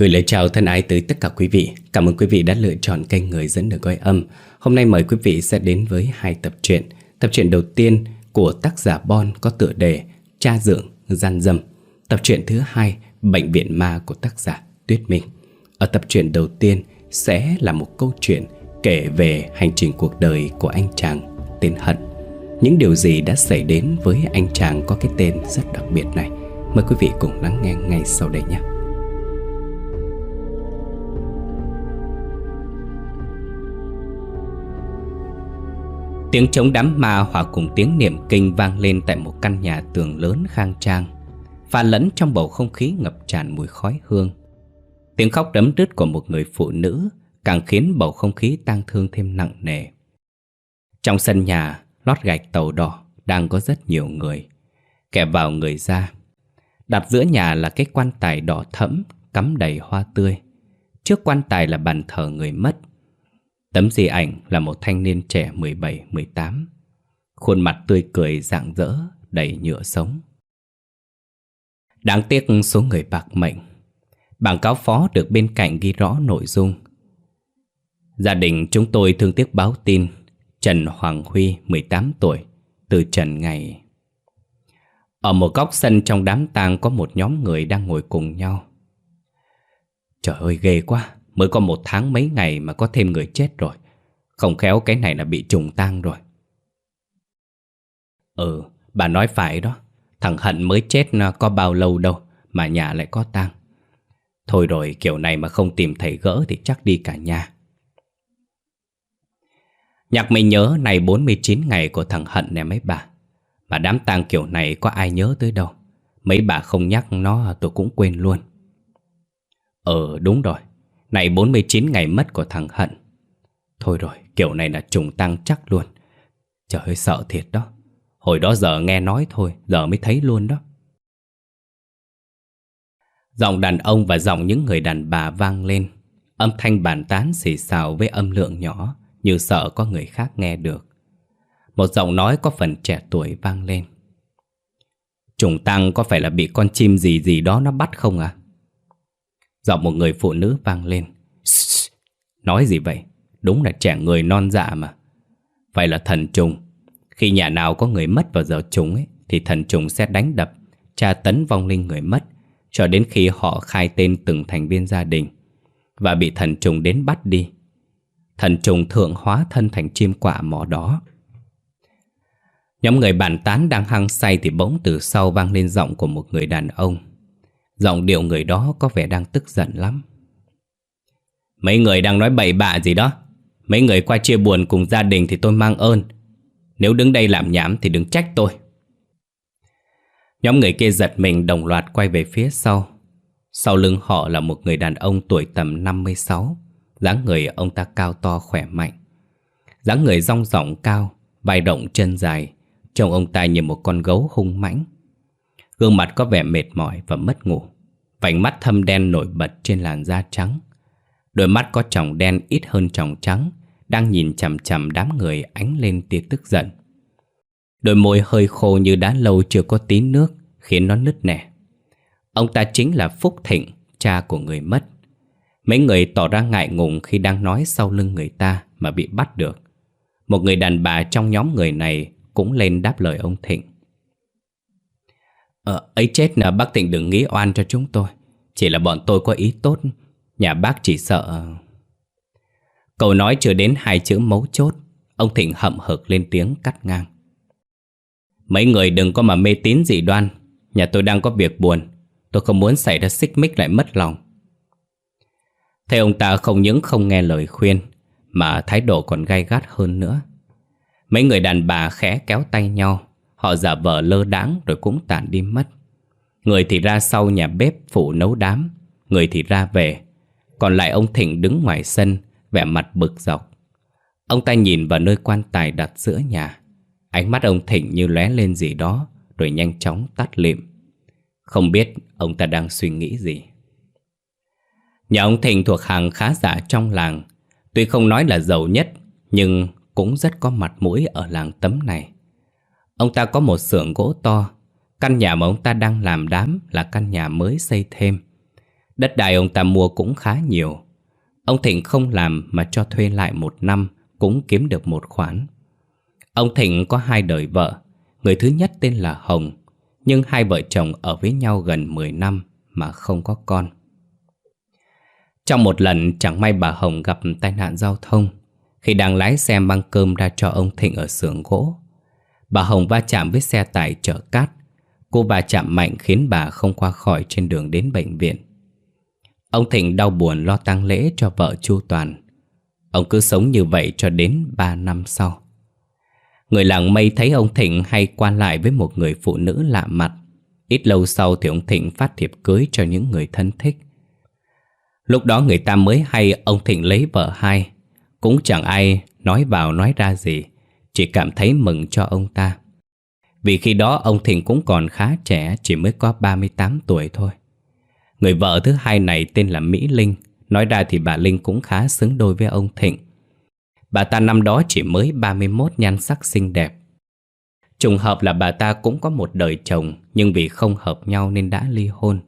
Gửi lời chào thân ái tới tất cả quý vị. Cảm ơn quý vị đã lựa chọn kênh Người dẫn được gói âm. Hôm nay mời quý vị sẽ đến với hai tập truyện. Tập truyện đầu tiên của tác giả Bon có tựa đề Cha dưỡng gian dâm. Tập truyện thứ hai, Bệnh viện ma của tác giả Tuyết Minh. Ở tập truyện đầu tiên sẽ là một câu chuyện kể về hành trình cuộc đời của anh chàng tên Hận. Những điều gì đã xảy đến với anh chàng có cái tên rất đặc biệt này. Mời quý vị cùng lắng nghe ngay sau đây nhé. Tiếng trống đám ma hòa cùng tiếng niệm kinh vang lên tại một căn nhà tường lớn khang trang, Pha lẫn trong bầu không khí ngập tràn mùi khói hương. Tiếng khóc đấm đứt của một người phụ nữ Càng khiến bầu không khí tang thương thêm nặng nề. Trong sân nhà, Lót gạch tàu đỏ Đang có rất nhiều người. Kẻ vào người ra, Đặt giữa nhà là cái quan tài đỏ thẫm, Cắm đầy hoa tươi. Trước quan tài là bàn thờ người mất Tấm di ảnh là một thanh niên trẻ 17-18 Khuôn mặt tươi cười rạng rỡ, Đầy nhựa sống. Đáng tiếc số người bạc mệnh. Bảng cáo phó được bên cạnh ghi rõ nội dung. Gia đình chúng tôi thương tiếc báo tin, Trần Hoàng Huy 18 tuổi, Từ trần ngày. Ở một góc sân trong đám tang Có một nhóm người đang ngồi cùng nhau. Trời ơi, ghê quá. Mới có một tháng mấy ngày mà có thêm người chết rồi. Không khéo cái này là bị trùng tang rồi. Ừ, bà nói phải đó. Thằng Hận mới chết à, có bao lâu đâu Mà nhà lại có tang. Thôi rồi kiểu này mà không tìm thầy gỡ Thì chắc đi cả nhà. Nhạc mày nhớ này 49 ngày của thằng Hận nè mấy bà. Mà đám tang kiểu này có ai nhớ tới đâu. Mấy bà không nhắc nó à, tôi cũng quên luôn. Ờ đúng rồi này 49 ngày mất của thằng Hận. Thôi rồi, kiểu này là trùng tăng chắc luôn. Trời ơi sợ thiệt đó. Hồi đó giờ nghe nói thôi, giờ mới thấy luôn đó. Giọng đàn ông và giọng những người đàn bà vang lên. Âm thanh bàn tán xì xào với âm lượng nhỏ Như sợ có người khác nghe được. Một giọng nói có phần trẻ tuổi vang lên. Trùng tăng có phải là bị con chim gì gì đó nó bắt không à? Giọng một người phụ nữ vang lên. Nói gì vậy? Đúng là trẻ người non dạ mà. Vậy là thần trùng. Khi nhà nào có người mất vào giờ trùng ấy, Thì thần trùng sẽ đánh đập, Tra tấn vong linh người mất, Cho đến khi họ khai tên từng thành viên gia đình Và bị thần trùng đến bắt đi. Thần trùng thượng hóa thân thành chim quả mỏ đó. Nhóm người bàn tán đang hăng say Thì bỗng từ sau vang lên giọng của một người đàn ông. Giọng điệu người đó có vẻ đang tức giận lắm. Mấy người đang nói bậy bạ gì đó. Mấy người qua chia buồn cùng gia đình thì tôi mang ơn. Nếu đứng đây làm nhảm thì đừng trách tôi. Nhóm người kia giật mình đồng loạt quay về phía sau. Sau lưng họ là một người đàn ông tuổi tầm 56 dáng người ông ta cao to khỏe mạnh. dáng người rong ròng cao, Vai rộng chân dài, Trông ông ta như một con gấu hung mãnh. Gương mặt có vẻ mệt mỏi và mất ngủ. Vành mắt thâm đen nổi bật trên làn da trắng. Đôi mắt có tròng đen ít hơn tròng trắng, Đang nhìn chằm chằm đám người ánh lên tia tức giận. Đôi môi hơi khô như đã lâu chưa có tí nước, Khiến nó nứt nẻ. Ông ta chính là Phúc Thịnh, Cha của người mất. Mấy người tỏ ra ngại ngùng khi đang nói sau lưng người ta Mà bị bắt được. Một người đàn bà trong nhóm người này Cũng lên đáp lời ông Thịnh. Ờ, ấy chết là bác Thịnh đừng nghĩ oan cho chúng tôi. Chỉ là bọn tôi có ý tốt Nhà bác chỉ sợ. Cậu nói chưa đến hai chữ mấu chốt Ông Thịnh hậm hực lên tiếng cắt ngang. Mấy người đừng có mà mê tín dị đoan Nhà tôi đang có việc buồn Tôi không muốn xảy ra xích mích lại mất lòng. Thế ông ta không những không nghe lời khuyên Mà thái độ còn gay gắt hơn nữa. Mấy người đàn bà khẽ kéo tay nhau Họ giả vờ lơ đáng rồi cũng tản đi mất. Người thì ra sau nhà bếp phụ nấu đám, Người thì ra về. Còn lại ông Thịnh đứng ngoài sân, Vẻ mặt bực dọc. Ông ta nhìn vào nơi quan tài đặt giữa nhà. Ánh mắt ông Thịnh như lóe lên gì đó, Rồi nhanh chóng tắt lịm. Không biết ông ta đang suy nghĩ gì. Nhà ông Thịnh thuộc hàng khá giả trong làng. Tuy không nói là giàu nhất, Nhưng cũng rất có mặt mũi ở làng tấm này. Ông ta có một xưởng gỗ to. Căn nhà mà ông ta đang làm đám là căn nhà mới xây thêm. Đất đai ông ta mua cũng khá nhiều. Ông Thịnh không làm mà cho thuê lại một năm Cũng kiếm được một khoản. Ông Thịnh có hai đời vợ. Người thứ nhất tên là Hồng, Nhưng hai vợ chồng ở với nhau gần 10 năm Mà không có con. Trong một lần, chẳng may bà Hồng gặp tai nạn giao thông. Khi đang lái xe mang cơm ra cho ông Thịnh ở xưởng gỗ Bà Hồng va chạm với xe tải chở cát. Cô va chạm mạnh khiến bà không qua khỏi trên đường đến bệnh viện. Ông Thịnh đau buồn lo tang lễ cho vợ Chu Toàn. Ông cứ sống như vậy cho đến 3 năm sau. Người làng mây thấy ông Thịnh hay quan lại với một người phụ nữ lạ mặt. Ít lâu sau thì ông Thịnh phát thiệp cưới cho những người thân thích. Lúc đó người ta mới hay ông Thịnh lấy vợ hai. Cũng chẳng ai nói vào nói ra gì. Chỉ cảm thấy mừng cho ông ta. Vì khi đó ông Thịnh cũng còn khá trẻ, Chỉ mới có 38 tuổi thôi. Người vợ thứ hai này tên là Mỹ Linh, Nói ra thì bà Linh cũng khá xứng đôi với ông Thịnh. Bà ta năm đó chỉ mới 31 nhan sắc xinh đẹp. Trùng hợp là bà ta cũng có một đời chồng, Nhưng vì không hợp nhau nên đã ly hôn.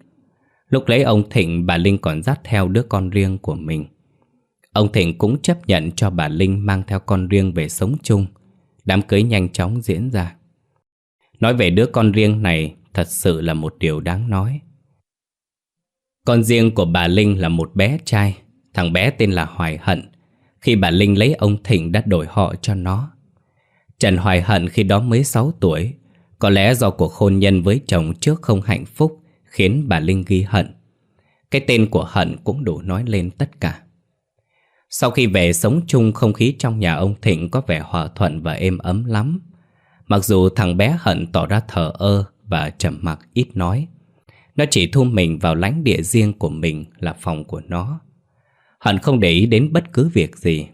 Lúc lấy ông Thịnh, bà Linh còn dắt theo đứa con riêng của mình. Ông Thịnh cũng chấp nhận cho bà Linh mang theo con riêng về sống chung. Đám cưới nhanh chóng diễn ra. Nói về đứa con riêng này, thật sự là một điều đáng nói. Con riêng của bà Linh là một bé trai. Thằng bé tên là Hoài Hận. Khi bà Linh lấy ông Thịnh đã đổi họ cho nó. Trần Hoài Hận khi đó mới 6 tuổi. Có lẽ do cuộc hôn nhân với chồng trước không hạnh phúc Khiến bà Linh ghi hận. Cái tên của Hận cũng đủ nói lên tất cả. Sau khi về sống chung không khí trong nhà ông Thịnh có vẻ hòa thuận và êm ấm lắm. Mặc dù thằng bé Hận tỏ ra thờ ơ và trầm mặc ít nói, nó chỉ thu mình vào lãnh địa riêng của mình là phòng của nó. Hận không để ý đến bất cứ việc gì.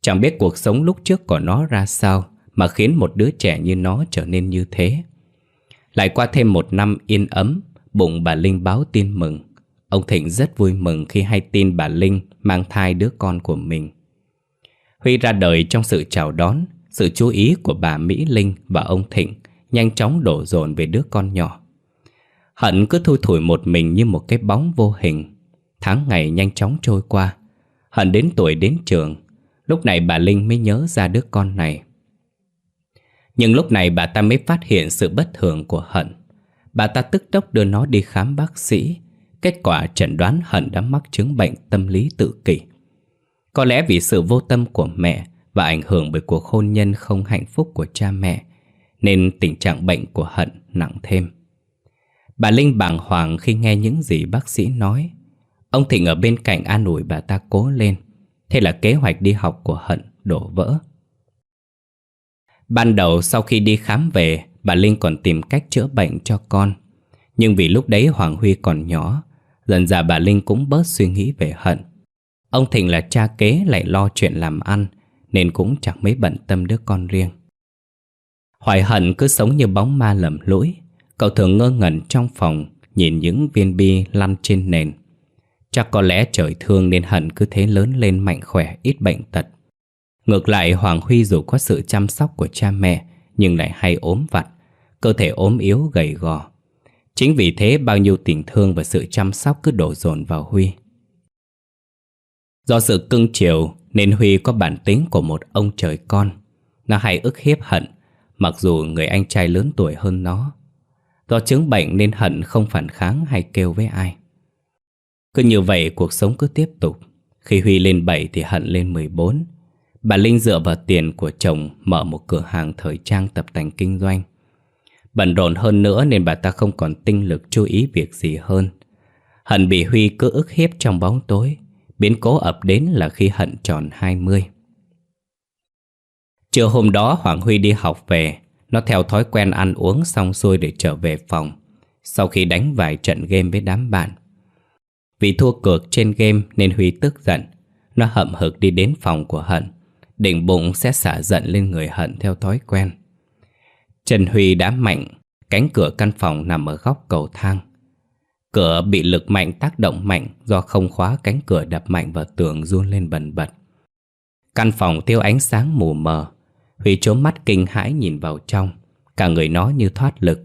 Chẳng biết cuộc sống lúc trước của nó ra sao Mà khiến một đứa trẻ như nó trở nên như thế. Lại qua thêm một năm yên ấm, Bụng bà Linh báo tin mừng. Ông Thịnh rất vui mừng khi hay tin bà Linh mang thai đứa con của mình. Huy ra đời trong sự chào đón, Sự chú ý của bà Mỹ Linh và ông Thịnh Nhanh chóng đổ dồn về đứa con nhỏ. Hận cứ thui thủi một mình như một cái bóng vô hình. Tháng ngày nhanh chóng trôi qua, Hận đến tuổi đến trường, Lúc này bà Linh mới nhớ ra đứa con này. Nhưng lúc này bà ta mới phát hiện sự bất thường của Hận. Bà ta tức tốc đưa nó đi khám bác sĩ Kết quả chẩn đoán Hận đã mắc chứng bệnh tâm lý tự kỷ. Có lẽ vì sự vô tâm của mẹ Và ảnh hưởng bởi cuộc hôn nhân không hạnh phúc của cha mẹ, Nên tình trạng bệnh của Hận nặng thêm. Bà Linh bàng hoàng khi nghe những gì bác sĩ nói. Ông Thịnh ở bên cạnh an ủi bà ta cố lên. Thế là kế hoạch đi học của Hận đổ vỡ. Ban đầu sau khi đi khám về, Bà Linh còn tìm cách chữa bệnh cho con. Nhưng vì lúc đấy Hoàng Huy còn nhỏ Dần dà bà Linh cũng bớt suy nghĩ về Hận. Ông Thịnh là cha kế lại lo chuyện làm ăn, Nên cũng chẳng mấy bận tâm đứa con riêng. Hoài Hận cứ sống như bóng ma lầm lũi. Cậu thường ngơ ngẩn trong phòng, Nhìn những viên bi lăn trên nền. Chắc có lẽ trời thương nên hận cứ thế lớn lên mạnh khỏe, ít bệnh tật. Ngược lại, Hoàng Huy dù có sự chăm sóc của cha mẹ, Nhưng lại hay ốm vặt, Cơ thể ốm yếu gầy gò. Chính vì thế, bao nhiêu tình thương và sự chăm sóc cứ đổ dồn vào Huy. Do sự cưng chiều nên Huy có bản tính của một ông trời con. Nó hay ức hiếp hận, Mặc dù người anh trai lớn tuổi hơn nó. Do chứng bệnh nên Hận không phản kháng hay kêu với ai. Cứ như vậy, cuộc sống cứ tiếp tục. Khi Huy lên 7 thì Hận lên 14 Bà Linh dựa vào tiền của chồng mở một cửa hàng thời trang tập tành kinh doanh. Bận rộn hơn nữa nên bà ta không còn tinh lực chú ý việc gì hơn. Hận bị Huy cứ ức hiếp trong bóng tối, Biến cố ập đến là khi Hận tròn 20 Trưa hôm đó, Hoàng Huy đi học về. Nó theo thói quen ăn uống xong xuôi để trở về phòng, Sau khi đánh vài trận game với đám bạn. Vì thua cược trên game nên Huy tức giận. Nó hậm hực đi đến phòng của Hận, Định bụng sẽ xả giận lên người Hận theo thói quen. Trần Huy đã mạnh, Cánh cửa căn phòng nằm ở góc cầu thang. Cửa bị lực mạnh tác động mạnh Do không khóa cánh cửa đập mạnh vào tường run lên bần bật. Căn phòng tiêu ánh sáng mù mờ, Huy trốn mắt kinh hãi nhìn vào trong, Cả người nó như thoát lực.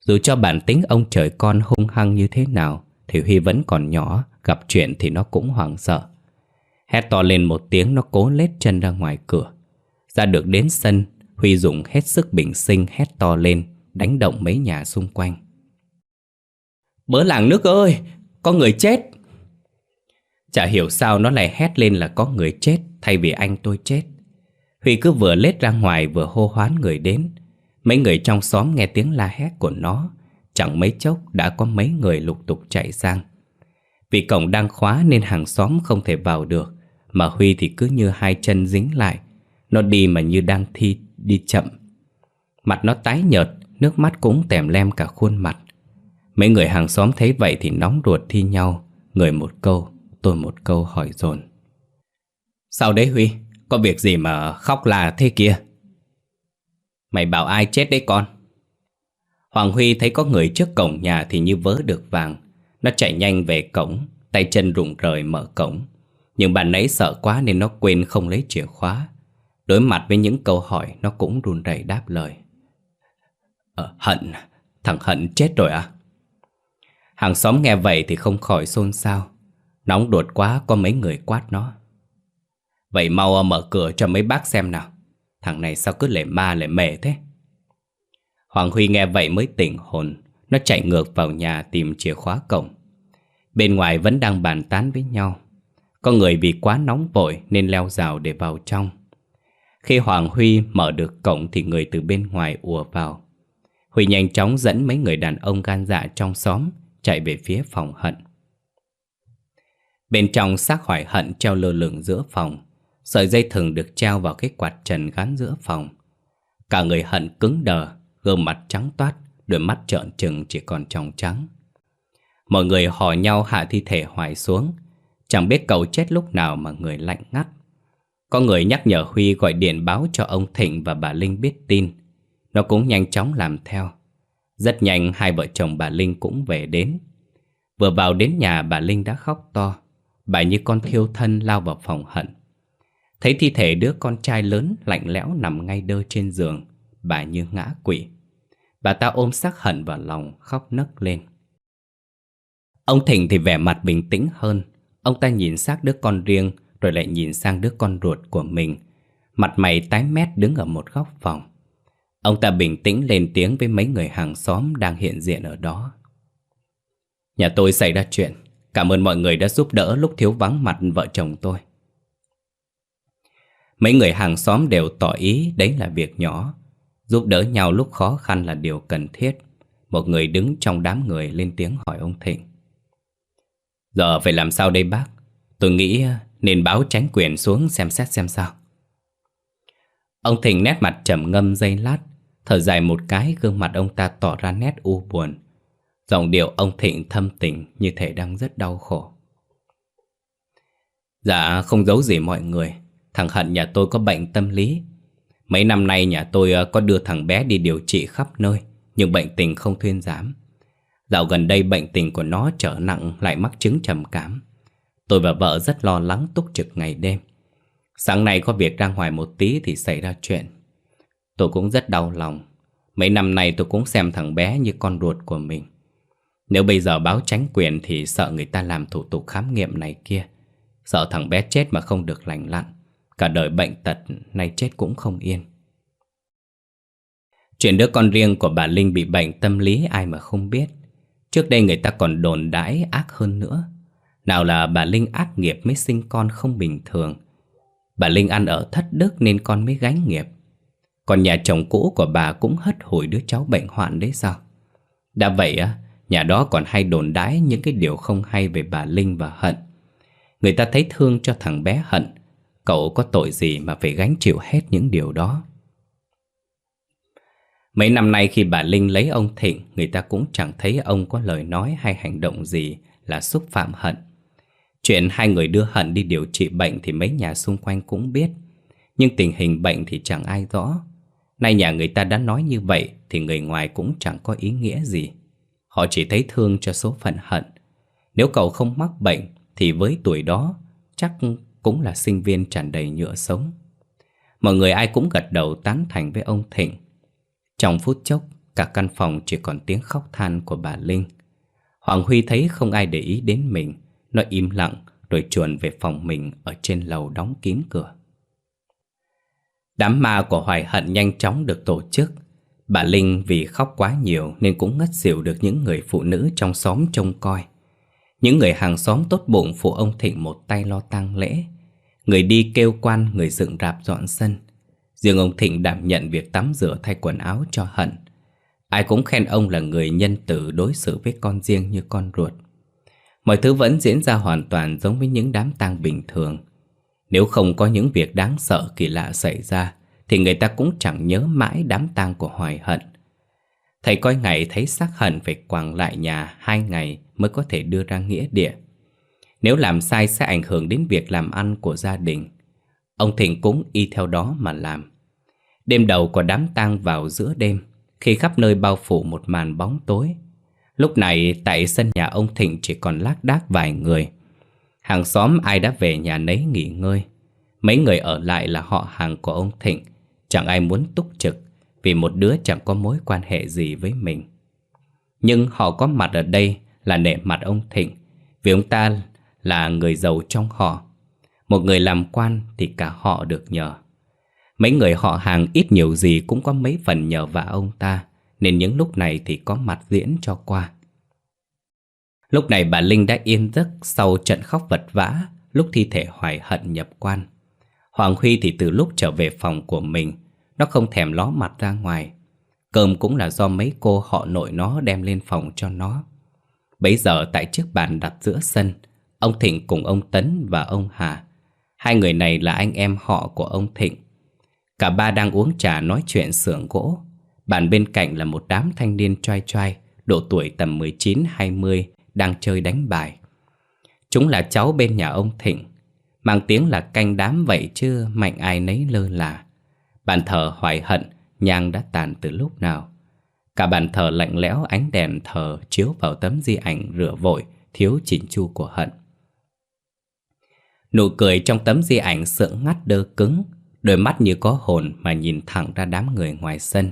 Dù cho bản tính ông trời con hung hăng như thế nào, Thì Huy vẫn còn nhỏ, Gặp chuyện thì nó cũng hoảng sợ. Hét to lên một tiếng, nó cố lết chân ra ngoài cửa. Ra được đến sân Huy dùng hết sức bình sinh, hét to lên, Đánh động mấy nhà xung quanh. Bớ làng nước ơi, Có người chết. Chả hiểu sao nó lại hét lên là có người chết, Thay vì anh tôi chết. Huy cứ vừa lết ra ngoài vừa hô hoán người đến. Mấy người trong xóm nghe tiếng la hét của nó, Chẳng mấy chốc đã có mấy người lục tục chạy sang. Vì cổng đang khóa nên hàng xóm không thể vào được, Mà Huy thì cứ như hai chân dính lại. Nó đi mà như đang thi đi chậm Mặt nó tái nhợt Nước mắt cũng tèm lem cả khuôn mặt Mấy người hàng xóm thấy vậy thì nóng ruột thi nhau Người một câu, tôi một câu hỏi dồn Sao đấy Huy? Có việc gì mà khóc là thế kia? Mày bảo ai chết đấy con? Hoàng Huy thấy có người trước cổng nhà thì như vớ được vàng Nó chạy nhanh về cổng Tay chân rụng rời mở cổng Nhưng bạn ấy sợ quá nên nó quên không lấy chìa khóa Đối mặt với những câu hỏi Nó cũng run rẩy đáp lời. Ờ, Hận Thằng Hận chết rồi à? Hàng xóm nghe vậy thì không khỏi xôn xao. Nóng đột quá có mấy người quát nó. Vậy mau ờ, mở cửa cho mấy bác xem nào. Thằng này sao cứ lệ ma lệ mề thế? Hoàng Huy nghe vậy mới tỉnh hồn. Nó chạy ngược vào nhà tìm chìa khóa cổng. Bên ngoài vẫn đang bàn tán với nhau. Có người vì quá nóng vội nên leo rào để vào trong. Khi Hoàng Huy mở được cổng thì người từ bên ngoài ùa vào. Huy nhanh chóng dẫn mấy người đàn ông gan dạ trong xóm Chạy về phía phòng hận. Bên trong xác hoài hận treo lơ lửng giữa phòng, Sợi dây thừng được treo vào cái quạt trần gắn giữa phòng. Cả người hận cứng đờ, Gương mặt trắng toát, Đôi mắt trợn trừng chỉ còn trong trắng. Mọi người hò nhau hạ thi thể hoài xuống. Chẳng biết cậu chết lúc nào mà người lạnh ngắt. Có người nhắc nhở Huy gọi điện báo cho ông Thịnh và bà Linh biết tin. Nó cũng nhanh chóng làm theo. Rất nhanh, hai vợ chồng bà Linh cũng về đến. Vừa vào đến nhà, bà Linh đã khóc to. Bà như con thiêu thân lao vào phòng hận. Thấy thi thể đứa con trai lớn lạnh lẽo nằm ngay đơ trên giường, Bà như ngã quỵ. Bà ta ôm xác hận vào lòng, khóc nấc lên. Ông Thịnh thì vẻ mặt bình tĩnh hơn. Ông ta nhìn xác đứa con riêng rồi lại nhìn sang đứa con ruột của mình. Mặt mày tái mét đứng ở một góc phòng. Ông ta bình tĩnh lên tiếng với mấy người hàng xóm đang hiện diện ở đó. Nhà tôi xảy ra chuyện. Cảm ơn mọi người đã giúp đỡ lúc thiếu vắng mặt vợ chồng tôi. Mấy người hàng xóm đều tỏ ý đấy là việc nhỏ. Giúp đỡ nhau lúc khó khăn là điều cần thiết. Một người đứng trong đám người lên tiếng hỏi ông Thịnh. Giờ phải làm sao đây bác? Tôi nghĩ nên báo tránh quyền xuống xem xét xem sao. Ông Thịnh nét mặt trầm ngâm dây lát, Thở dài một cái, gương mặt ông ta tỏ ra nét u buồn. Giọng điệu ông Thịnh thâm tình như thể đang rất đau khổ. Dạ không giấu gì mọi người. Thằng Hận nhà tôi có bệnh tâm lý. Mấy năm nay nhà tôi ờ, có đưa thằng bé đi điều trị khắp nơi, Nhưng bệnh tình không thuyên giảm. Dạo gần đây bệnh tình của nó trở nặng, lại mắc chứng trầm cảm. Tôi và vợ rất lo lắng túc trực ngày đêm. Sáng nay có việc ra ngoài một tí thì xảy ra chuyện. Tôi cũng rất đau lòng. Mấy năm nay tôi cũng xem thằng bé như con ruột của mình. Nếu bây giờ báo tránh quyền thì sợ người ta làm thủ tục khám nghiệm này kia. Sợ thằng bé chết mà không được lành lặn. Cả đời bệnh tật, nay chết cũng không yên. Chuyện đứa con riêng của bà Linh bị bệnh tâm lý ai mà không biết. Trước đây người ta còn đồn đãi ác hơn nữa. Nào là bà Linh ác nghiệp mới sinh con không bình thường. Bà Linh ăn ở thất đức nên con mới gánh nghiệp. Còn nhà chồng cũ của bà cũng hất hồi đứa cháu bệnh hoạn đấy sao? Đã vậy á, Nhà đó còn hay đồn đãi những cái điều không hay về bà Linh và Hận. Người ta thấy thương cho thằng bé Hận, Cậu có tội gì mà phải gánh chịu hết những điều đó? Mấy năm nay khi bà Linh lấy ông Thịnh, Người ta cũng chẳng thấy ông có lời nói hay hành động gì là xúc phạm Hận. Chuyện hai người đưa Hận đi điều trị bệnh thì mấy nhà xung quanh cũng biết Nhưng tình hình bệnh thì chẳng ai rõ Nay nhà người ta đã nói như vậy Thì người ngoài cũng chẳng có ý nghĩa gì Họ chỉ thấy thương cho số phận Hận Nếu cậu không mắc bệnh Thì với tuổi đó Chắc cũng là sinh viên tràn đầy nhựa sống. Mọi người ai cũng gật đầu tán thành với ông Thịnh. Trong phút chốc, cả căn phòng chỉ còn tiếng khóc than của bà Linh. Hoàng Huy thấy không ai để ý đến mình nó im lặng rồi chuồn về phòng mình Ở trên lầu đóng kín cửa. Đám ma của Hoài Hận nhanh chóng được tổ chức. Bà Linh vì khóc quá nhiều Nên cũng ngất xỉu được những người phụ nữ trong xóm trông coi. Những người hàng xóm tốt bụng phụ ông Thịnh một tay lo tang lễ. Người đi kêu quan, người dựng rạp dọn sân. Riêng ông Thịnh đảm nhận việc tắm rửa thay quần áo cho Hận. Ai cũng khen ông là người nhân tử đối xử với con riêng như con ruột. Mọi thứ vẫn diễn ra hoàn toàn giống với những đám tang bình thường. Nếu không có những việc đáng sợ kỳ lạ xảy ra, Thì người ta cũng chẳng nhớ mãi đám tang của Hoài Hận. Thầy coi ngày thấy xác hận phải quàng lại nhà hai ngày mới có thể đưa ra nghĩa địa. Nếu làm sai sẽ ảnh hưởng đến việc làm ăn của gia đình. Ông Thịnh cũng y theo đó mà làm. Đêm đầu của đám tang vào giữa đêm, Khi khắp nơi bao phủ một màn bóng tối Lúc này, tại sân nhà ông Thịnh chỉ còn lác đác vài người. Hàng xóm ai đã về nhà nấy nghỉ ngơi. Mấy người ở lại là họ hàng của ông Thịnh. Chẳng ai muốn túc trực, Vì một đứa chẳng có mối quan hệ gì với mình. Nhưng họ có mặt ở đây là nể mặt ông Thịnh, Vì ông ta là người giàu trong họ. Một người làm quan thì cả họ được nhờ. Mấy người họ hàng ít nhiều gì cũng có mấy phần nhờ vả ông ta. Nên những lúc này thì có mặt diễn cho qua. Lúc này bà Linh đã yên giấc sau trận khóc vật vã, Lúc thi thể hoài hận nhập quan. Hoàng Huy thì từ lúc trở về phòng của mình, Nó không thèm ló mặt ra ngoài. Cơm cũng là do mấy cô họ nội nó đem lên phòng cho nó. Bấy giờ tại chiếc bàn đặt giữa sân, Ông Thịnh cùng ông Tấn và ông Hà. Hai người này là anh em họ của ông Thịnh. Cả ba đang uống trà nói chuyện xưởng gỗ. Bàn bên cạnh là một đám thanh niên trai trai, Độ tuổi tầm 19-20 Đang chơi đánh bài. Chúng là cháu bên nhà ông Thịnh. Mang tiếng là canh đám vậy chứ Mạnh ai nấy lơ là. Bàn thờ hoài hận, Nhang đã tàn từ lúc nào. Cả bàn thờ lạnh lẽo, ánh đèn thờ Chiếu vào tấm di ảnh rửa vội, Thiếu chỉnh chu của hận. Nụ cười trong tấm di ảnh sượng ngắt đơ cứng, Đôi mắt như có hồn mà nhìn thẳng ra đám người ngoài sân.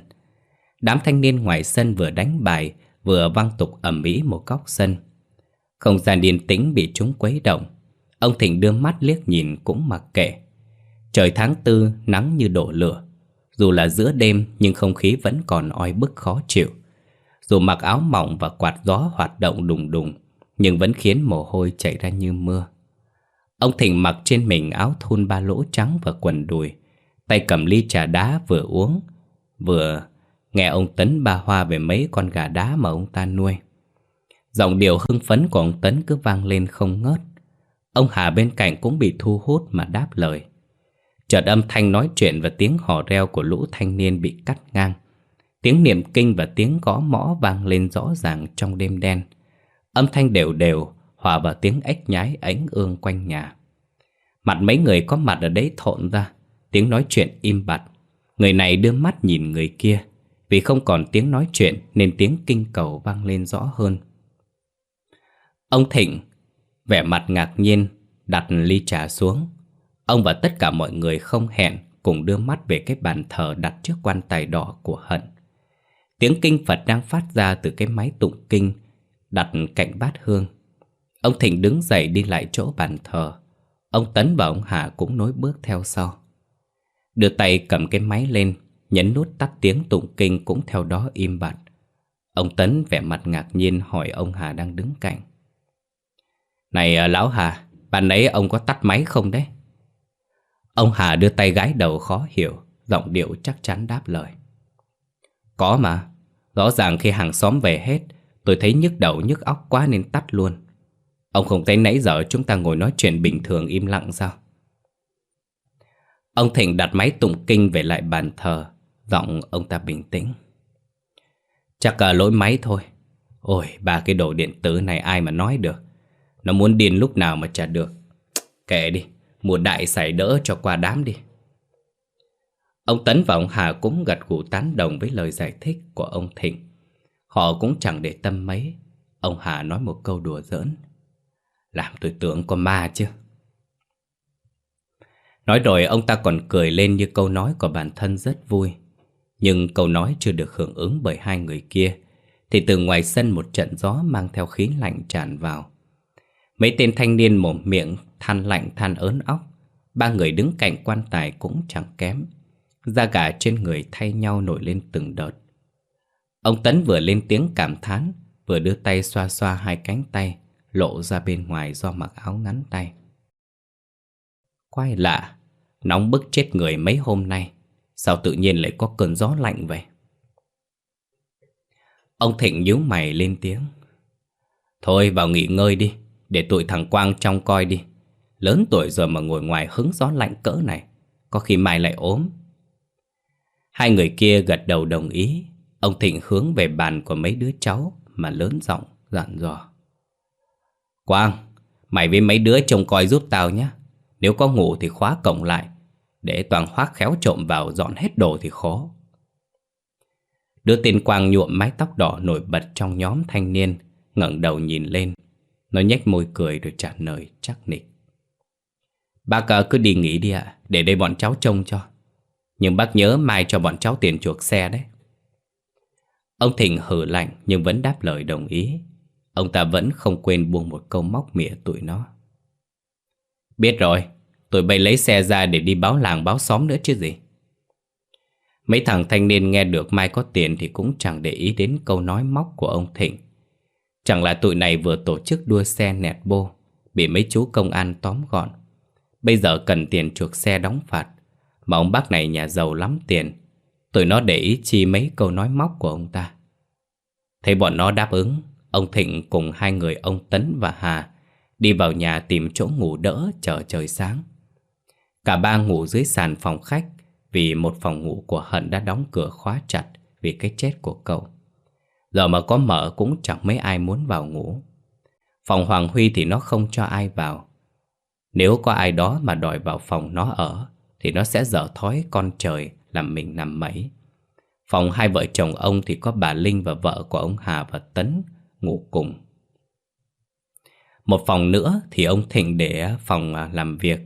Đám thanh niên ngoài sân vừa đánh bài, Vừa văng tục ẩm ĩ một góc sân. Không gian điên tĩnh bị chúng quấy động. Ông Thịnh đưa mắt liếc nhìn cũng mặc kệ. Trời tháng tư, nắng như đổ lửa. Dù là giữa đêm, nhưng không khí vẫn còn oi bức khó chịu. Dù mặc áo mỏng và quạt gió hoạt động đùng đùng, Nhưng vẫn khiến mồ hôi chảy ra như mưa. Ông Thịnh mặc trên mình áo thun ba lỗ trắng và quần đùi. Tay cầm ly trà đá vừa uống, Vừa nghe ông Tấn ba hoa về mấy con gà đá mà ông ta nuôi. Giọng điệu hưng phấn của ông Tấn cứ vang lên không ngớt. Ông Hà bên cạnh cũng bị thu hút mà đáp lời. Chợt âm thanh nói chuyện và tiếng hò reo của lũ thanh niên bị cắt ngang. Tiếng niệm kinh và tiếng gõ mõ vang lên rõ ràng trong đêm đen. Âm thanh đều đều, hòa vào tiếng ếch nhái ánh ương quanh nhà. Mặt mấy người có mặt ở đấy thộn ra, Tiếng nói chuyện im bặt. Người này đưa mắt nhìn người kia vì không còn tiếng nói chuyện Nên tiếng kinh cầu vang lên rõ hơn. Ông Thịnh Vẻ mặt ngạc nhiên Đặt ly trà xuống. Ông và tất cả mọi người không hẹn Cùng đưa mắt về cái bàn thờ đặt trước quan tài đỏ của Hận. Tiếng kinh Phật đang phát ra từ cái máy tụng kinh Đặt cạnh bát hương. Ông Thịnh đứng dậy đi lại chỗ bàn thờ. Ông Tấn và ông Hà cũng nối bước theo sau. Đưa tay cầm cái máy lên Nhấn nút tắt tiếng tụng kinh cũng theo đó im bặt. Ông Tấn vẻ mặt ngạc nhiên hỏi ông Hà đang đứng cạnh. Này à, lão Hà, Bạn nãy ông có tắt máy không đấy? Ông Hà đưa tay gái đầu khó hiểu, Giọng điệu chắc chắn đáp lời. Có mà, Rõ ràng khi hàng xóm về hết, Tôi thấy nhức đầu nhức óc quá nên tắt luôn. Ông không thấy nãy giờ chúng ta ngồi nói chuyện bình thường im lặng sao? Ông Thịnh đặt máy tụng kinh về lại bàn thờ. Giọng ông ta bình tĩnh. Chắc là lỗi máy thôi. Ôi, ba cái đồ điện tử này ai mà nói được? Nó muốn điên lúc nào mà chả được. Kệ đi, Mùa đại xảy đỡ cho qua đám đi. Ông Tấn và ông Hà cũng gật gù tán đồng với lời giải thích của ông Thịnh. Họ cũng chẳng để tâm mấy. Ông Hà nói một câu đùa giỡn. Làm tôi tưởng có ma chứ. Nói rồi ông ta còn cười lên như câu nói của bản thân rất vui. Nhưng câu nói chưa được hưởng ứng bởi hai người kia, Thì từ ngoài sân một trận gió mang theo khí lạnh tràn vào. Mấy tên thanh niên mồm miệng, than lạnh, than ớn óc. Ba người đứng cạnh quan tài cũng chẳng kém. Da gà trên người thay nhau nổi lên từng đợt. Ông Tấn vừa lên tiếng cảm thán, Vừa đưa tay xoa xoa hai cánh tay, Lộ ra bên ngoài do mặc áo ngắn tay. Quái lạ, Nóng bức chết người mấy hôm nay. Sao tự nhiên lại có cơn gió lạnh vậy? Ông Thịnh nhíu mày lên tiếng. Thôi vào nghỉ ngơi đi, Để tụi thằng Quang trong coi đi. Lớn tuổi rồi mà ngồi ngoài hứng gió lạnh cỡ này, Có khi mai lại ốm. Hai người kia gật đầu đồng ý. Ông Thịnh hướng về bàn của mấy đứa cháu Mà lớn giọng dặn dò. Quang, Mày với mấy đứa trông coi giúp tao nhé. Nếu có ngủ thì khóa cổng lại. Để toàn hoác khéo trộm vào dọn hết đồ thì khó. Đứa tên Quang nhuộm mái tóc đỏ nổi bật trong nhóm thanh niên, ngẩng đầu nhìn lên. Nó nhếch môi cười rồi trả lời chắc nịch. Bác cứ đi nghỉ đi ạ, Để đây bọn cháu trông cho. Nhưng bác nhớ mai cho bọn cháu tiền chuộc xe đấy. Ông Thịnh hử lạnh nhưng vẫn đáp lời đồng ý. Ông ta vẫn không quên buông một câu móc mỉa tụi nó. Biết rồi Tụi bay lấy xe ra để đi báo làng báo xóm nữa chứ gì. Mấy thằng thanh niên nghe được Mai có tiền Thì cũng chẳng để ý đến câu nói móc của ông Thịnh. Chẳng là tụi này vừa tổ chức đua xe nẹt bô, Bị mấy chú công an tóm gọn. Bây giờ cần tiền chuộc xe đóng phạt, Mà ông bác này nhà giàu lắm tiền. Tụi nó để ý chi mấy câu nói móc của ông ta. Thấy bọn nó đáp ứng, Ông Thịnh cùng hai người ông Tấn và Hà Đi vào nhà tìm chỗ ngủ đỡ chờ trời sáng. Cả ba ngủ dưới sàn phòng khách Vì một phòng ngủ của Hận đã đóng cửa khóa chặt Vì cái chết của cậu. Giờ mà có mở cũng chẳng mấy ai muốn vào ngủ. Phòng Hoàng Huy thì nó không cho ai vào. Nếu có ai đó mà đòi vào phòng nó ở, Thì nó sẽ dở thói con trời làm mình nằm mẩy. Phòng hai vợ chồng ông thì có bà Linh và vợ của ông Hà và Tấn ngủ cùng. Một phòng nữa thì ông Thịnh để phòng à, làm việc.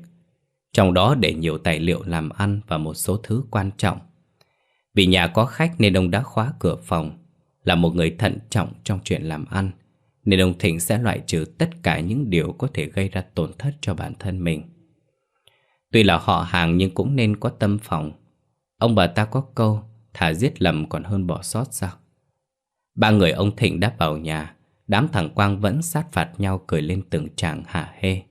Trong đó để nhiều tài liệu làm ăn và một số thứ quan trọng. Vì nhà có khách nên ông đã khóa cửa phòng, Là một người thận trọng trong chuyện làm ăn, Nên ông Thịnh sẽ loại trừ tất cả những điều có thể gây ra tổn thất cho bản thân mình. Tuy là họ hàng nhưng cũng nên có tâm phòng. Ông bà ta có câu, thả giết lầm còn hơn bỏ sót sao? Ba người ông Thịnh đã vào nhà, Đám thằng Quang vẫn sát phạt nhau cười lên từng tràng hả hê.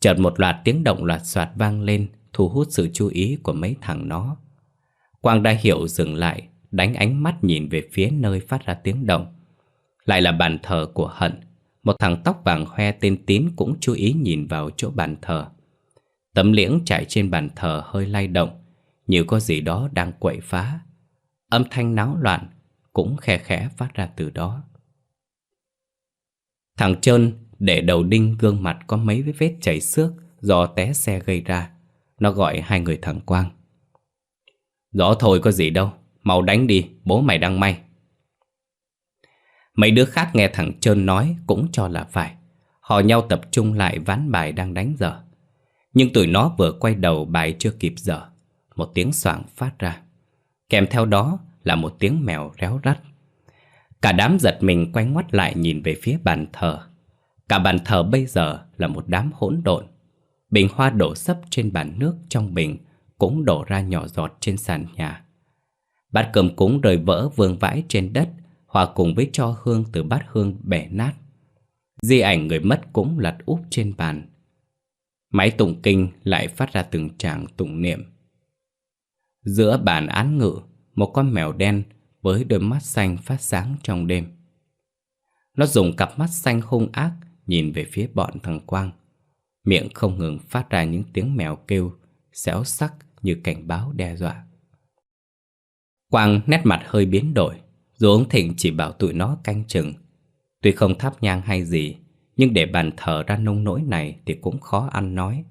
Chợt một loạt tiếng động loạt soạt vang lên, Thu hút sự chú ý của mấy thằng nó. Quang đã hiểu dừng lại, Đánh ánh mắt nhìn về phía nơi phát ra tiếng động. Lại là bàn thờ của Hận. Một thằng tóc vàng hoe tên Tín cũng chú ý nhìn vào chỗ bàn thờ. Tấm liễn trải trên bàn thờ hơi lay động, Như có gì đó đang quậy phá. Âm thanh náo loạn Cũng khe khẽ phát ra từ đó. Thằng Trơn để đầu đinh gương mặt có mấy vết chảy xước Do té xe gây ra, Nó gọi hai người thằng Quang. Rõ thôi có gì đâu, Mau đánh đi, bố mày đang may. Mấy đứa khác nghe thằng Trơn nói Cũng cho là phải. Họ nhau tập trung lại ván bài đang đánh giờ Nhưng tụi nó vừa quay đầu bài chưa kịp giờ Một tiếng soảng phát ra. Kèm theo đó là một tiếng mèo réo rắt. Cả đám giật mình quay ngoắt lại nhìn về phía bàn thờ. Cả bàn thờ bây giờ là một đám hỗn độn. Bình hoa đổ sấp trên bàn nước trong bình Cũng đổ ra nhỏ giọt trên sàn nhà. Bát cơm cúng rời vỡ vương vãi trên đất, Hòa cùng với cho hương từ bát hương bẻ nát. Di ảnh người mất cũng lật úp trên bàn. Máy tụng kinh lại phát ra từng tràng tụng niệm. Giữa bàn án ngự, Một con mèo đen với đôi mắt xanh phát sáng trong đêm. Nó dùng cặp mắt xanh hung ác nhìn về phía bọn thằng Quang. Miệng không ngừng phát ra những tiếng mèo kêu, xéo sắc như cảnh báo đe dọa. Quang nét mặt hơi biến đổi, dù ông Thịnh chỉ bảo tụi nó canh chừng. Tuy không thắp nhang hay gì, nhưng để bàn thờ ra nông nỗi này thì cũng khó ăn nói.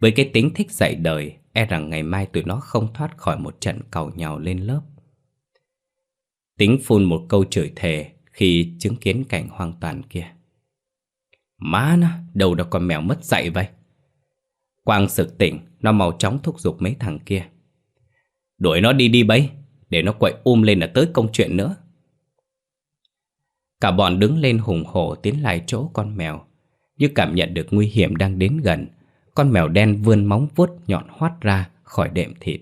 Với cái tính thích dạy đời, e rằng ngày mai tụi nó không thoát khỏi một trận cầu nhào lên lớp. Tính phun một câu chửi thề khi chứng kiến cảnh hoang toàn kia. Má nó, đâu đã con mèo mất dạy vậy? Quang sực tỉnh, nó mau chóng thúc giục mấy thằng kia. Đuổi nó đi đi bấy, để nó quậy um lên là tới công chuyện nữa. Cả bọn đứng lên hùng hổ tiến lại chỗ con mèo Như cảm nhận được nguy hiểm đang đến gần Con mèo đen vươn móng vuốt nhọn hoắt ra khỏi đệm thịt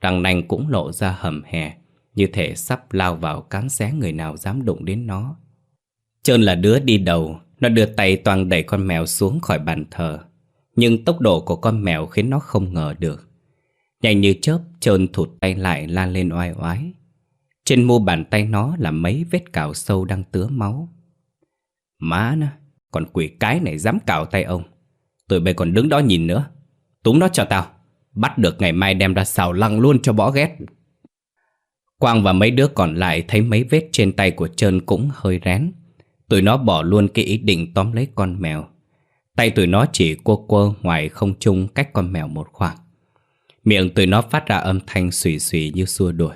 Răng nanh cũng lộ ra hầm hè Như thể sắp lao vào cán xé người nào dám đụng đến nó Trơn là đứa đi đầu nó đưa tay toàn đẩy con mèo xuống khỏi bàn thờ. Nhưng tốc độ của con mèo khiến nó không ngờ được. Nhanh như chớp, Trơn thụt tay lại la lên oai oái. Trên mu bàn tay nó là mấy vết cào sâu đang tứa máu. Má nó Còn quỷ cái này dám cào tay ông. Tụi bây còn đứng đó nhìn nữa. Túm nó cho tao. Bắt được ngày mai đem ra xào lăng luôn cho bỏ ghét. Quang và mấy đứa còn lại thấy mấy vết trên tay của Trơn cũng hơi rén. Tụi nó bỏ luôn cái ý định tóm lấy con mèo. Tay tụi nó chỉ cua cua ngoài không trung cách con mèo một khoảng. Miệng tụi nó phát ra âm thanh xùy xùy như xua đuổi.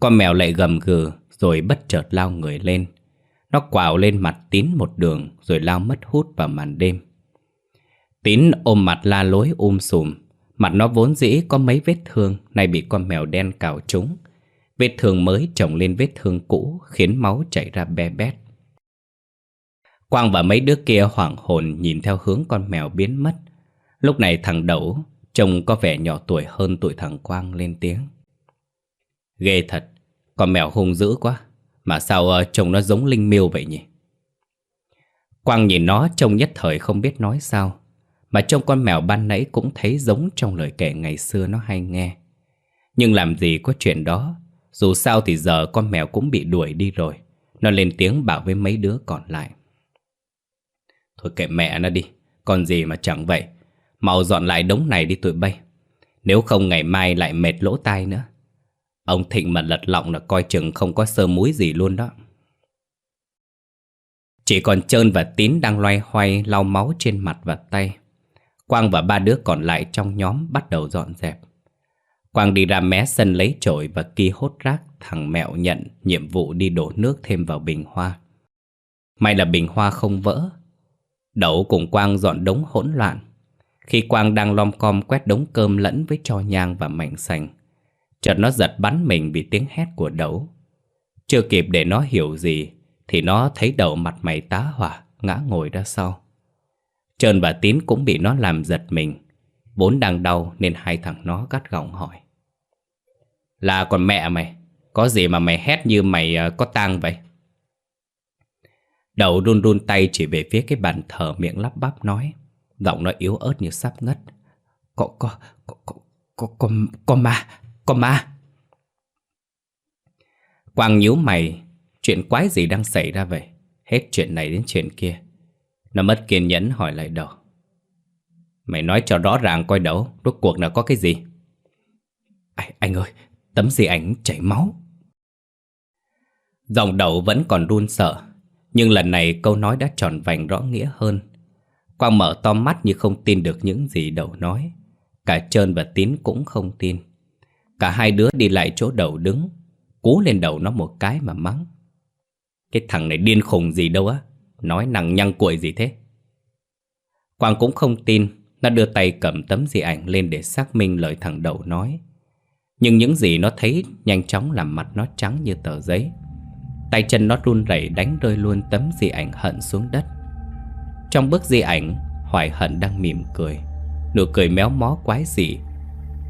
Con mèo lại gầm gừ rồi bất chợt lao người lên. Nó quào lên mặt tín một đường rồi lao mất hút vào màn đêm. Tín ôm mặt la lối um sùm. Mặt nó vốn dĩ có mấy vết thương, Nay bị con mèo đen cào trúng. Vết thương mới chồng lên vết thương cũ Khiến máu chảy ra be bét. Quang và mấy đứa kia hoảng hồn Nhìn theo hướng con mèo biến mất. Lúc này thằng Đẩu, Trông có vẻ nhỏ tuổi hơn tụi thằng Quang lên tiếng. Ghê thật Con mèo hung dữ quá. Mà sao ờ, uh, trông nó giống linh miêu vậy nhỉ? Quang nhìn nó trông nhất thời không biết nói sao. Mà trông con mèo ban nãy cũng thấy giống trong lời kể ngày xưa nó hay nghe. Nhưng làm gì có chuyện đó. Dù sao thì giờ con mèo cũng bị đuổi đi rồi. Nó lên tiếng bảo với mấy đứa còn lại. Thôi kệ mẹ nó đi Còn gì mà chẳng vậy Mau dọn lại đống này đi tụi bay Nếu không ngày mai lại mệt lỗ tai nữa Ông Thịnh mà lật lọng là coi chừng không có sơ múi gì luôn đó Chỉ còn Trơn và Tín đang loay hoay, lau máu trên mặt và tay Quang và ba đứa còn lại trong nhóm bắt đầu dọn dẹp. Quang đi ra mé sân lấy chổi và kia hốt rác, thằng mẹo nhận nhiệm vụ đi đổ nước thêm vào bình hoa. May là bình hoa không vỡ. Đậu cùng Quang dọn đống hỗn loạn. Khi Quang đang lom com quét đống cơm lẫn với cho nhang và mảnh sành, chợt nó giật bắn mình vì tiếng hét của Đậu. Chưa kịp để nó hiểu gì, thì nó thấy Đậu mặt mày tá hỏa, ngã ngồi ra sau. Trơn và Tín cũng bị nó làm giật mình Vốn đang đau nên hai thằng nó gắt gỏng hỏi Là còn mẹ mày Có gì mà mày hét như mày ờ, có tang vậy Đầu run run tay chỉ về phía cái bàn thờ miệng lắp bắp nói. Giọng nó yếu ớt như sắp ngất. Có, có, có, có, có, có, có ma, có ma. Quang nhíu mày. Chuyện quái gì đang xảy ra vậy? Hết chuyện này đến chuyện kia. Nó mất kiên nhẫn hỏi lại đầu. Mày nói cho rõ ràng coi đấu Rốt cuộc là có cái gì? Anh, anh ơi Tấm di ảnh chảy máu. Dòng đầu vẫn còn run sợ. Nhưng lần này câu nói đã tròn vành rõ nghĩa hơn. Quang mở to mắt như không tin được những gì đầu nói. Cả Trơn và Tín cũng không tin. Cả hai đứa đi lại chỗ đầu đứng, Cú lên đầu nó một cái mà mắng. Cái thằng này điên khùng gì đâu á, Nói nặng nhăng cuội gì thế? Quang cũng không tin, Nó đưa tay cầm tấm di ảnh lên để xác minh lời thằng đầu nói. Nhưng những gì nó thấy nhanh chóng làm mặt nó trắng như tờ giấy. Tay chân nó run rẩy đánh rơi luôn tấm di ảnh hận xuống đất. Trong bức di ảnh, Hoài hận đang mỉm cười, Nụ cười méo mó quái dị.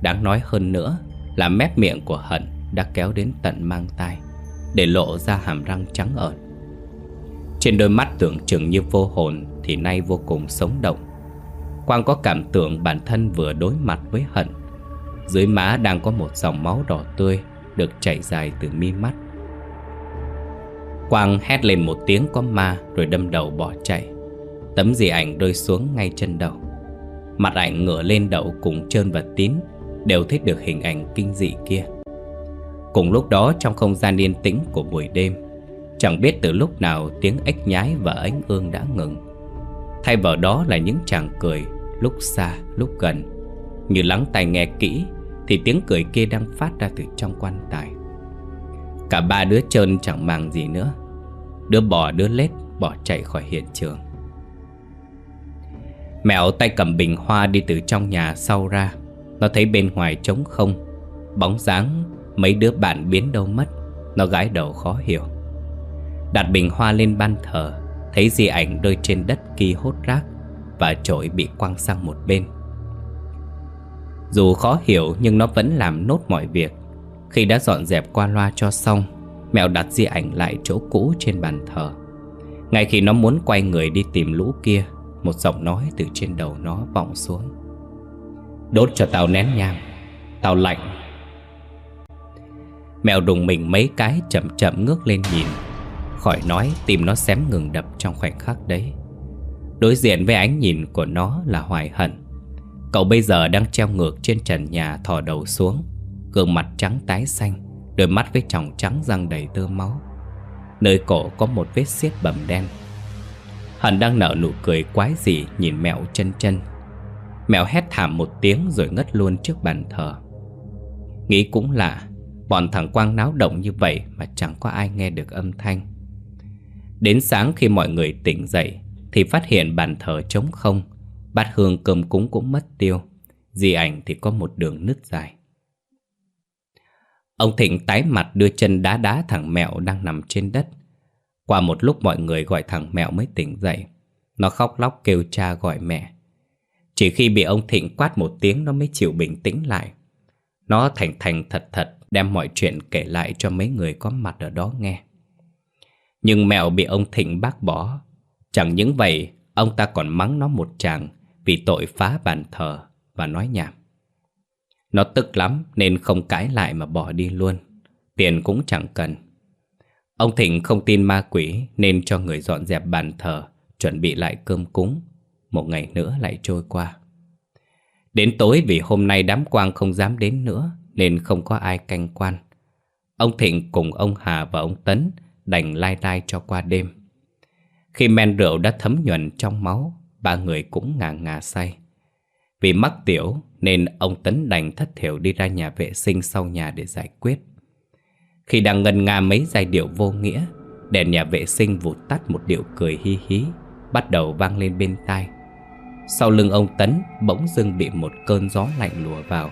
Đáng nói hơn nữa là mép miệng của hận đã kéo đến tận mang tai, Để lộ ra hàm răng trắng ợn. Trên đôi mắt tưởng chừng như vô hồn Thì nay vô cùng sống động. Quang có cảm tưởng bản thân vừa đối mặt với hận. Dưới má đang có một dòng máu đỏ tươi Được chảy dài từ mi mắt. Quang hét lên một tiếng có ma Rồi đâm đầu bỏ chạy. Tấm dì ảnh rơi xuống ngay chân đầu Mặt ảnh ngửa lên đậu cùng trơn và tín Đều thấy được hình ảnh kinh dị kia. Cùng lúc đó trong không gian yên tĩnh của buổi đêm, Chẳng biết từ lúc nào tiếng ếch nhái và ánh ương đã ngừng. Thay vào đó là những chàng cười, Lúc xa, lúc gần. Như lắng tai nghe kỹ, Thì tiếng cười kia đang phát ra từ trong quan tài. Cả ba đứa trơn chẳng mang gì nữa. Đứa bò đứa lết bỏ chạy khỏi hiện trường. Mẹo tay cầm bình hoa đi từ trong nhà sau ra. Nó thấy bên ngoài trống không. Bóng dáng Mấy đứa bạn biến đâu mất. Nó gãi đầu khó hiểu. Đặt bình hoa lên ban thờ, Thấy di ảnh rơi trên đất kỳ hốt rác Và trội bị quăng sang một bên. Dù khó hiểu nhưng nó vẫn làm nốt mọi việc. Khi đã dọn dẹp qua loa cho xong, Mẹo đặt di ảnh lại chỗ cũ trên bàn thờ. Ngay khi nó muốn quay người đi tìm lũ kia, Một giọng nói từ trên đầu nó vọng xuống. Đốt cho tao nén nhang, Tao lạnh. Mèo đùng mình mấy cái chậm chậm ngước lên nhìn, Khỏi nói tim nó xém ngừng đập trong khoảnh khắc đấy. Đối diện với ánh nhìn của nó là hoài hận. Cậu bây giờ đang treo ngược trên trần nhà thò đầu xuống. Gương mặt trắng tái xanh, Đôi mắt với tròng trắng răng đầy tơ máu. Nơi cổ có một vết xiết bầm đen. Hận đang nở nụ cười quái dị nhìn mẹo chân chân. Mẹo hét thảm một tiếng rồi ngất luôn trước bàn thờ. Nghĩ cũng lạ, Bọn thằng Quang náo động như vậy mà chẳng có ai nghe được âm thanh. Đến sáng khi mọi người tỉnh dậy Thì phát hiện bàn thờ trống không, Bát hương cơm cúng cũng mất tiêu. Di ảnh thì có một đường nứt dài. Ông Thịnh tái mặt đưa chân đá đá thằng mẹo đang nằm trên đất. Qua một lúc mọi người gọi thằng mẹo mới tỉnh dậy. Nó khóc lóc kêu cha gọi mẹ. Chỉ khi bị ông Thịnh quát một tiếng nó mới chịu bình tĩnh lại. Nó thành thành thật thật đem mọi chuyện kể lại cho mấy người có mặt ở đó nghe. Nhưng mẹo bị ông Thịnh bác bỏ. Chẳng những vậy, Ông ta còn mắng nó một tràng Vì tội phá bàn thờ Và nói nhảm nó tức lắm nên không cãi lại mà bỏ đi luôn. Tiền cũng chẳng cần. Ông Thịnh không tin ma quỷ Nên cho người dọn dẹp bàn thờ, Chuẩn bị lại cơm cúng. Một ngày nữa lại trôi qua. Đến tối vì hôm nay đám quang không dám đến nữa Nên không có ai canh quan. Ông Thịnh cùng ông Hà và ông Tấn Đành lai lai cho qua đêm. Khi men rượu đã thấm nhuần trong máu, Ba người cũng ngà ngà say. Vì mắc tiểu nên ông Tấn đành thất thiểu đi ra nhà vệ sinh sau nhà để giải quyết. Khi đang ngân nga mấy giai điệu vô nghĩa, Đèn nhà vệ sinh vụt tắt một điệu cười hi hí, Bắt đầu vang lên bên tai. Sau lưng ông Tấn bỗng dưng bị một cơn gió lạnh lùa vào.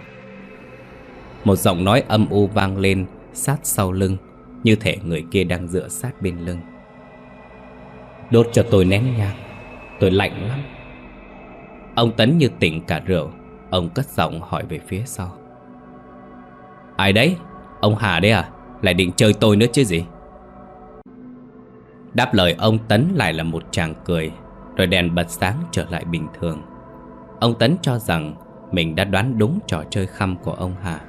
Một giọng nói âm u vang lên sát sau lưng, Như thể người kia đang dựa sát bên lưng. Đốt cho tôi nén nhang, Tôi lạnh lắm. Ông Tấn như tỉnh cả rượu. Ông cất giọng hỏi về phía sau Ai đấy? Ông Hà đấy à? Lại định chơi tôi nữa chứ gì? Đáp lời ông Tấn lại là một chàng cười, Rồi đèn bật sáng trở lại bình thường Ông Tấn cho rằng Mình đã đoán đúng trò chơi khăm của ông Hà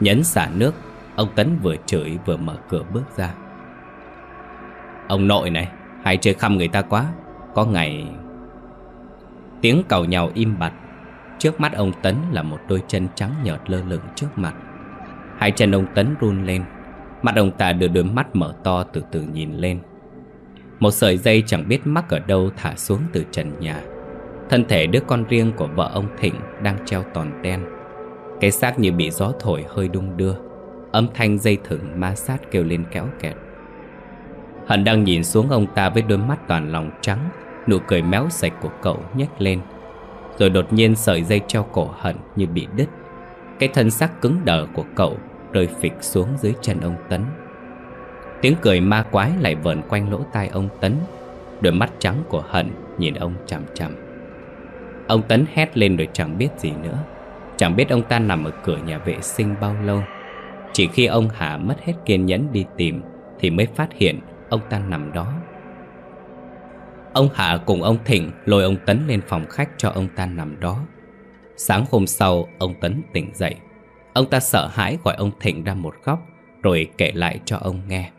Nhấn xả nước, Ông Tấn vừa chửi vừa mở cửa bước ra Ông nội này, Hay chơi khăm người ta quá, Có ngày Tiếng cầu nhau im bặt Trước mắt ông Tấn là một đôi chân trắng nhợt lơ lửng trước mặt. Hai chân ông Tấn run lên. Mặt ông ta đưa đôi mắt mở to từ từ nhìn lên. Một sợi dây chẳng biết mắc ở đâu thả xuống từ trần nhà. Thân thể đứa con riêng của vợ ông Thịnh đang treo toàn đen. Cái xác như bị gió thổi hơi đung đưa. Âm thanh dây thừng ma sát kêu lên kéo kẹt. Hận đang nhìn xuống ông ta với đôi mắt toàn lòng trắng. Nụ cười méo sạch của cậu nhếch lên rồi đột nhiên sợi dây treo cổ hận như bị đứt. Cái thân xác cứng đờ của cậu Rơi phịch xuống dưới chân ông Tấn. Tiếng cười ma quái lại vờn quanh lỗ tai ông Tấn. Đôi mắt trắng của hận nhìn ông chằm chằm. Ông Tấn hét lên rồi chẳng biết gì nữa. Chẳng biết ông ta nằm ở cửa nhà vệ sinh bao lâu. Chỉ khi ông Hà mất hết kiên nhẫn đi tìm Thì mới phát hiện ông ta nằm đó. Ông Hạ cùng ông Thịnh lôi ông Tấn lên phòng khách cho ông ta nằm đó. Sáng hôm sau, ông Tấn tỉnh dậy. Ông ta sợ hãi gọi ông Thịnh ra một góc, Rồi kể lại cho ông nghe.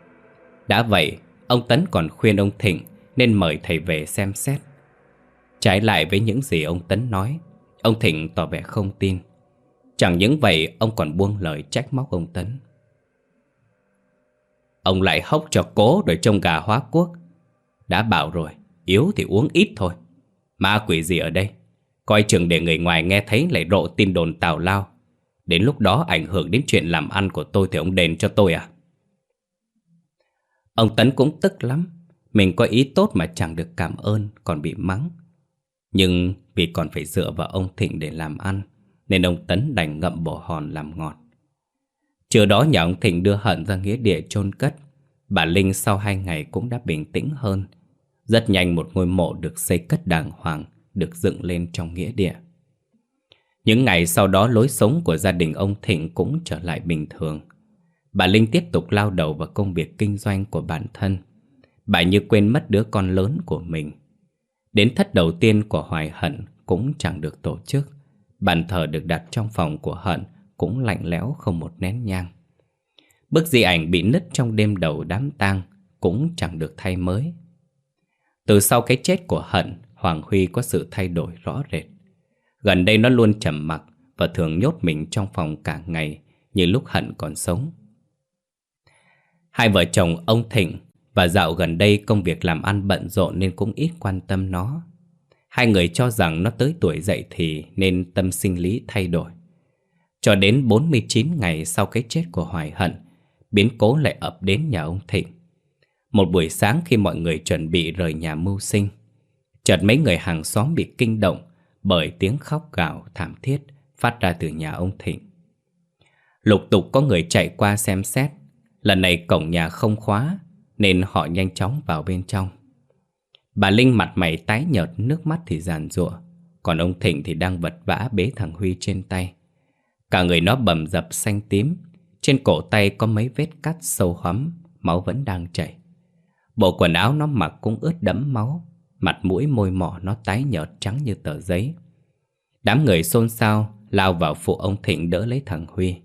Đã vậy, Ông Tấn còn khuyên ông Thịnh Nên mời thầy về xem xét. Trái lại với những gì ông Tấn nói, Ông Thịnh tỏ vẻ không tin. Chẳng những vậy, Ông còn buông lời trách móc ông Tấn. Ông lại hốc cho cố rồi trông gà hóa quốc. Đã bảo rồi Yếu thì uống ít thôi. Ma quỷ gì ở đây? Coi chừng để người ngoài nghe thấy lại rộ tin đồn tào lao. Đến lúc đó ảnh hưởng đến chuyện làm ăn của tôi Thì ông đền cho tôi à? Ông Tấn cũng tức lắm. Mình có ý tốt mà chẳng được cảm ơn, Còn bị mắng. Nhưng vì còn phải dựa vào ông Thịnh để làm ăn, Nên ông Tấn đành ngậm bổ hòn làm ngọt. Trưa đó nhà ông Thịnh đưa Hận ra nghĩa địa chôn cất. Bà Linh sau hai ngày cũng đã bình tĩnh hơn. Rất nhanh một ngôi mộ được xây cất đàng hoàng, Được dựng lên trong nghĩa địa. Những ngày sau đó lối sống của gia đình ông Thịnh cũng trở lại bình thường. Bà Linh tiếp tục lao đầu vào công việc kinh doanh của bản thân. Bà như quên mất đứa con lớn của mình. Đến thất đầu tiên của Hoài Hận cũng chẳng được tổ chức. Bàn thờ được đặt trong phòng của Hận cũng lạnh lẽo không một nén nhang. Bức di ảnh bị nứt trong đêm đầu đám tang cũng chẳng được thay mới. Từ sau cái chết của Hận, Hoàng Huy có sự thay đổi rõ rệt. Gần đây nó luôn trầm mặc và thường nhốt mình trong phòng cả ngày như lúc Hận còn sống. Hai vợ chồng ông Thịnh và dạo gần đây công việc làm ăn bận rộn nên cũng ít quan tâm nó. Hai người cho rằng nó tới tuổi dậy thì nên tâm sinh lý thay đổi. Cho đến 49 ngày sau cái chết của Hoài Hận biến cố lại ập đến nhà ông Thịnh. Một buổi sáng khi mọi người chuẩn bị rời nhà mưu sinh, chợt mấy người hàng xóm bị kinh động bởi tiếng khóc gào thảm thiết phát ra từ nhà ông Thịnh. Lục tục có người chạy qua xem xét, lần này cổng nhà không khóa nên họ nhanh chóng vào bên trong. Bà Linh mặt mày tái nhợt, nước mắt thì giàn giụa, còn ông Thịnh thì đang vật vã bế thằng Huy trên tay. Cả người nó bầm dập xanh tím, trên cổ tay có mấy vết cắt sâu hóm Máu vẫn đang chảy Bộ quần áo nó mặc cũng ướt đẫm máu, Mặt mũi môi mỏ nó tái nhợt trắng như tờ giấy. Đám người xôn xao Lao vào phụ ông Thịnh đỡ lấy thằng Huy.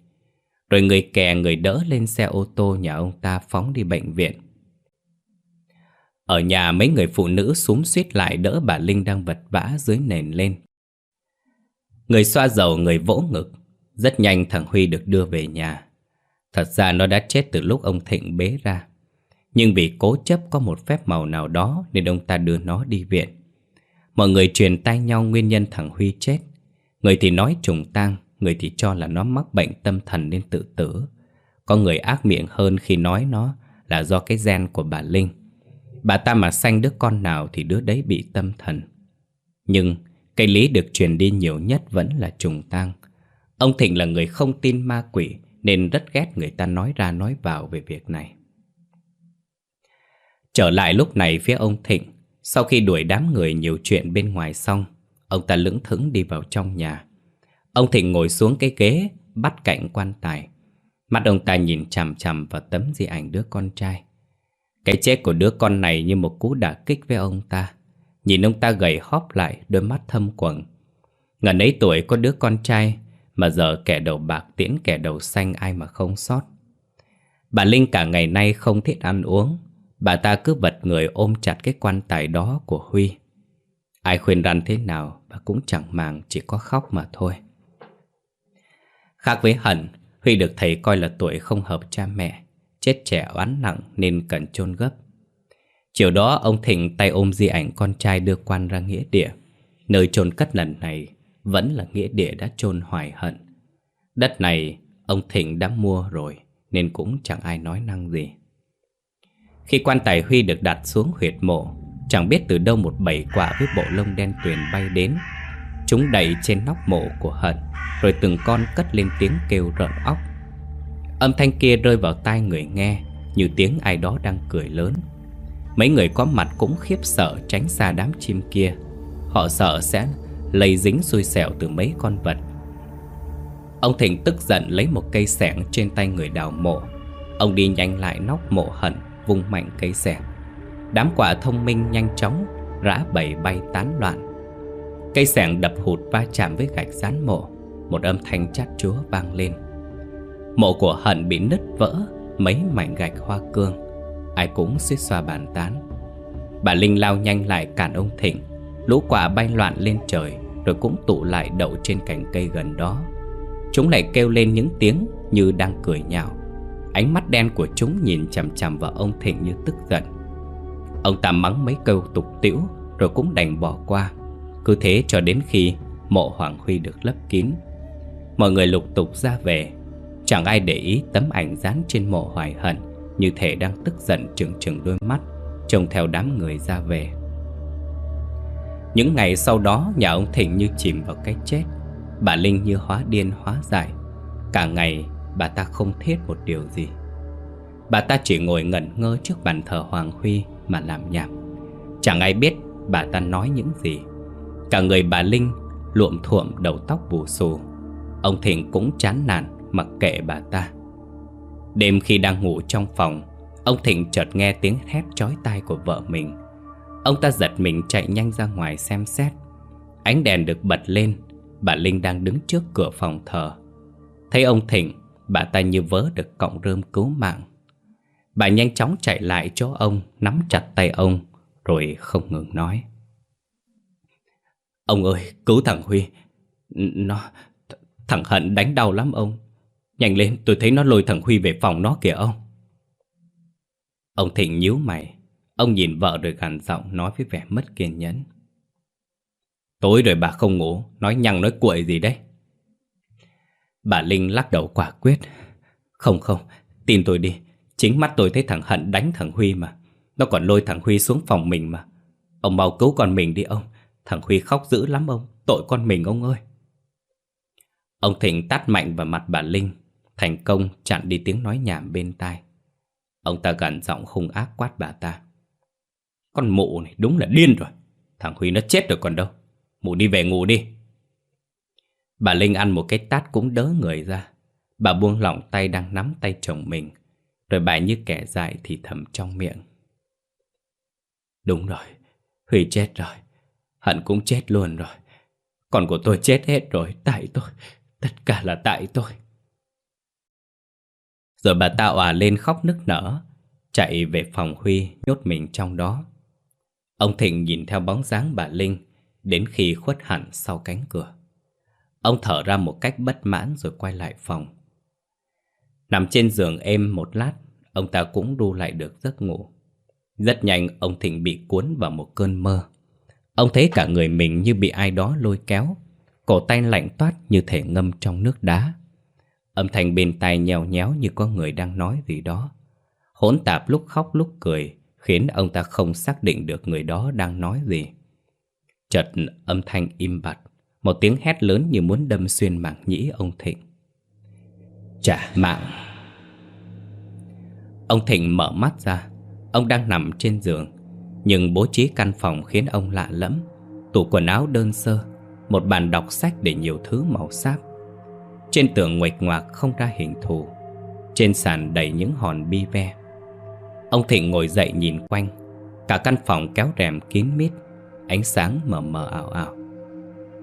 Rồi người kè người đỡ lên xe ô tô nhà ông ta phóng đi bệnh viện. Ở nhà mấy người phụ nữ súng suýt lại đỡ bà Linh đang vật vã dưới nền lên. Người xoa dầu, người vỗ ngực. Rất nhanh thằng Huy được đưa về nhà. Thật ra nó đã chết từ lúc ông Thịnh bế ra. Nhưng vì cố chấp có một phép màu nào đó Nên ông ta đưa nó đi viện. Mọi người truyền tay nhau nguyên nhân thằng Huy chết. Người thì nói trùng tang, Người thì cho là nó mắc bệnh tâm thần nên tự tử. Có người ác miệng hơn khi nói nó Là do cái gen của bà Linh. Bà ta mà sanh đứa con nào Thì đứa đấy bị tâm thần. Nhưng cái lý được truyền đi nhiều nhất Vẫn là trùng tang. Ông Thịnh là người không tin ma quỷ nên rất ghét người ta nói ra nói vào về việc này. Trở lại lúc này phía ông Thịnh, sau khi đuổi đám người nhiều chuyện bên ngoài xong, ông ta lững thững đi vào trong nhà. Ông Thịnh ngồi xuống cái ghế, bắt cạnh quan tài. Mắt ông ta nhìn chằm chằm vào tấm di ảnh đứa con trai. Cái chết của đứa con này như một cú đả kích với ông ta. Nhìn ông ta gầy hóp lại, đôi mắt thâm quầng. Ngần ấy tuổi có đứa con trai mà giờ kẻ đầu bạc tiễn kẻ đầu xanh ai mà không sót Bà Linh cả ngày nay không thích ăn uống Bà ta cứ vật người ôm chặt cái quan tài đó của Huy Ai khuyên răn thế nào Bà cũng chẳng màng, chỉ có khóc mà thôi Khác với Hận, Huy được thầy coi là tuổi không hợp cha mẹ, Chết trẻ oán nặng nên cần chôn gấp Chiều đó, ông Thịnh tay ôm di ảnh con trai đưa quan ra nghĩa địa Nơi chôn cất lần này vẫn là nghĩa địa đã chôn hoài hận. Đất này, ông Thịnh đã mua rồi, nên cũng chẳng ai nói năng gì. Khi quan tài Huy được đặt xuống huyệt mộ, chẳng biết từ đâu một bầy quả với bộ lông đen tuyền bay đến. Chúng đẩy trên nóc mộ của hận, rồi từng con cất lên tiếng kêu rợn óc. Âm thanh kia rơi vào tai người nghe như tiếng ai đó đang cười lớn. Mấy người có mặt cũng khiếp sợ tránh xa đám chim kia. Họ sợ sẽ lây dính xui xẻo từ mấy con vật. Ông Thịnh tức giận lấy một cây sẻng trên tay người đào mộ. Ông đi nhanh lại nóc mộ hận, vung mạnh cây sẻng. Đám quả thông minh nhanh chóng, rã bầy bay tán loạn. Cây sẻng đập hụt va chạm với gạch rán mộ, một âm thanh chát chúa vang lên. Mộ của hận bị nứt vỡ, mấy mảnh gạch hoa cương. Ai cũng suýt xoa bàn tán. Bà Linh lao nhanh lại cản ông Thịnh Lũ quả bay loạn lên trời Rồi cũng tụ lại đậu trên cành cây gần đó Chúng lại kêu lên những tiếng như đang cười nhạo Ánh mắt đen của chúng nhìn chằm chằm vào ông Thịnh như tức giận. Ông ta mắng mấy câu tục tĩu Rồi cũng đành bỏ qua. Cứ thế cho đến khi mộ Hoàng Huy được lấp kín. Mọi người lục tục ra về. Chẳng ai để ý tấm ảnh dán trên mộ hoài hận Như thể đang tức giận trừng trừng đôi mắt, Trông theo đám người ra về. Những ngày sau đó, nhà ông Thịnh như chìm vào cái chết. Bà Linh như hóa điên hóa dại. Cả ngày bà ta không thiết một điều gì. Bà ta chỉ ngồi ngẩn ngơ trước bàn thờ Hoàng Huy mà làm nhảm. Chẳng ai biết bà ta nói những gì. Cả người bà Linh luộm thuộm đầu tóc bù xù. Ông Thịnh cũng chán nản mặc kệ bà ta. Đêm khi đang ngủ trong phòng, Ông Thịnh chợt nghe tiếng hét chói tai của vợ mình. Ông ta giật mình chạy nhanh ra ngoài xem xét. Ánh đèn được bật lên, Bà Linh đang đứng trước cửa phòng thờ. Thấy ông Thịnh Bà ta như vớ được cọng rơm cứu mạng. Bà nhanh chóng chạy lại chỗ ông, Nắm chặt tay ông, Rồi không ngừng nói. Ông ơi, cứu thằng Huy. Nó Thằng Hận đánh đau lắm ông. Nhanh lên, tôi thấy nó lôi thằng Huy về phòng nó kìa ông. Ông Thịnh nhíu mày. Ông nhìn vợ rồi gằn giọng nói với vẻ mất kiên nhẫn. Tối rồi bà không ngủ, Nói nhăng nói cuội gì đấy. Bà Linh lắc đầu quả quyết. Không không, Tin tôi đi. Chính mắt tôi thấy thằng Hận đánh thằng Huy mà. Nó còn lôi thằng Huy xuống phòng mình mà. Ông mau cứu con mình đi ông. Thằng Huy khóc dữ lắm ông. Tội con mình ông ơi. Ông Thịnh tát mạnh vào mặt bà Linh. Thành công chặn đi tiếng nói nhảm bên tai. Ông ta gần giọng hung ác quát bà ta. Con mụ này đúng là điên rồi. Thằng Huy nó chết rồi còn đâu. Mụ đi về ngủ đi. Bà Linh ăn một cái tát cũng đỡ người ra. Bà buông lỏng tay đang nắm tay chồng mình, Rồi bà như kẻ dại thì thầm trong miệng. Đúng rồi, Huy chết rồi. Hận cũng chết luôn rồi. Con của tôi chết hết rồi, Tại tôi. Tất cả là tại tôi. Rồi bà ta òa lên khóc nức nở, Chạy về phòng Huy Nhốt mình trong đó. Ông Thịnh nhìn theo bóng dáng bà Linh, Đến khi khuất hẳn sau cánh cửa. Ông thở ra một cách bất mãn rồi quay lại phòng. Nằm trên giường êm một lát, Ông ta cũng đu lại được giấc ngủ. Rất nhanh, ông Thịnh bị cuốn vào một cơn mơ. Ông thấy cả người mình như bị ai đó lôi kéo, Cổ tay lạnh toát như thể ngâm trong nước đá. Âm thanh bên tai nhèo nhéo như có người đang nói gì đó. Hỗn tạp lúc khóc lúc cười, Khiến ông ta không xác định được người đó đang nói gì. Chợt âm thanh im bặt. Một tiếng hét lớn như muốn đâm xuyên mảng nhĩ ông Thịnh. Trả mạng. Ông Thịnh mở mắt ra. Ông đang nằm trên giường. Nhưng bố trí căn phòng khiến ông lạ lẫm. Tủ quần áo đơn sơ. Một bàn đọc sách để nhiều thứ màu sắc. Trên tường nguệch ngoạc không ra hình thù. Trên sàn đầy những hòn bi ve. Ông Thịnh ngồi dậy nhìn quanh. Cả căn phòng kéo rèm kín mít. Ánh sáng mờ mờ ảo ảo.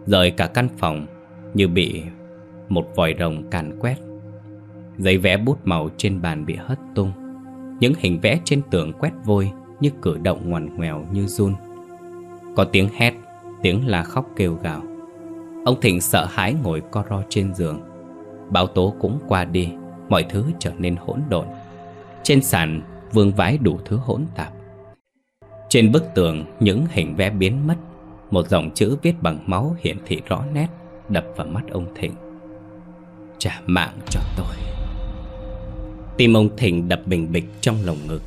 Rời cả căn phòng Như bị một vòi rồng càn quét. Giấy vẽ bút màu trên bàn bị hất tung. Những hình vẽ trên tường quét vôi Như cử động ngoằn ngoèo như run. Có tiếng hét, Tiếng là khóc kêu gào. Ông Thịnh sợ hãi ngồi co ro trên giường. Báo tố cũng qua đi, Mọi thứ trở nên hỗn độn. Trên sàn, vương vãi đủ thứ hỗn tạp. Trên bức tường, những hình vẽ biến mất. Một dòng chữ viết bằng máu hiển thị rõ nét, Đập vào mắt ông Thịnh. Trả mạng cho tôi. Tim ông Thịnh đập bình bịch trong lồng ngực.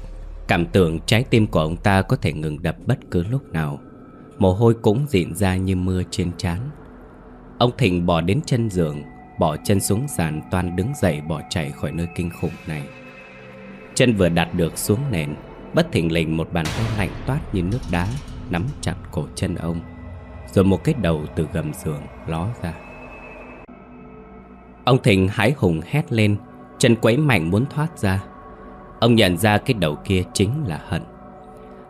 Cảm tưởng trái tim của ông ta có thể ngừng đập bất cứ lúc nào. Mồ hôi cũng dịn ra như mưa trên trán. Ông Thịnh bỏ đến chân giường, Bỏ chân xuống sàn, toan đứng dậy bỏ chạy khỏi nơi kinh khủng này. Chân vừa đặt được xuống nền, Bất thình lình một bàn tay lạnh toát như nước đá Nắm chặt cổ chân ông. Rồi một cái đầu từ gầm giường ló ra. Ông Thịnh hái hùng hét lên, Chân quấy mạnh muốn thoát ra. Ông nhận ra cái đầu kia chính là Hận.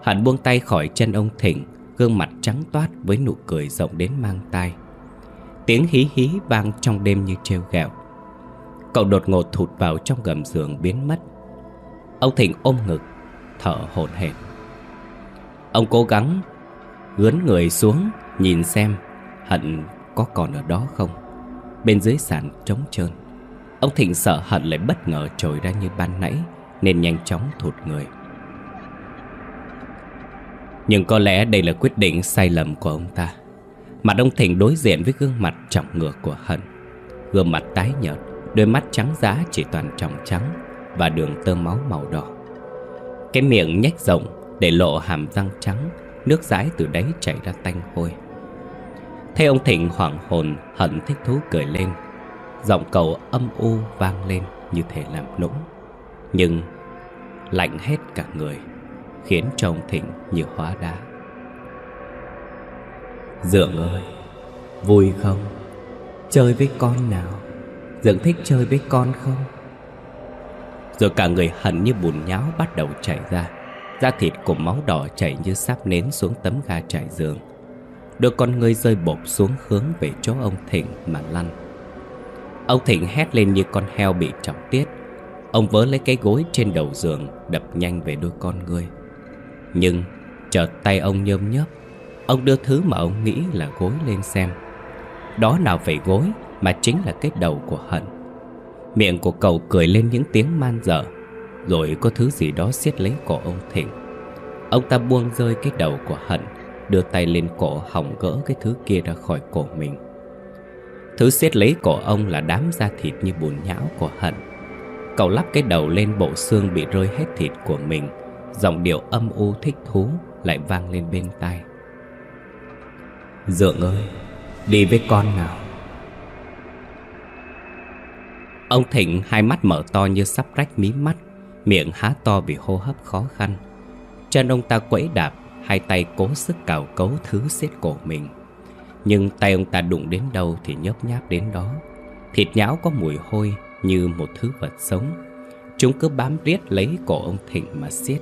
Hận buông tay khỏi chân ông Thịnh, Gương mặt trắng toát với nụ cười rộng đến mang tai. Tiếng hí hí vang trong đêm như treo gẹo Cậu đột ngột thụt vào trong gầm giường biến mất. Ông Thịnh ôm ngực, Thở hổn hển. Ông cố gắng Gướn người xuống Nhìn xem, Hận có còn ở đó không? Bên dưới sàn trống trơn. Ông Thịnh sợ Hận lại bất ngờ trồi ra như ban nãy, Nên nhanh chóng thụt người. Nhưng có lẽ đây là quyết định sai lầm của ông ta. Mặt ông Thịnh đối diện với gương mặt trọng ngược của Hận. Gương mặt tái nhợt, Đôi mắt trắng giá chỉ toàn trọng trắng Và đường tơ máu màu đỏ. Cái miệng nhếch rộng Để lộ hàm răng trắng, Nước dãi từ đấy chảy ra tanh hôi. Thấy ông Thịnh hoảng hồn, Hận thích thú cười lên. Giọng cầu âm u vang lên Như thể làm nũng. Nhưng Lạnh hết cả người, Khiến cho ông Thịnh như hóa đá. Dượng ơi, Vui không? Chơi với con nào? Dượng thích chơi với con không? Rồi cả người hận như bùn nháo bắt đầu chảy ra. Da thịt cùng máu đỏ chảy như sáp nến xuống tấm ga trải giường. Đôi con người rơi bột xuống hướng về chỗ ông Thịnh mà lăn. Ông Thịnh hét lên như con heo bị trọng tiết. Ông vớ lấy cái gối trên đầu giường, Đập nhanh về đôi con người. Nhưng, chợt tay ông nhơm nhớp. Ông đưa thứ mà ông nghĩ là gối lên xem. Đó nào phải gối, Mà chính là cái đầu của Hận. Miệng của cậu cười lên những tiếng man dở Rồi có thứ gì đó siết lấy cổ ông Thịnh. Ông ta buông rơi cái đầu của Hận Đưa tay lên cổ hỏng gỡ cái thứ kia ra khỏi cổ mình. Thứ siết lấy cổ ông là đám da thịt như bùn nhão của Hận. Cậu lắp cái đầu lên bộ xương bị rơi hết thịt của mình. Giọng điệu âm u thích thú lại vang lên bên tai. Dượng ơi, đi với con nào. Ông Thịnh hai mắt mở to như sắp rách mí mắt Miệng há to vì hô hấp khó khăn. Chân ông ta quẫy đạp Hai tay cố sức cào cấu thứ xiết cổ mình. Nhưng tay ông ta đụng đến đâu thì nhấp nháp đến đó. Thịt nhão có mùi hôi như một thứ vật sống. Chúng cứ bám riết lấy cổ ông Thịnh mà xiết.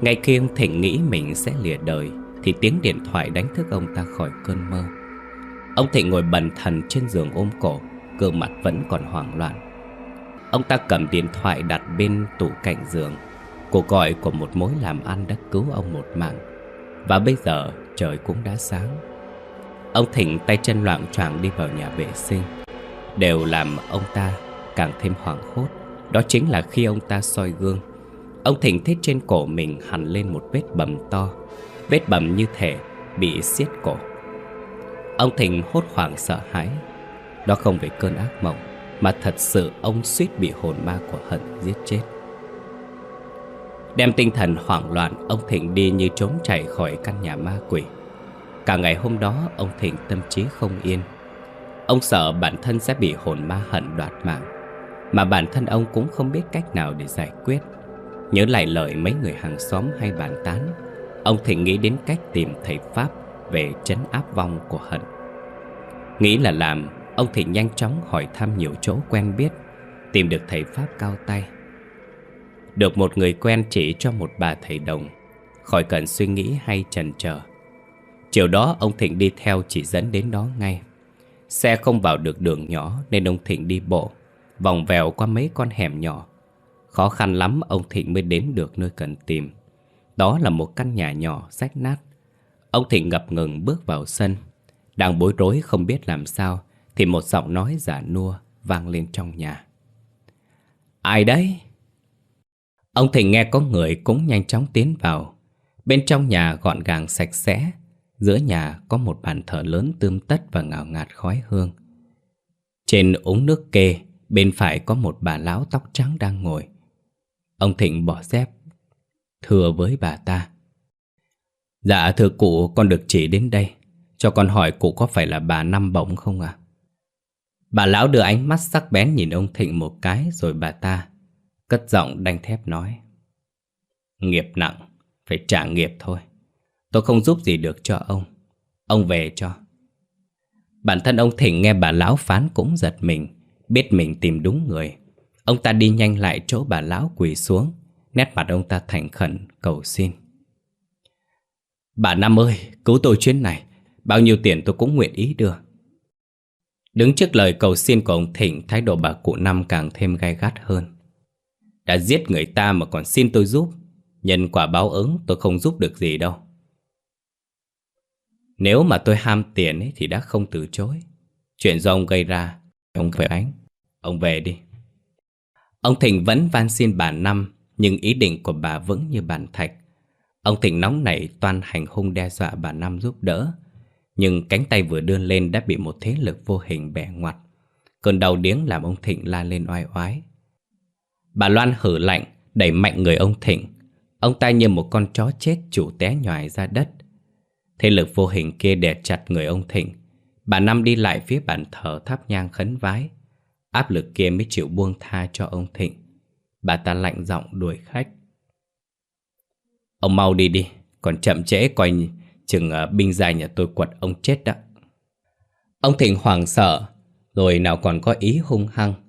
Ngay khi ông Thịnh nghĩ mình sẽ lìa đời, Thì tiếng điện thoại đánh thức ông ta khỏi cơn mơ. Ông Thịnh ngồi bần thần trên giường ôm cổ, Gương mặt vẫn còn hoảng loạn. Ông ta cầm điện thoại đặt bên tủ cạnh giường. Cuộc gọi của một mối làm ăn đã cứu ông một mạng. Và bây giờ trời cũng đã sáng. Ông Thịnh tay chân loạn choạng đi vào nhà vệ sinh. Đều làm ông ta càng thêm hoảng hốt. Đó chính là khi ông ta soi gương. Ông Thịnh thấy trên cổ mình hằn lên một vết bầm to. Vết bầm như thể bị siết cổ. Ông Thịnh hốt hoảng sợ hãi. Đó không phải cơn ác mộng, Mà thật sự ông suýt bị hồn ma của Hận giết chết. Đem tinh thần hoảng loạn, Ông Thịnh đi như trốn chạy khỏi căn nhà ma quỷ. Cả ngày hôm đó, Ông Thịnh tâm trí không yên. Ông sợ bản thân sẽ bị hồn ma hận đoạt mạng, Mà bản thân ông cũng không biết cách nào để giải quyết. Nhớ lại lời mấy người hàng xóm hay bàn tán, Ông Thịnh nghĩ đến cách tìm thầy Pháp Về chấn áp vong của hận. Nghĩ là làm, Ông Thịnh nhanh chóng hỏi thăm nhiều chỗ quen biết, Tìm được thầy Pháp cao tay. Được một người quen chỉ cho một bà thầy đồng. Khỏi cần suy nghĩ hay chần chờ. Chiều đó, ông Thịnh đi theo chỉ dẫn đến đó ngay. Xe không vào được đường nhỏ nên ông Thịnh đi bộ, Vòng vèo qua mấy con hẻm nhỏ. Khó khăn lắm, ông Thịnh mới đến được nơi cần tìm. Đó là một căn nhà nhỏ, rách nát. Ông Thịnh ngập ngừng bước vào sân. Đang bối rối không biết làm sao, Thì một giọng nói giả nua vang lên trong nhà. Ai đấy? Ông Thịnh nghe có người cũng nhanh chóng tiến vào Bên trong nhà gọn gàng sạch sẽ Giữa nhà có một bàn thờ lớn tươm tất và ngào ngạt khói hương. Trên ống nước kê, bên phải có một bà lão tóc trắng đang ngồi. Ông Thịnh bỏ dép, thưa với bà ta. Dạ thưa cụ, con được chỉ đến đây. Cho con hỏi cụ có phải là bà Năm Bổng không à? Bà lão đưa ánh mắt sắc bén nhìn ông Thịnh một cái rồi bà ta cất giọng đanh thép nói. Nghiệp nặng, phải trả nghiệp thôi. Tôi không giúp gì được cho ông. Ông về cho. Bản thân ông Thịnh nghe bà lão phán cũng giật mình Biết mình tìm đúng người. Ông ta đi nhanh lại chỗ bà lão quỳ xuống Nét mặt ông ta thành khẩn cầu xin. Bà Năm ơi cứu tôi chuyến này Bao nhiêu tiền tôi cũng nguyện ý đưa. Đứng trước lời cầu xin của ông Thịnh Thái độ bà cụ Năm càng thêm gai gắt hơn. Đã giết người ta mà còn xin tôi giúp Nhân quả báo ứng tôi không giúp được gì đâu nếu mà tôi ham tiền ấy, thì đã không từ chối. Chuyện do ông gây ra, ông phải ánh. Ông về đi. Ông Thịnh vẫn van xin bà Năm, nhưng ý định của bà vững như bàn thạch. Ông Thịnh nóng nảy toan hành hung đe dọa bà Năm giúp đỡ. Nhưng cánh tay vừa đưa lên đã bị một thế lực vô hình bẻ ngoặt. Cơn đau điếng làm ông Thịnh la lên oai oái. Bà Loan hử lạnh, đẩy mạnh người ông Thịnh. Ông ta như một con chó chết chủ té nhòi ra đất. Thế lực vô hình kia đè chặt người ông Thịnh. Bà Năm đi lại phía bàn thờ thắp nhang khấn vái. Áp lực kia mới chịu buông tha cho ông Thịnh. Bà ta lạnh giọng đuổi khách. Ông mau đi đi Còn chậm trễ coi chừng ờ, binh dài nhà tôi quật ông chết đó. Ông Thịnh hoảng sợ Rồi nào còn có ý hung hăng.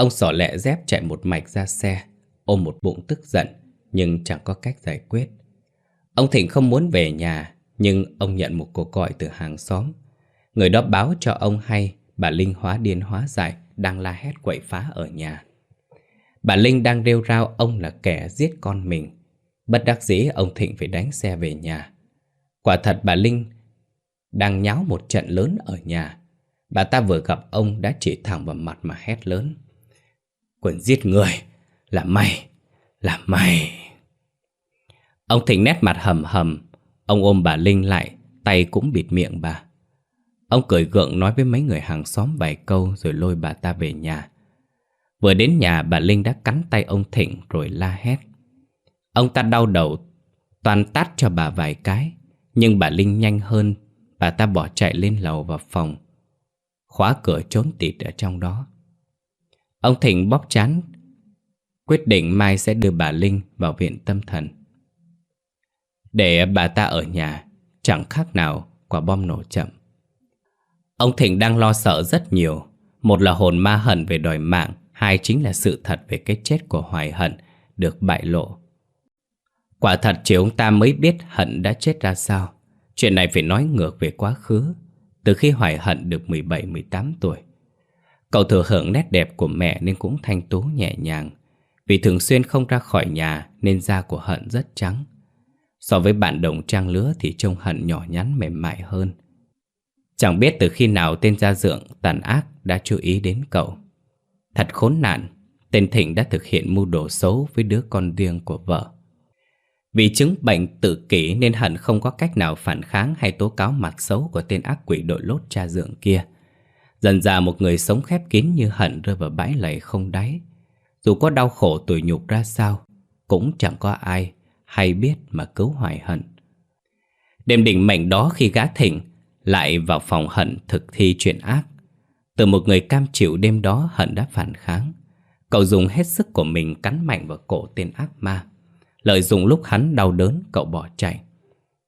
Ông sỏ lẹ dép chạy một mạch ra xe, Ôm một bụng tức giận, Nhưng chẳng có cách giải quyết. Ông Thịnh không muốn về nhà, Nhưng ông nhận một cuộc gọi từ hàng xóm. Người đó báo cho ông hay, Bà Linh hóa điên hóa dại, Đang la hét quậy phá ở nhà. Bà Linh đang rêu rao ông là kẻ giết con mình. Bất đắc dĩ, ông Thịnh phải đánh xe về nhà. Quả thật bà Linh đang nháo một trận lớn ở nhà. Bà ta vừa gặp ông đã chỉ thẳng vào mặt mà hét lớn. Quần giết người. Là mày. Là mày. Ông Thịnh nét mặt hầm hầm. Ông ôm bà Linh lại. Tay cũng bịt miệng bà. Ông cười gượng nói với mấy người hàng xóm vài câu Rồi lôi bà ta về nhà. Vừa đến nhà, bà Linh đã cắn tay ông Thịnh Rồi la hét. Ông ta đau đầu, Toàn tát cho bà vài cái. Nhưng bà Linh nhanh hơn. Bà ta bỏ chạy lên lầu vào phòng. Khóa cửa trốn tịt ở trong đó. Ông Thịnh bóp chán. Quyết định mai sẽ đưa bà Linh vào viện tâm thần. Để bà ta ở nhà, Chẳng khác nào quả bom nổ chậm. Ông Thịnh đang lo sợ rất nhiều. Một là hồn ma hận về đòi mạng, Hai chính là sự thật về cái chết của Hoài Hận Được bại lộ. Quả thật chỉ ông ta mới biết Hận đã chết ra sao. Chuyện này phải nói ngược về quá khứ. Từ khi Hoài Hận được 17-18 tuổi Cậu thừa hưởng nét đẹp của mẹ nên cũng thanh tú nhẹ nhàng. Vì thường xuyên không ra khỏi nhà nên da của Hận rất trắng. So với bạn đồng trang lứa thì trông Hận nhỏ nhắn mềm mại hơn. Chẳng biết từ khi nào tên gia dượng tàn ác đã chú ý đến cậu. Thật khốn nạn, Tên Thịnh đã thực hiện mưu đồ xấu với đứa con riêng của vợ. Vì chứng bệnh tự kỷ nên Hận không có cách nào phản kháng hay tố cáo mặt xấu của tên ác quỷ đội lốt cha dượng kia. Dần già một người sống khép kín như Hận rơi vào bãi lầy không đáy. Dù có đau khổ tủi nhục ra sao, Cũng chẳng có ai hay biết mà cứu hoài Hận. Đêm đỉnh mệnh đó khi gã Thịnh, lại vào phòng Hận thực thi chuyện ác. Từ một người cam chịu đêm đó Hận đã phản kháng. Cậu dùng hết sức của mình cắn mạnh vào cổ tên ác ma. Lợi dụng lúc hắn đau đớn, cậu bỏ chạy.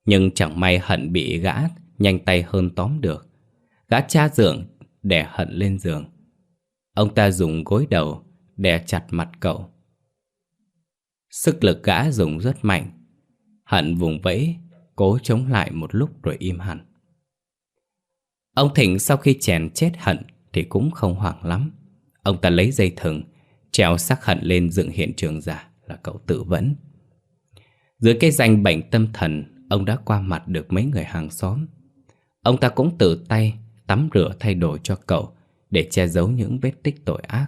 Nhưng chẳng may Hận bị gã nhanh tay hơn tóm được. Gã cha dưỡng đè Hận lên giường Ông ta dùng gối đầu đè chặt mặt cậu Sức lực gã dùng rất mạnh Hận vùng vẫy Cố chống lại một lúc rồi im hẳn Ông Thịnh sau khi chèn chết Hận thì cũng không hoảng lắm. Ông ta lấy dây thừng, treo xác hận lên dựng hiện trường giả là cậu tự vẫn. Dưới cái danh bệnh tâm thần, ông đã qua mặt được mấy người hàng xóm. Ông ta cũng tự tay tắm rửa thay đổi cho cậu để che giấu những vết tích tội ác.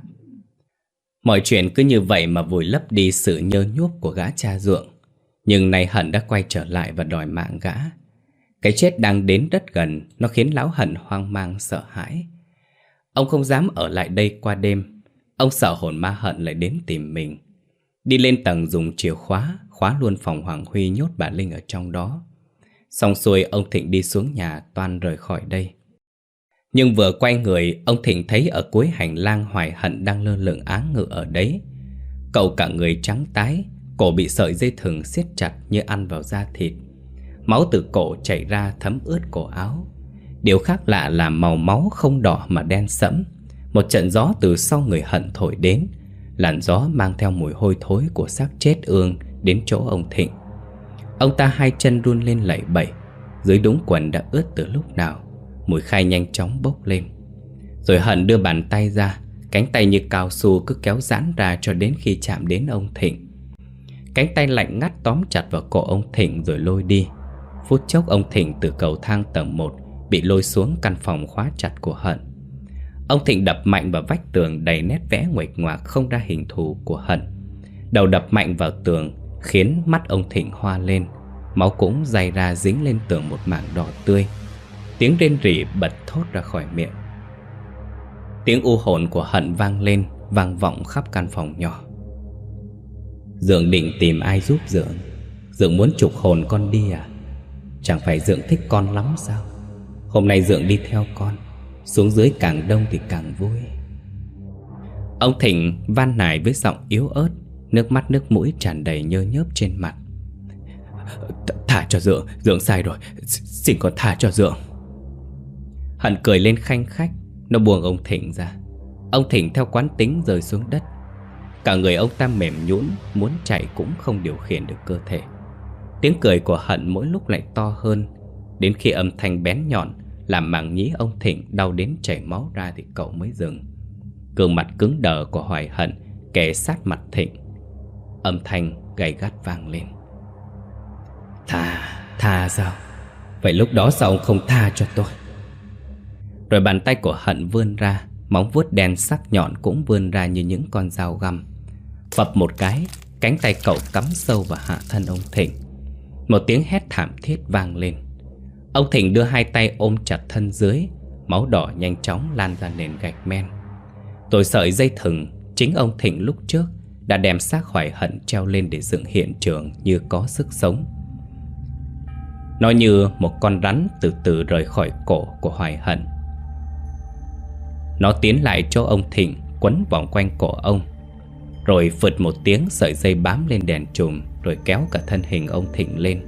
Mọi chuyện cứ như vậy mà vùi lấp đi sự nhơ nhuốc của gã cha ruộng. Nhưng nay Hận đã quay trở lại và đòi mạng gã. Cái chết đang đến rất gần, nó khiến lão Hận hoang mang sợ hãi. Ông không dám ở lại đây qua đêm Ông sợ hồn ma hận lại đến tìm mình Đi lên tầng dùng chìa khóa Khóa luôn phòng Hoàng Huy nhốt bà Linh ở trong đó Xong xuôi ông Thịnh đi xuống nhà toan rời khỏi đây nhưng vừa quay người, Ông Thịnh thấy ở cuối hành lang hoài hận đang lơ lửng áng ngự ở đấy. Cậu cả người trắng tái, Cổ bị sợi dây thừng siết chặt như ăn vào da thịt. Máu từ cổ chảy ra thấm ướt cổ áo. Điều khác lạ là màu máu không đỏ mà đen sẫm. Một trận gió từ sau người hận thổi đến. Làn gió mang theo mùi hôi thối của xác chết ương đến chỗ ông Thịnh. Ông ta hai chân run lên lẩy bẩy. Dưới đống quần đã ướt từ lúc nào. Mùi khai nhanh chóng bốc lên. Rồi hận đưa bàn tay ra, Cánh tay như cao su cứ kéo giãn ra cho đến khi chạm đến ông Thịnh. Cánh tay lạnh ngắt tóm chặt vào cổ ông Thịnh rồi lôi đi. Phút chốc ông Thịnh từ cầu thang tầng 1 Bị lôi xuống căn phòng khóa chặt của Hận. Ông Thịnh đập mạnh vào vách tường đầy nét vẽ nguệch ngoạc không ra hình thù của Hận. Đầu đập mạnh vào tường, khiến mắt ông Thịnh hoa lên. Máu cũng dày ra dính lên tường một mảng đỏ tươi. Tiếng rên rỉ bật thốt ra khỏi miệng. Tiếng u hồn của Hận vang lên, Vang vọng khắp căn phòng nhỏ. Dượng định tìm ai giúp Dượng? Dượng muốn trục hồn con đi à? Chẳng phải Dượng thích con lắm sao? Hôm nay Dượng đi theo con, Xuống dưới càng đông thì càng vui. Ông Thịnh van nài với giọng yếu ớt, Nước mắt nước mũi tràn đầy nhơ nhớp trên mặt. Thả cho Dượng Dượng sai rồi. Xin con thả cho Dượng. Hận cười lên khanh khách. Nó buông ông Thịnh ra. Ông Thịnh theo quán tính rơi xuống đất. Cả người ông ta mềm nhũn Muốn chạy cũng không điều khiển được cơ thể. Tiếng cười của Hận mỗi lúc lại to hơn. Đến khi âm thanh bén nhọn Làm màng nhí ông Thịnh đau đến chảy máu ra Thì cậu mới dừng. Gương mặt cứng đờ của Hoài Hận Kề sát mặt Thịnh. Âm thanh gay gắt vang lên. Tha, tha sao? Vậy lúc đó sao ông không tha cho tôi rồi bàn tay của Hận vươn ra, Móng vuốt đen sắc nhọn cũng vươn ra như những con dao găm. Phập một cái, Cánh tay cậu cắm sâu vào hạ thân ông Thịnh. Một tiếng hét thảm thiết vang lên. Ông Thịnh đưa hai tay ôm chặt thân dưới, Máu đỏ nhanh chóng lan ra nền gạch men. Tôi sợi dây thừng, Chính ông Thịnh lúc trước Đã đem xác hoài hận treo lên để dựng hiện trường Như có sức sống. Nó như một con rắn từ từ rời khỏi cổ của hoài hận. Nó tiến lại cho ông Thịnh, Quấn vòng quanh cổ ông, Rồi phượt một tiếng sợi dây bám lên đèn chùm, Rồi kéo cả thân hình ông Thịnh lên.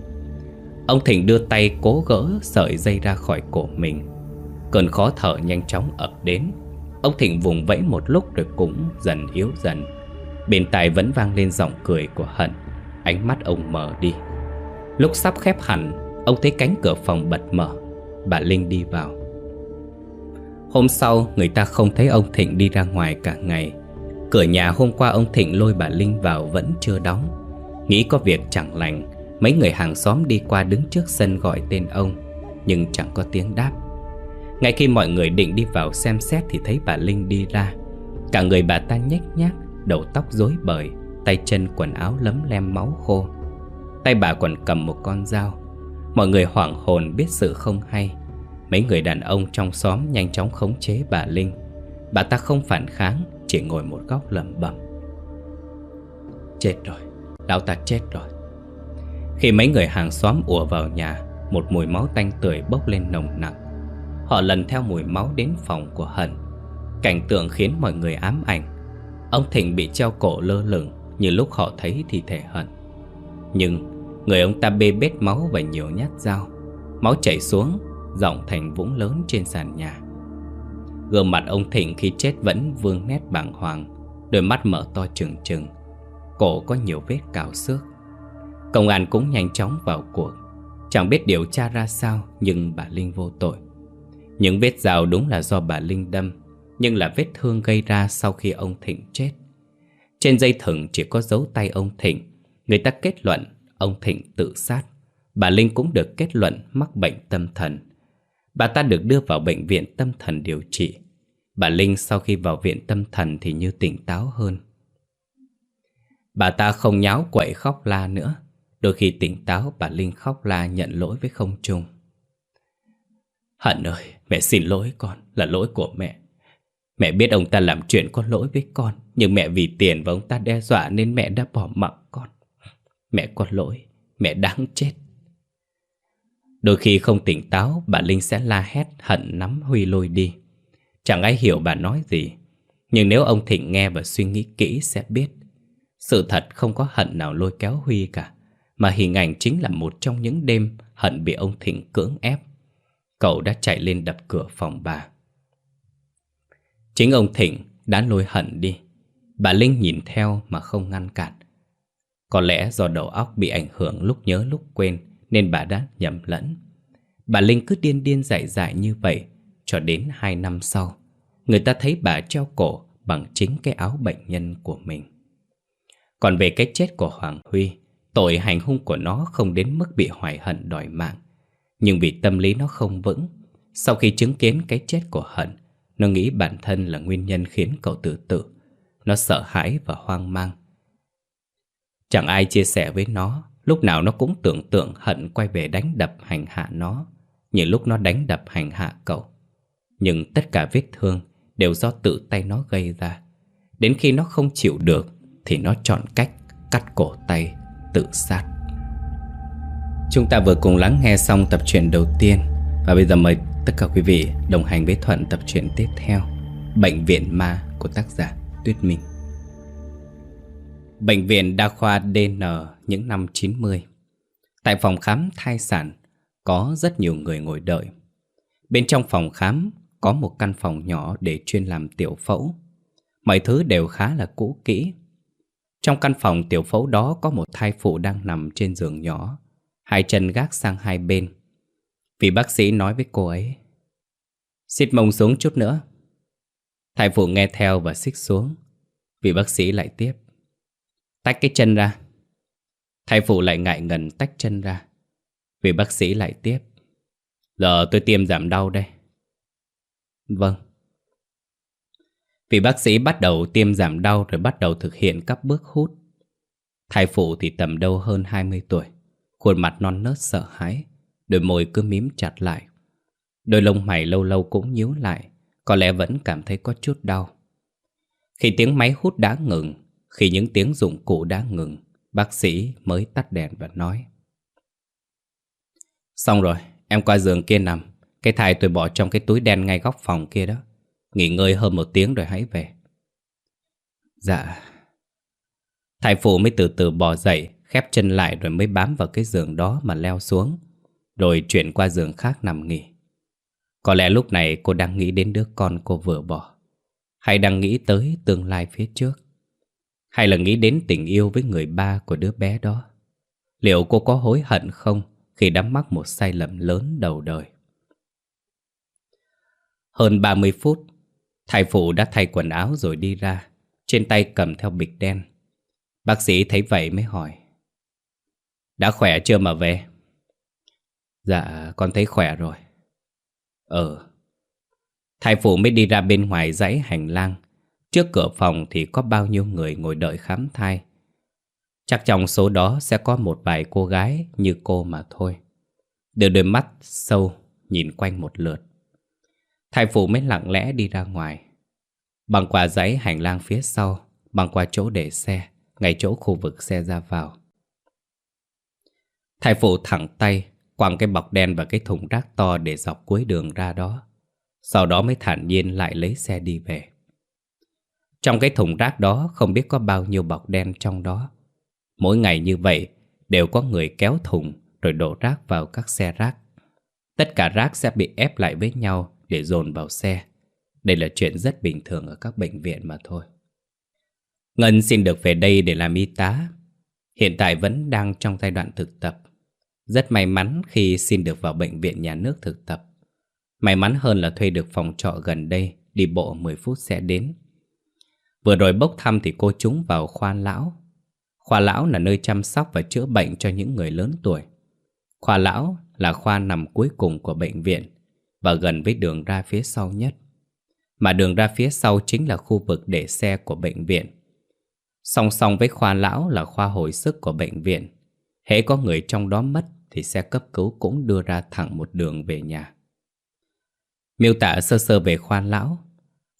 Ông Thịnh đưa tay cố gỡ sợi dây ra khỏi cổ mình. Cơn khó thở nhanh chóng ập đến. Ông Thịnh vùng vẫy một lúc rồi cũng dần yếu dần. Bên tai vẫn vang lên giọng cười của Hận. Ánh mắt ông mở đi. Lúc sắp khép hẳn, Ông thấy cánh cửa phòng bật mở. Bà Linh đi vào. Hôm sau, người ta không thấy ông Thịnh đi ra ngoài cả ngày. Cửa nhà hôm qua ông Thịnh lôi bà Linh vào vẫn chưa đóng. Nghĩ có việc chẳng lành, Mấy người hàng xóm đi qua đứng trước sân gọi tên ông, Nhưng chẳng có tiếng đáp. Ngay khi mọi người định đi vào xem xét Thì thấy bà Linh đi ra. Cả người bà ta nhếch nhác, Đầu tóc rối bời, Tay chân quần áo lấm lem máu khô. Tay bà còn cầm một con dao. Mọi người hoảng hồn biết sự không hay. Mấy người đàn ông trong xóm nhanh chóng khống chế bà Linh. Bà ta không phản kháng, Chỉ ngồi một góc lẩm bẩm. Chết rồi, Lão ta chết rồi. Khi mấy người hàng xóm ùa vào nhà, Một mùi máu tanh tưởi bốc lên nồng nặng Họ lần theo mùi máu đến phòng của Hận. Cảnh tượng khiến mọi người ám ảnh. Ông Thịnh bị treo cổ lơ lửng, Như lúc họ thấy thi thể Hận. Nhưng người ông ta bê bết máu và nhiều nhát dao. Máu chảy xuống Giọng thành vũng lớn trên sàn nhà. Gương mặt ông Thịnh khi chết vẫn vương nét bàng hoàng, Đôi mắt mở to trừng trừng, Cổ có nhiều vết cào xước. Công an cũng nhanh chóng vào cuộc, Chẳng biết điều tra ra sao Nhưng bà Linh vô tội. Những vết rào đúng là do bà Linh đâm, Nhưng là vết thương gây ra sau khi ông Thịnh chết. Trên dây thừng chỉ có dấu tay ông Thịnh, Người ta kết luận ông Thịnh tự sát. Bà Linh cũng được kết luận mắc bệnh tâm thần. Bà ta được đưa vào bệnh viện tâm thần điều trị Bà Linh sau khi vào viện tâm thần thì như tỉnh táo hơn Bà ta không nháo quậy khóc la nữa Đôi khi tỉnh táo bà Linh khóc la nhận lỗi với không trung Hận ơi, mẹ xin lỗi con, là lỗi của mẹ. Mẹ biết ông ta làm chuyện có lỗi với con, nhưng mẹ vì tiền và ông ta đe dọa nên mẹ đã bỏ mặc con. Mẹ có lỗi, mẹ đáng chết. Đôi khi không tỉnh táo, bà Linh sẽ la hét hận nắm Huy lôi đi. Chẳng ai hiểu bà nói gì, nhưng nếu ông Thịnh nghe và suy nghĩ kỹ sẽ biết. Sự thật không có hận nào lôi kéo Huy cả, mà hình ảnh chính là một trong những đêm hận bị ông Thịnh cưỡng ép Cậu đã chạy lên đập cửa phòng bà Chính ông Thịnh đã lôi hận đi Bà Linh nhìn theo mà không ngăn cản Có lẽ do đầu óc bị ảnh hưởng lúc nhớ lúc quên nên bà đã nhầm lẫn. Bà Linh cứ điên điên dại dại như vậy Cho đến hai năm sau, Người ta thấy bà treo cổ bằng chính cái áo bệnh nhân của mình. Còn về cái chết của Hoàng Huy, Tội hành hung của nó không đến mức bị hoài hận đòi mạng. Nhưng vì tâm lý nó không vững, Sau khi chứng kiến cái chết của Hận, Nó nghĩ bản thân là nguyên nhân khiến cậu tự tử. Nó sợ hãi và hoang mang. Chẳng ai chia sẻ với nó Lúc nào nó cũng tưởng tượng Hận quay về đánh đập hành hạ nó. Như lúc nó đánh đập hành hạ cậu. Nhưng tất cả vết thương Đều do tự tay nó gây ra. Đến khi nó không chịu được Thì nó chọn cách cắt cổ tay, tự sát. Chúng ta vừa cùng lắng nghe xong tập truyện đầu tiên. Và bây giờ mời tất cả quý vị đồng hành với Thuận tập truyện tiếp theo, Bệnh viện ma của tác giả Tuyết Minh. Bệnh viện Đa khoa DN những năm 90 Tại phòng khám thai sản có rất nhiều người ngồi đợi. Bên trong phòng khám có một căn phòng nhỏ để chuyên làm tiểu phẫu. Mọi thứ đều khá là cũ kỹ. Trong căn phòng tiểu phẫu đó có một thai phụ đang nằm trên giường nhỏ, hai chân gác sang hai bên. Vị bác sĩ nói với cô ấy, Xích mông xuống chút nữa. Thai phụ nghe theo và xích xuống. Vị bác sĩ lại tiếp. Tách cái chân ra. Thai phụ lại ngại ngần tách chân ra. Vị bác sĩ lại tiếp. Giờ tôi tiêm giảm đau đây. Vâng. Vị bác sĩ bắt đầu tiêm giảm đau rồi bắt đầu thực hiện các bước hút. Thai phụ thì tầm đâu hơn 20 tuổi. Khuôn mặt non nớt sợ hãi. Đôi môi cứ mím chặt lại. Đôi lông mày lâu lâu cũng nhíu lại. Có lẽ vẫn cảm thấy có chút đau. Khi tiếng máy hút đã ngừng, khi những tiếng dụng cụ đã ngừng, bác sĩ mới tắt đèn và nói. Xong rồi, em qua giường kia nằm. Cái thai tôi bỏ trong cái túi đen ngay góc phòng kia đó. Nghỉ ngơi hơn một tiếng rồi hãy về. Dạ. Thai phụ mới từ từ bò dậy, khép chân lại rồi mới bám vào cái giường đó mà leo xuống. Rồi chuyển qua giường khác nằm nghỉ. Có lẽ lúc này cô đang nghĩ đến đứa con cô vừa bỏ. Hay đang nghĩ tới tương lai phía trước. Hay là nghĩ đến tình yêu với người ba của đứa bé đó. Liệu cô có hối hận không khi đã mắc một sai lầm lớn đầu đời? Hơn 30 phút, thai phụ đã thay quần áo rồi đi ra, trên tay cầm theo bịch đen. Bác sĩ thấy vậy mới hỏi. Đã khỏe chưa mà về? Dạ, con thấy khỏe rồi. Ờ. Thai phụ mới đi ra bên ngoài dãy hành lang. Trước cửa phòng thì có bao nhiêu người ngồi đợi khám thai. Chắc trong số đó sẽ có một vài cô gái như cô mà thôi. Đưa đôi mắt sâu nhìn quanh một lượt. Thai phụ mới lặng lẽ đi ra ngoài. Bằng qua dãy hành lang phía sau, bằng qua chỗ để xe, ngay chỗ khu vực xe ra vào. Thai phụ thẳng tay, quăng cái bọc đen và cái thùng rác to để dọc cuối đường ra đó. Sau đó mới thản nhiên lại lấy xe đi về. Trong cái thùng rác đó không biết có bao nhiêu bọc đen trong đó. Mỗi ngày như vậy đều có người kéo thùng rồi đổ rác vào các xe rác. Tất cả rác sẽ bị ép lại với nhau để dồn vào xe. Đây là chuyện rất bình thường ở các bệnh viện mà thôi. Ngân xin được về đây để làm y tá. Hiện tại vẫn đang trong giai đoạn thực tập. Rất may mắn khi xin được vào bệnh viện nhà nước thực tập. May mắn hơn là thuê được phòng trọ gần đây, đi bộ 10 phút sẽ đến. Vừa rồi bốc thăm thì cô chúng vào khoa lão. Khoa lão là nơi chăm sóc và chữa bệnh cho những người lớn tuổi. Khoa lão là khoa nằm cuối cùng của bệnh viện và gần với đường ra phía sau nhất. Mà đường ra phía sau chính là khu vực để xe của bệnh viện. Song song với khoa lão là khoa hồi sức của bệnh viện. Hễ có người trong đó mất thì xe cấp cứu cũng đưa ra thẳng một đường về nhà. Miêu tả sơ sơ về khoa lão.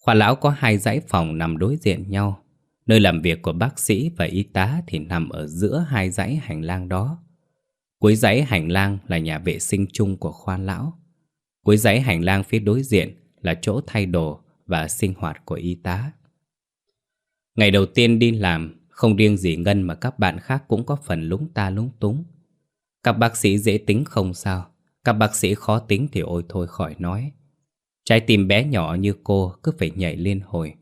Khoa lão có hai dãy phòng nằm đối diện nhau. Nơi làm việc của bác sĩ và y tá thì nằm ở giữa hai dãy hành lang đó. Cuối dãy hành lang là nhà vệ sinh chung của khoa lão. Cuối dãy hành lang phía đối diện là chỗ thay đồ và sinh hoạt của y tá. Ngày đầu tiên đi làm, không riêng gì Ngân mà các bạn khác cũng có phần lúng ta lúng túng. Các bác sĩ dễ tính không sao, các bác sĩ khó tính thì ôi thôi khỏi nói. Trái tim bé nhỏ như cô cứ phải nhảy liên hồi.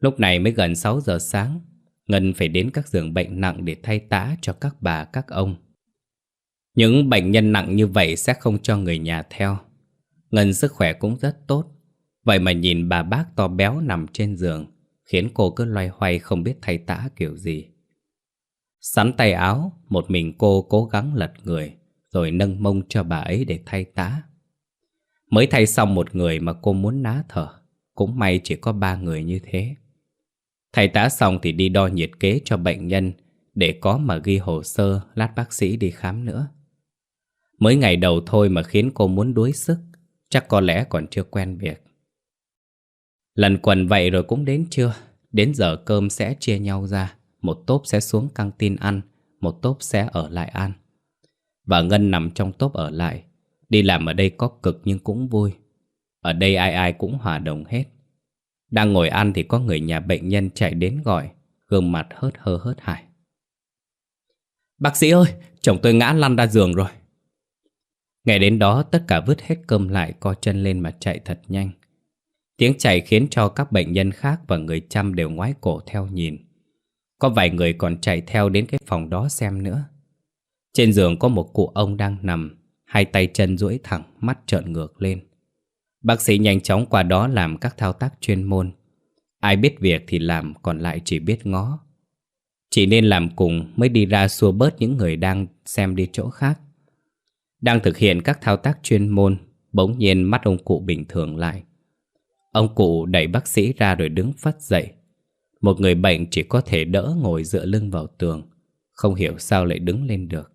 Lúc này mới gần 6 giờ sáng, Ngân phải đến các giường bệnh nặng để thay tã cho các bà các ông. Những bệnh nhân nặng như vậy sẽ không cho người nhà theo. Ngân sức khỏe cũng rất tốt. Vậy mà nhìn bà bác to béo nằm trên giường, khiến cô cứ loay hoay không biết thay tã kiểu gì. Sắn tay áo, một mình cô cố gắng lật người, rồi nâng mông cho bà ấy để thay tã. Mới thay xong một người mà cô muốn ná thở, cũng may chỉ có ba người như thế. Thay tá xong thì đi đo nhiệt kế cho bệnh nhân, để có mà ghi hồ sơ lát bác sĩ đi khám nữa. Mới ngày đầu thôi mà khiến cô muốn đuối sức, chắc có lẽ còn chưa quen việc. Lần quần vậy rồi cũng đến chưa, đến giờ cơm sẽ chia nhau ra. Một tốp sẽ xuống căng tin ăn Một tốp sẽ ở lại ăn Và Ngân nằm trong tốp ở lại Đi làm ở đây có cực nhưng cũng vui Ở đây ai ai cũng hòa đồng hết Đang ngồi ăn thì có người nhà bệnh nhân chạy đến gọi Gương mặt hớt hơ hớt hải Bác sĩ ơi, chồng tôi ngã lăn ra giường rồi. Ngày đến đó tất cả vứt hết cơm lại co chân lên mà chạy thật nhanh. Tiếng chạy khiến cho các bệnh nhân khác và người chăm đều ngoái cổ theo nhìn. Có vài người còn chạy theo đến cái phòng đó xem nữa. Trên giường có một cụ ông đang nằm, hai tay chân duỗi thẳng, mắt trợn ngược lên. Bác sĩ nhanh chóng qua đó làm các thao tác chuyên môn. Ai biết việc thì làm, còn lại chỉ biết ngó. Chỉ nên làm cùng mới đi ra xua bớt những người đang xem đi chỗ khác. Đang thực hiện các thao tác chuyên môn, bỗng nhiên mắt ông cụ bình thường lại. Ông cụ đẩy bác sĩ ra rồi đứng phất dậy. Một người bệnh chỉ có thể đỡ ngồi dựa lưng vào tường, không hiểu sao lại đứng lên được.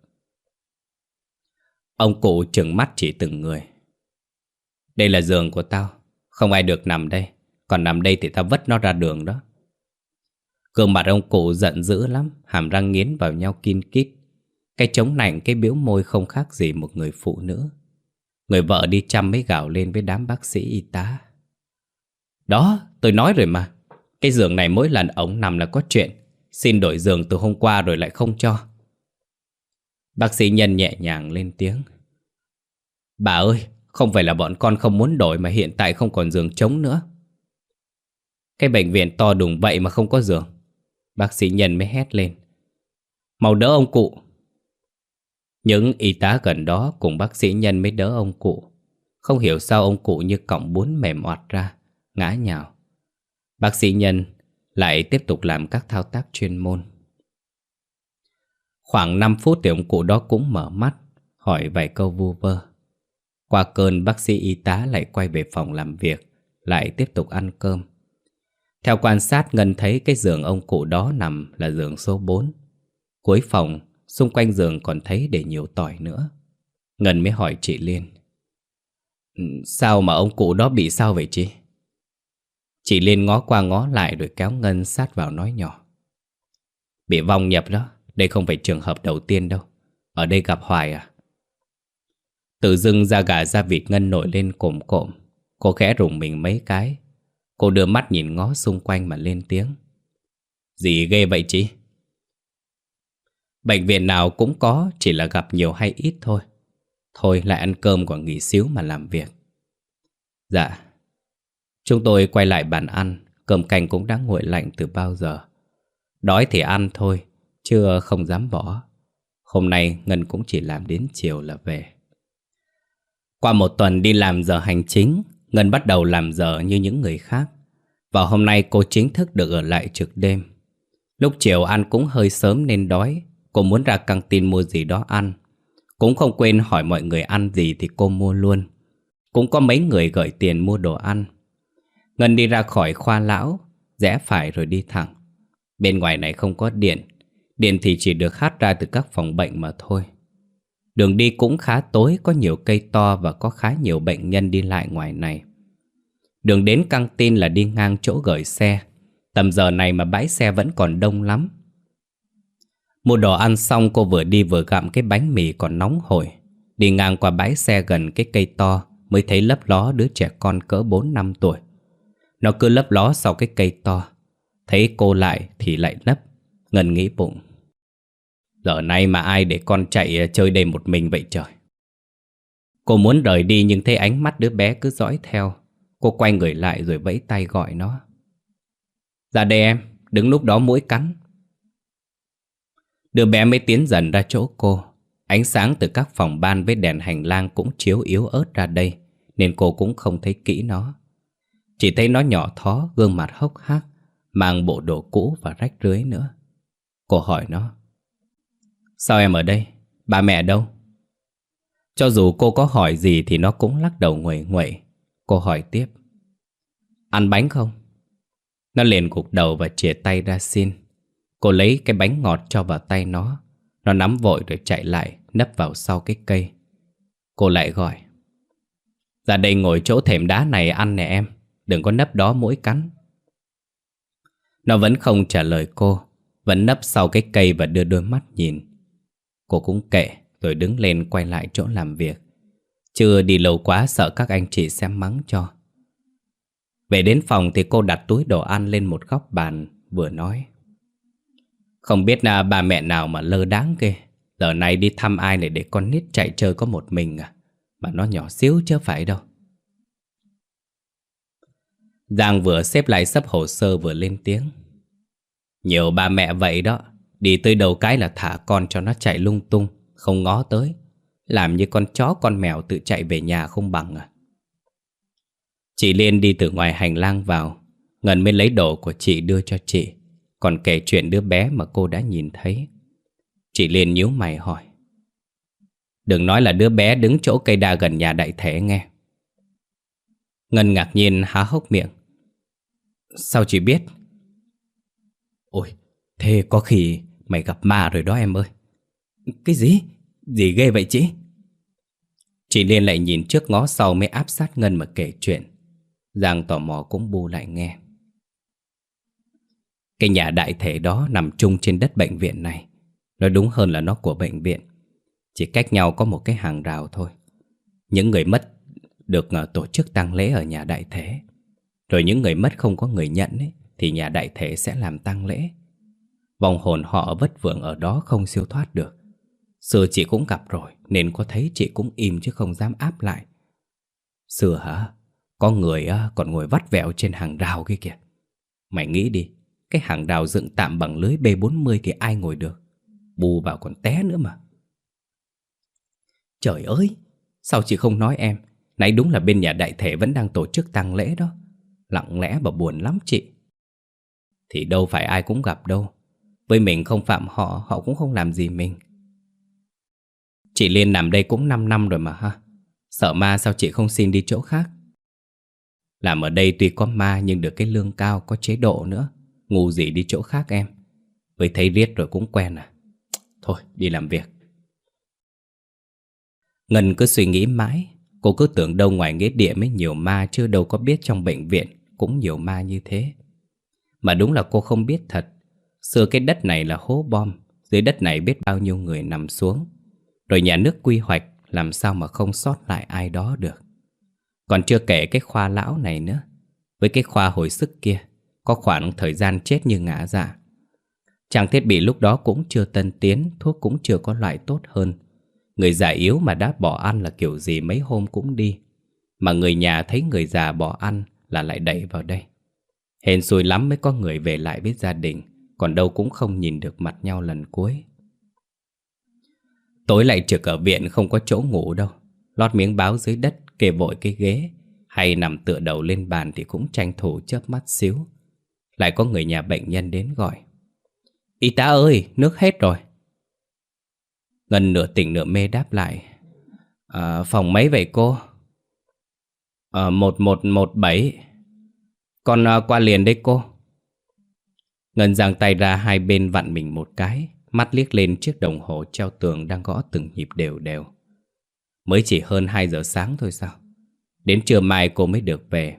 Ông cụ trừng mắt chỉ từng người. Đây là giường của tao, không ai được nằm đây, còn nằm đây thì tao vứt nó ra đường đó. Gương mặt ông cụ giận dữ lắm, hàm răng nghiến vào nhau kín kít. Cái chống nảnh, cái biểu môi không khác gì một người phụ nữ. Người vợ đi chăm mấy gạo lên với đám bác sĩ y tá. Đó, tôi nói rồi mà. Cái giường này mỗi lần ống nằm là có chuyện. Xin đổi giường từ hôm qua rồi lại không cho. Bác sĩ nhân nhẹ nhàng lên tiếng. Bà ơi, không phải là bọn con không muốn đổi mà hiện tại không còn giường trống nữa. Cái bệnh viện to đùng vậy mà không có giường. Bác sĩ nhân mới hét lên. Mau đỡ ông cụ. Những y tá gần đó cùng bác sĩ nhân mới đỡ ông cụ. Không hiểu sao ông cụ như cọng bún mềm oạt ra, ngã nhào. Bác sĩ nhân lại tiếp tục làm các thao tác chuyên môn. Khoảng 5 phút thì ông cụ đó cũng mở mắt, hỏi vài câu vu vơ. Qua cơn bác sĩ y tá lại quay về phòng làm việc, lại tiếp tục ăn cơm. Theo quan sát Ngân thấy cái giường ông cụ đó nằm là giường số 4. Cuối phòng, xung quanh giường còn thấy để nhiều tỏi nữa. Ngân mới hỏi chị Liên. Ừ, sao mà ông cụ đó bị sao vậy chị? Chị Liên ngó qua ngó lại rồi kéo Ngân sát vào nói nhỏ. Bị vong nhập đó, đây không phải trường hợp đầu tiên đâu. Ở đây gặp hoài à? Tự dưng da gà da vịt Ngân nổi lên cồm cộm. Cô khẽ rùng mình mấy cái Cô đưa mắt nhìn ngó xung quanh mà lên tiếng Gì ghê vậy chị? Bệnh viện nào cũng có, Chỉ là gặp nhiều hay ít thôi Thôi lại ăn cơm còn nghỉ xíu mà làm việc Dạ Chúng tôi quay lại bàn ăn Cơm canh cũng đã nguội lạnh từ bao giờ Đói thì ăn thôi chưa không dám bỏ. Hôm nay Ngân cũng chỉ làm đến chiều là về. Qua một tuần đi làm giờ hành chính, Ngân bắt đầu làm giờ như những người khác. Và hôm nay cô chính thức được ở lại trực đêm. Lúc chiều ăn cũng hơi sớm nên đói. Cô muốn ra căng tin mua gì đó ăn. Cũng không quên hỏi mọi người ăn gì thì cô mua luôn. Cũng có mấy người gửi tiền mua đồ ăn. Ngân đi ra khỏi khoa lão, Rẽ phải rồi đi thẳng. Bên ngoài này không có điện Điện thì chỉ được hát ra từ các phòng bệnh mà thôi Đường đi cũng khá tối, có nhiều cây to và có khá nhiều bệnh nhân đi lại ngoài này. Đường đến căng tin là đi ngang chỗ gửi xe. Tầm giờ này mà bãi xe vẫn còn đông lắm. Mua đồ ăn xong cô vừa đi vừa gặm cái bánh mì còn nóng hổi. Đi ngang qua bãi xe gần cái cây to mới thấy lấp ló đứa trẻ con cỡ 4 năm tuổi. Nó cứ lấp ló sau cái cây to. Thấy cô lại thì lại nấp. Ngân nghĩ bụng. Giờ nay mà ai để con chạy ờ, chơi đây một mình vậy trời? Cô muốn rời đi nhưng thấy ánh mắt đứa bé cứ dõi theo. Cô quay người lại rồi vẫy tay gọi nó. Ra đây em, đứng lúc đó mũi cắn. Đứa bé mới tiến dần ra chỗ cô. Ánh sáng từ các phòng ban với đèn hành lang cũng chiếu yếu ớt ra đây Nên cô cũng không thấy kỹ nó. Chỉ thấy nó nhỏ thó, gương mặt hốc hác Mang bộ đồ cũ và rách rưới nữa. Cô hỏi nó. Sao em ở đây? Ba mẹ đâu? Cho dù cô có hỏi gì thì nó cũng lắc đầu nguậy nguậy. Cô hỏi tiếp. Ăn bánh không? Nó liền gục đầu và chìa tay ra xin. Cô lấy cái bánh ngọt cho vào tay nó. Nó nắm vội rồi chạy lại, nấp vào sau cái cây. Cô lại gọi. Ra đây ngồi chỗ thềm đá này ăn nè em. Đừng có nấp đó mũi cắn. Nó vẫn không trả lời cô. Vẫn nấp sau cái cây và đưa đôi mắt nhìn. Cô cũng kệ, rồi đứng lên quay lại chỗ làm việc. Chưa đi lâu quá, sợ các anh chị xem mắng cho. Về đến phòng thì cô đặt túi đồ ăn lên một góc bàn, Vừa nói. Không biết là bà mẹ nào mà lơ đáng ghê. Giờ này đi thăm ai lại để con nít chạy chơi có một mình à? Mà nó nhỏ xíu chứ phải đâu. Giang vừa xếp lại sắp hồ sơ vừa lên tiếng. Nhiều bà mẹ vậy đó. Đi tới đầu cái là thả con cho nó chạy lung tung Không ngó tới. Làm như con chó con mèo tự chạy về nhà không bằng à? Chị Liên đi từ ngoài hành lang vào Ngân mới lấy đồ của chị đưa cho chị. Còn kể chuyện đứa bé mà cô đã nhìn thấy. Chị Liên nhíu mày hỏi. Đừng nói là đứa bé đứng chỗ cây đa gần nhà đại thể nghe. Ngân ngạc nhiên há hốc miệng. Sao chị biết? Ôi, thế có khi mày gặp ma rồi đó em ơi. Cái gì? Gì ghê vậy chị? Chị Liên lại nhìn trước ngó sau mới áp sát Ngân mà kể chuyện. Giang tò mò cũng bu lại nghe. Cái nhà đại thể đó nằm chung trên đất bệnh viện này. Nói đúng hơn là nó của bệnh viện. Chỉ cách nhau có một cái hàng rào thôi. Những người mất được ờ, tổ chức tang lễ ở nhà đại thể. Rồi những người mất không có người nhận ấy, Thì nhà đại thể sẽ làm tang lễ. Vòng hồn họ vất vưởng ở đó không siêu thoát được. Xưa chị cũng gặp rồi, Nên có thấy chị cũng im chứ không dám áp lại. Xưa hả? Có người còn ngồi vắt vẹo trên hàng rào kia kìa. Mày nghĩ đi, Cái hàng rào dựng tạm bằng lưới B40 thì ai ngồi được? Bù vào còn té nữa mà. Trời ơi! Sao chị không nói em? Nãy đúng là bên nhà đại thể vẫn đang tổ chức tang lễ đó. Lặng lẽ và buồn lắm chị. Thì đâu phải ai cũng gặp đâu. Với mình không phạm họ Họ cũng không làm gì mình. Chị Liên nằm đây cũng 5 năm rồi mà ha. Sợ ma sao chị không xin đi chỗ khác? Làm ở đây tuy có ma Nhưng được cái lương cao, Có chế độ nữa. Ngu gì đi chỗ khác em? Với thấy riết rồi cũng quen à. Thôi, đi làm việc. Ngân cứ suy nghĩ mãi. Cô cứ tưởng đâu ngoài nghĩa địa mới nhiều ma Chứ đâu có biết trong bệnh viện Cũng nhiều ma như thế. Mà đúng là cô không biết thật. Xưa cái đất này là hố bom, Dưới đất này biết bao nhiêu người nằm xuống. Rồi nhà nước quy hoạch, Làm sao mà không sót lại ai đó được. Còn chưa kể cái khoa lão này nữa. Với cái khoa hồi sức kia, Có khoảng thời gian chết như ngã dạ. Trang thiết bị lúc đó cũng chưa tân tiến, Thuốc cũng chưa có loại tốt hơn. Người già yếu mà đã bỏ ăn là kiểu gì mấy hôm cũng đi. Mà người nhà thấy người già bỏ ăn là lại đẩy vào đây. Hên xui lắm mới có người về lại với gia đình. Còn đâu cũng không nhìn được mặt nhau lần cuối. Tối lại trực ở viện không có chỗ ngủ đâu. Lót miếng báo dưới đất kề vội cái ghế. Hay nằm tựa đầu lên bàn thì cũng tranh thủ chớp mắt xíu. Lại có người nhà bệnh nhân đến gọi. Y tá ơi, nước hết rồi. Ngân nửa tỉnh nửa mê đáp lại. À, Phòng mấy vậy cô? Ờ, à, 1117 Con à, qua liền đây cô. Ngân giang tay ra hai bên vặn mình một cái, Mắt liếc lên chiếc đồng hồ treo tường đang gõ từng nhịp đều đều. Mới chỉ hơn 2 giờ sáng thôi sao? Đến trưa mai cô mới được về.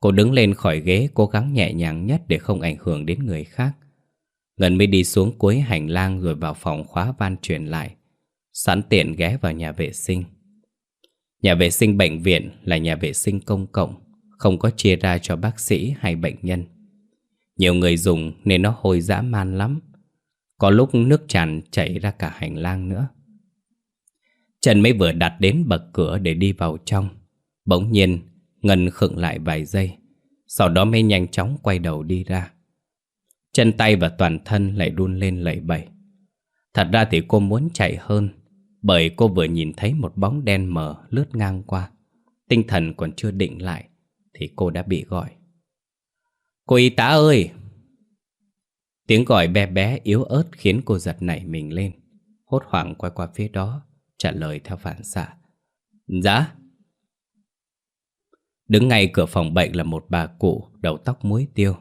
Cô đứng lên khỏi ghế, cố gắng nhẹ nhàng nhất để không ảnh hưởng đến người khác. Ngân mới đi xuống cuối hành lang rồi vào phòng khóa van truyền lại. Sẵn tiện ghé vào nhà vệ sinh. Nhà vệ sinh bệnh viện là nhà vệ sinh công cộng, Không có chia ra cho bác sĩ hay bệnh nhân. Nhiều người dùng nên nó hôi dã man lắm. Có lúc nước tràn chảy ra cả hành lang nữa. Trần mới vừa đặt đến bậc cửa để đi vào trong. Bỗng nhiên, Ngân khựng lại vài giây. Sau đó mới nhanh chóng quay đầu đi ra. Chân tay và toàn thân lại run lên lẩy bẩy. Thật ra thì cô muốn chạy hơn, Bởi cô vừa nhìn thấy một bóng đen mờ lướt ngang qua. Tinh thần còn chưa định lại, Thì cô đã bị gọi. Cô y tá ơi! Tiếng gọi bé bé yếu ớt khiến cô giật nảy mình lên, Hốt hoảng quay qua phía đó, Trả lời theo phản xạ. Dạ? Đứng ngay cửa phòng bệnh là một bà cụ, Đầu tóc muối tiêu.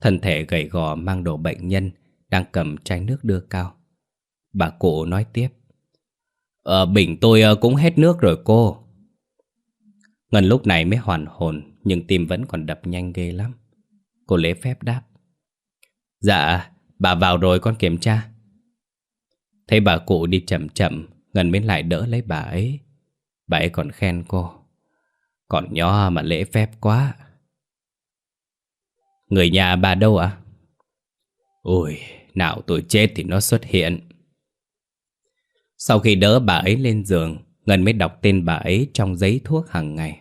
Thân thể gầy gò mang đồ bệnh nhân, Đang cầm chai nước đưa cao. Bà cụ nói tiếp. Ờ bình, tôi ờ, cũng hết nước rồi cô. Ngân lúc này mới hoàn hồn, Nhưng tim vẫn còn đập nhanh ghê lắm. Cô lễ phép đáp Dạ bà vào rồi con kiểm tra Thấy bà cụ đi chậm chậm Ngân mới lại đỡ lấy bà ấy Bà ấy còn khen cô Còn nhỏ mà lễ phép quá Người nhà bà đâu ạ? À? Ôi, nào tôi chết thì nó xuất hiện. Sau khi đỡ bà ấy lên giường, Ngân mới đọc tên bà ấy trong giấy thuốc hàng ngày.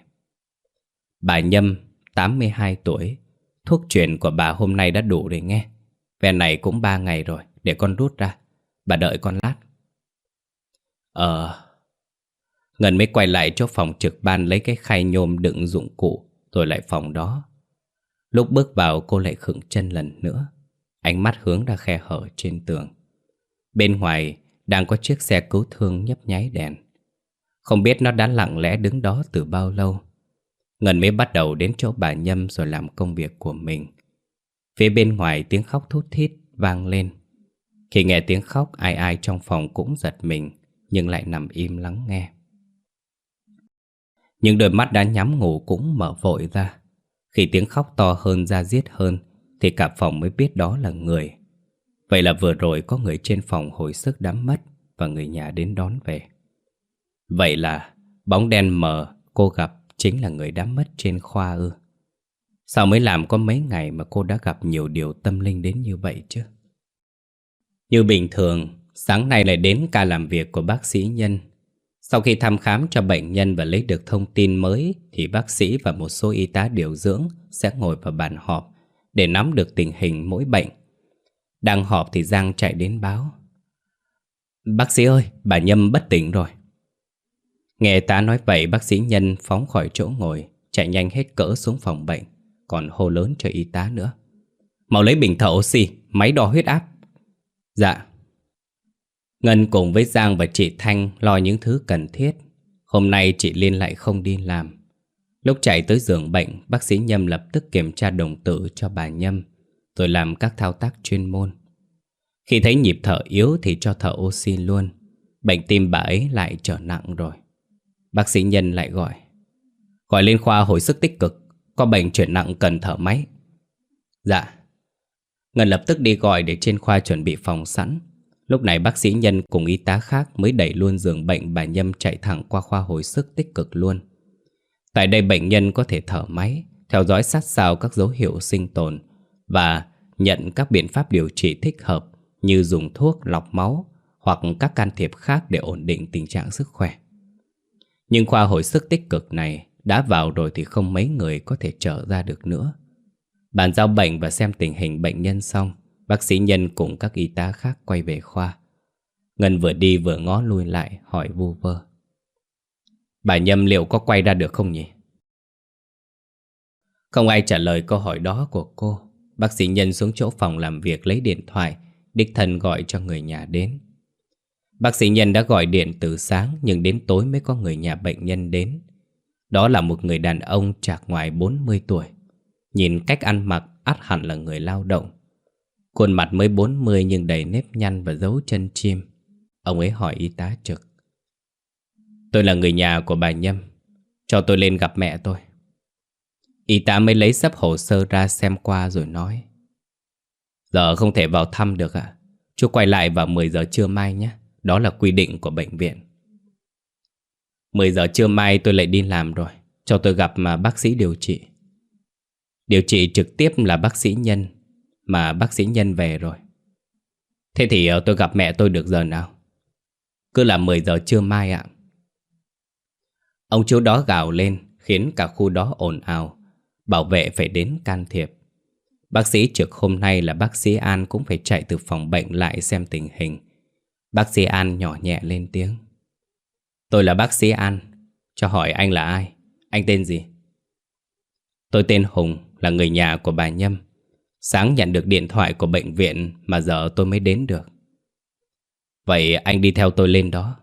Bà Nhâm, 82 tuổi, thuốc truyền của bà hôm nay đã đủ để nghe. Về này cũng ba ngày rồi, để con rút ra. Bà đợi con lát. Ờ... Ngân mới quay lại chỗ phòng trực ban lấy cái khay nhôm đựng dụng cụ, rồi lại phòng đó. Lúc bước vào cô lại khựng chân lần nữa, ánh mắt hướng ra khe hở trên tường. Bên ngoài đang có chiếc xe cứu thương nhấp nháy đèn. Không biết nó đã lặng lẽ đứng đó từ bao lâu. Ngân mới bắt đầu đến chỗ bà Nhâm rồi làm công việc của mình. Phía bên ngoài tiếng khóc thút thít vang lên. Khi nghe tiếng khóc, ai ai trong phòng cũng giật mình, nhưng lại nằm im lắng nghe. Những đôi mắt đã nhắm ngủ cũng mở vội ra. Khi tiếng khóc to hơn ra giết hơn, thì cả phòng mới biết đó là người. Vậy là vừa rồi có người trên phòng hồi sức đám mất và người nhà đến đón về. Vậy là bóng đen mờ, cô gặp chính là người đã mất trên khoa ư. Sao mới làm có mấy ngày mà cô đã gặp nhiều điều tâm linh đến như vậy chứ? Như bình thường, sáng nay lại đến ca làm việc của bác sĩ Nhân. Sau khi thăm khám cho bệnh nhân và lấy được thông tin mới thì bác sĩ và một số y tá điều dưỡng sẽ ngồi vào bàn họp để nắm được tình hình mỗi bệnh. Đang họp thì Giang chạy đến báo. Bác sĩ ơi, bà Nhâm bất tỉnh rồi. Nghe tá nói vậy bác sĩ Nhân phóng khỏi chỗ ngồi, chạy nhanh hết cỡ xuống phòng bệnh, còn hô lớn cho y tá nữa. Mau lấy bình thở oxy, máy đo huyết áp. Dạ. Ngân cùng với Giang và chị Thanh lo những thứ cần thiết. Hôm nay chị Liên lại không đi làm. Lúc chạy tới giường bệnh, bác sĩ Nhâm lập tức kiểm tra đồng tử cho bà Nhâm, rồi làm các thao tác chuyên môn. Khi thấy nhịp thở yếu thì cho thở oxy luôn. Bệnh tim bà ấy lại trở nặng rồi. Bác sĩ Nhân lại gọi. Gọi lên khoa hồi sức tích cực, có bệnh chuyển nặng cần thở máy. Dạ. Ngân lập tức đi gọi để trên khoa chuẩn bị phòng sẵn. Lúc này bác sĩ Nhân cùng y tá khác mới đẩy luôn giường bệnh bà Nhâm chạy thẳng qua khoa hồi sức tích cực luôn. Tại đây bệnh nhân có thể thở máy, theo dõi sát sao các dấu hiệu sinh tồn và nhận các biện pháp điều trị thích hợp như dùng thuốc lọc máu hoặc các can thiệp khác để ổn định tình trạng sức khỏe. Nhưng khoa hồi sức tích cực này đã vào rồi thì không mấy người có thể trở ra được nữa. Bàn giao bệnh và xem tình hình bệnh nhân xong, bác sĩ Nhân cùng các y tá khác quay về khoa. Ngân vừa đi vừa ngó lui lại hỏi vu vơ. Bà Nhâm liệu có quay ra được không nhỉ? Không ai trả lời câu hỏi đó của cô. Bác sĩ Nhân xuống chỗ phòng làm việc lấy điện thoại, đích thân gọi cho người nhà đến. Bác sĩ Nhân đã gọi điện từ sáng nhưng đến tối mới có người nhà bệnh nhân đến. Đó là một người đàn ông chạc ngoài 40 tuổi. Nhìn cách ăn mặc ắt hẳn là người lao động. Khuôn mặt mới 40 nhưng đầy nếp nhăn và dấu chân chim. Ông ấy hỏi y tá trực. Tôi là người nhà của bà Nhâm. Cho tôi lên gặp mẹ tôi. Y tá mới lấy sắp hồ sơ ra xem qua rồi nói. Giờ không thể vào thăm được ạ. À? Chú quay lại vào 10 giờ trưa mai nhé. Đó là quy định của bệnh viện. 10 giờ trưa mai tôi lại đi làm rồi, Cho tôi gặp mà bác sĩ điều trị. Điều trị trực tiếp là bác sĩ Nhân, Mà bác sĩ Nhân về rồi. Thế thì ờ, tôi gặp mẹ tôi được giờ nào? Cứ là 10 giờ trưa mai ạ. Ông chú đó gào lên, Khiến cả khu đó ồn ào, Bảo vệ phải đến can thiệp. Bác sĩ trực hôm nay là bác sĩ An Cũng phải chạy từ phòng bệnh lại xem tình hình. Bác sĩ An nhỏ nhẹ lên tiếng. Tôi là bác sĩ An, Cho hỏi anh là ai? Anh tên gì? Tôi tên Hùng, là người nhà của bà Nhâm. Sáng nhận được điện thoại của bệnh viện Mà giờ tôi mới đến được. Vậy anh đi theo tôi lên đó.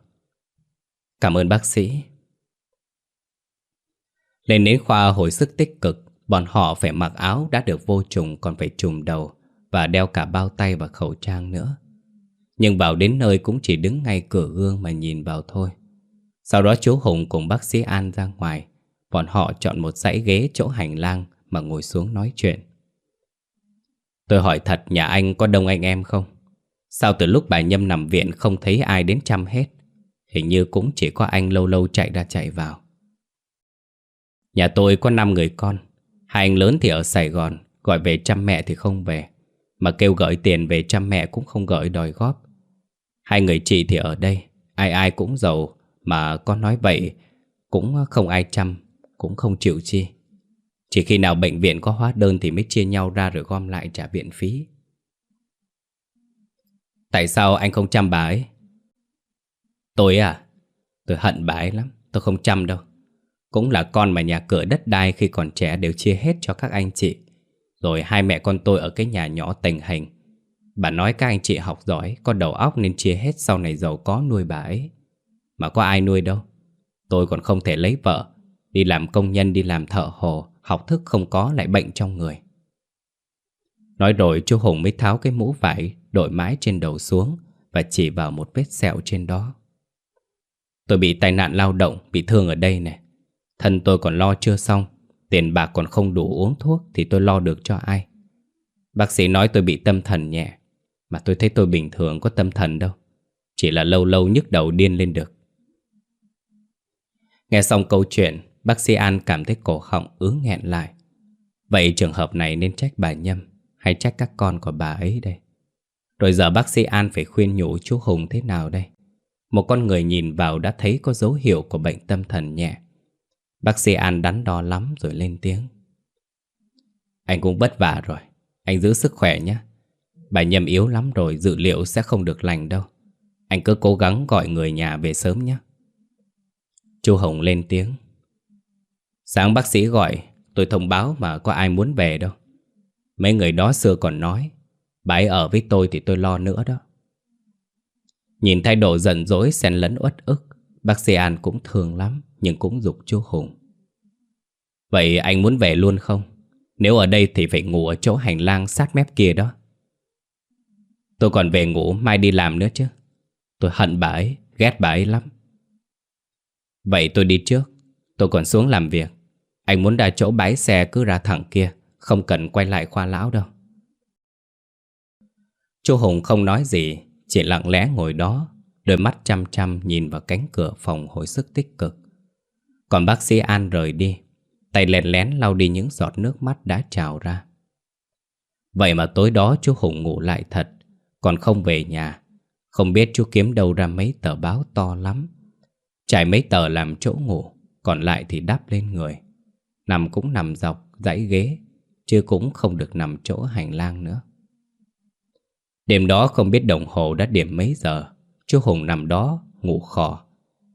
Cảm ơn bác sĩ. Lên đến khoa hồi sức tích cực, Bọn họ phải mặc áo đã được vô trùng Còn phải trùm đầu Và đeo cả bao tay và khẩu trang nữa nhưng vào đến nơi cũng chỉ đứng ngay cửa gương mà nhìn vào thôi. Sau đó chú Hùng cùng bác sĩ An ra ngoài. Bọn họ chọn một dãy ghế chỗ hành lang mà ngồi xuống nói chuyện. Tôi hỏi thật nhà anh có đông anh em không? Sao từ lúc bà Nhâm nằm viện không thấy ai đến chăm hết? Hình như cũng chỉ có anh lâu lâu chạy ra chạy vào. Nhà tôi có 5 người con. Hai anh lớn thì ở Sài Gòn, Gọi về chăm mẹ thì không về. Mà kêu gửi tiền về chăm mẹ cũng không gửi đòi góp Hai người chị thì ở đây, Ai ai cũng giàu Mà con nói vậy Cũng không ai chăm, Cũng không chịu chi Chỉ khi nào bệnh viện có hóa đơn Thì mới chia nhau ra rồi gom lại trả viện phí Tại sao anh không chăm bà ấy? Tôi à? Tôi hận bà ấy lắm, Tôi không chăm đâu Cũng là con mà nhà cửa đất đai khi còn trẻ đều chia hết cho các anh chị rồi hai mẹ con tôi ở cái nhà nhỏ tình hình Bà nói các anh chị học giỏi, Có đầu óc nên chia hết sau này giàu có nuôi bà ấy. Mà có ai nuôi đâu. Tôi còn không thể lấy vợ. Đi làm công nhân, đi làm thợ hồ, Học thức không có lại bệnh trong người. Nói rồi chú Hùng mới tháo cái mũ vải, Đội mái trên đầu xuống Và chỉ vào một vết sẹo trên đó. Tôi bị tai nạn lao động, Bị thương ở đây nè. Thân tôi còn lo chưa xong Tiền bạc còn không đủ uống thuốc Thì tôi lo được cho ai? Bác sĩ nói tôi bị tâm thần nhẹ, Mà tôi thấy tôi bình thường có tâm thần đâu. Chỉ là lâu lâu nhức đầu điên lên được. Nghe xong câu chuyện, Bác sĩ An cảm thấy cổ họng ứ nghẹn lại. Vậy trường hợp này nên trách bà Nhâm Hay trách các con của bà ấy đây? Rồi giờ bác sĩ An phải khuyên nhủ chú Hùng thế nào đây? Một con người nhìn vào đã thấy có dấu hiệu của bệnh tâm thần nhẹ Bác sĩ An đắn đo lắm rồi lên tiếng. Anh cũng vất vả rồi. Anh giữ sức khỏe nhé. Bà Nhâm yếu lắm rồi, dự liệu sẽ không được lành đâu. Anh cứ cố gắng gọi người nhà về sớm nhé. Chú Hồng lên tiếng. Sáng bác sĩ gọi, Tôi thông báo mà có ai muốn về đâu. Mấy người đó xưa còn nói, Bà ấy ở với tôi thì tôi lo nữa đó. Nhìn thái độ giận dỗi, xen lẫn uất ức, Bác sĩ An cũng thương lắm. Nhưng cũng dục chú Hùng. Vậy anh muốn về luôn không? Nếu ở đây thì phải ngủ ở chỗ hành lang sát mép kia đó. Tôi còn về ngủ mai đi làm nữa chứ. Tôi hận bà ấy, ghét bà ấy lắm. Vậy tôi đi trước Tôi còn xuống làm việc. Anh muốn ra chỗ bãi xe cứ ra thẳng kia Không cần quay lại khoa lão đâu. Chú Hùng không nói gì Chỉ lặng lẽ ngồi đó Đôi mắt chăm chăm nhìn vào cánh cửa phòng hồi sức tích cực. Còn bác sĩ An rời đi. Tay lén lén lau đi những giọt nước mắt đã trào ra. Vậy mà tối đó chú Hùng ngủ lại thật, Còn không về nhà. Không biết chú kiếm đâu ra mấy tờ báo to lắm. Trải mấy tờ làm chỗ ngủ, Còn lại thì đắp lên người. Nằm cũng nằm dọc, dãy ghế, Chứ cũng không được nằm chỗ hành lang nữa. Đêm đó không biết đồng hồ đã điểm mấy giờ. Chú Hùng nằm đó, ngủ khò,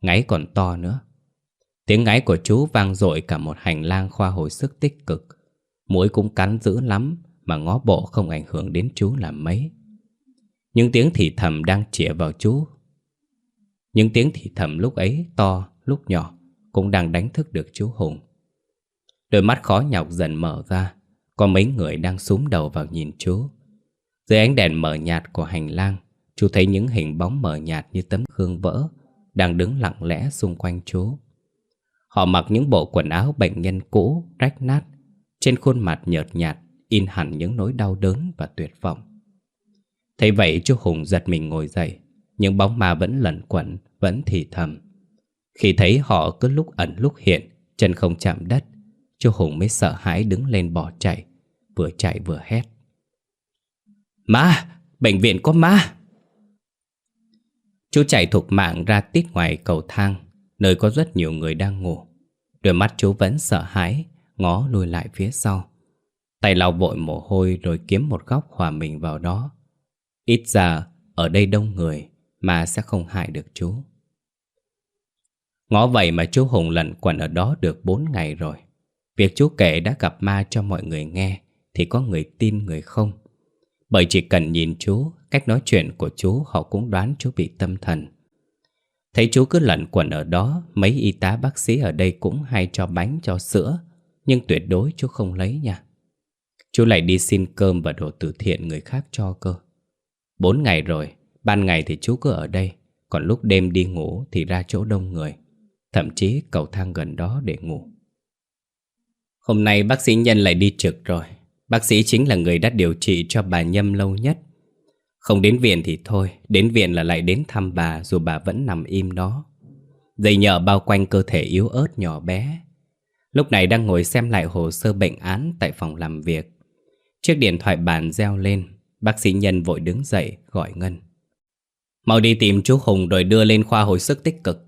Ngáy còn to nữa. Tiếng ngáy của chú vang dội cả một hành lang khoa hồi sức tích cực. Mũi cũng cắn dữ lắm Mà ngó bộ không ảnh hưởng đến chú là mấy. Những tiếng thì thầm đang chĩa vào chú. Những tiếng thì thầm lúc ấy to, lúc nhỏ Cũng đang đánh thức được chú Hùng. Đôi mắt khó nhọc dần mở ra Có mấy người đang súng đầu vào nhìn chú. Dưới ánh đèn mờ nhạt của hành lang Chú thấy những hình bóng mờ nhạt như tấm gương vỡ Đang đứng lặng lẽ xung quanh chú. Họ mặc những bộ quần áo bệnh nhân cũ, rách nát Trên khuôn mặt nhợt nhạt In hẳn những nỗi đau đớn và tuyệt vọng Thấy vậy chú Hùng giật mình ngồi dậy nhưng bóng ma vẫn lẩn quẩn, vẫn thì thầm. Khi thấy họ cứ lúc ẩn lúc hiện, chân không chạm đất, chú Hùng mới sợ hãi đứng lên bỏ chạy, vừa chạy vừa hét. Ma! Bệnh viện có ma! Chú chạy thục mạng ra tít ngoài cầu thang, nơi có rất nhiều người đang ngủ. Đôi mắt chú vẫn sợ hãi, ngó lùi lại phía sau. Tay lau vội mồ hôi rồi kiếm một góc hòa mình vào đó. Ít ra, ở đây đông người, mà sẽ không hại được chú. Ngó vậy mà chú Hùng lẩn quẩn ở đó được 4 ngày rồi. Việc chú kể đã gặp ma cho mọi người nghe thì có người tin người không. Bởi chỉ cần nhìn chú, cách nói chuyện của chú họ cũng đoán chú bị tâm thần. Thấy chú cứ lẩn quẩn ở đó, mấy y tá bác sĩ ở đây cũng hay cho bánh cho sữa, nhưng tuyệt đối chú không lấy nha. Chú lại đi xin cơm và đồ từ thiện người khác cho cơ. Bốn ngày rồi, Ban ngày thì chú cứ ở đây. Còn lúc đêm đi ngủ thì ra chỗ đông người. Thậm chí cầu thang gần đó để ngủ. Hôm nay bác sĩ Nhân lại đi trực rồi. Bác sĩ chính là người đã điều trị cho bà Nhâm lâu nhất. Không đến viện thì thôi, Đến viện là lại đến thăm bà, Dù bà vẫn nằm im đó Dây nhợ bao quanh cơ thể yếu ớt nhỏ bé Lúc này đang ngồi xem lại hồ sơ bệnh án Tại phòng làm việc Chiếc điện thoại bàn reo lên, Bác sĩ Nhân vội đứng dậy, gọi Ngân Mau đi tìm chú Hùng rồi đưa lên khoa hồi sức tích cực.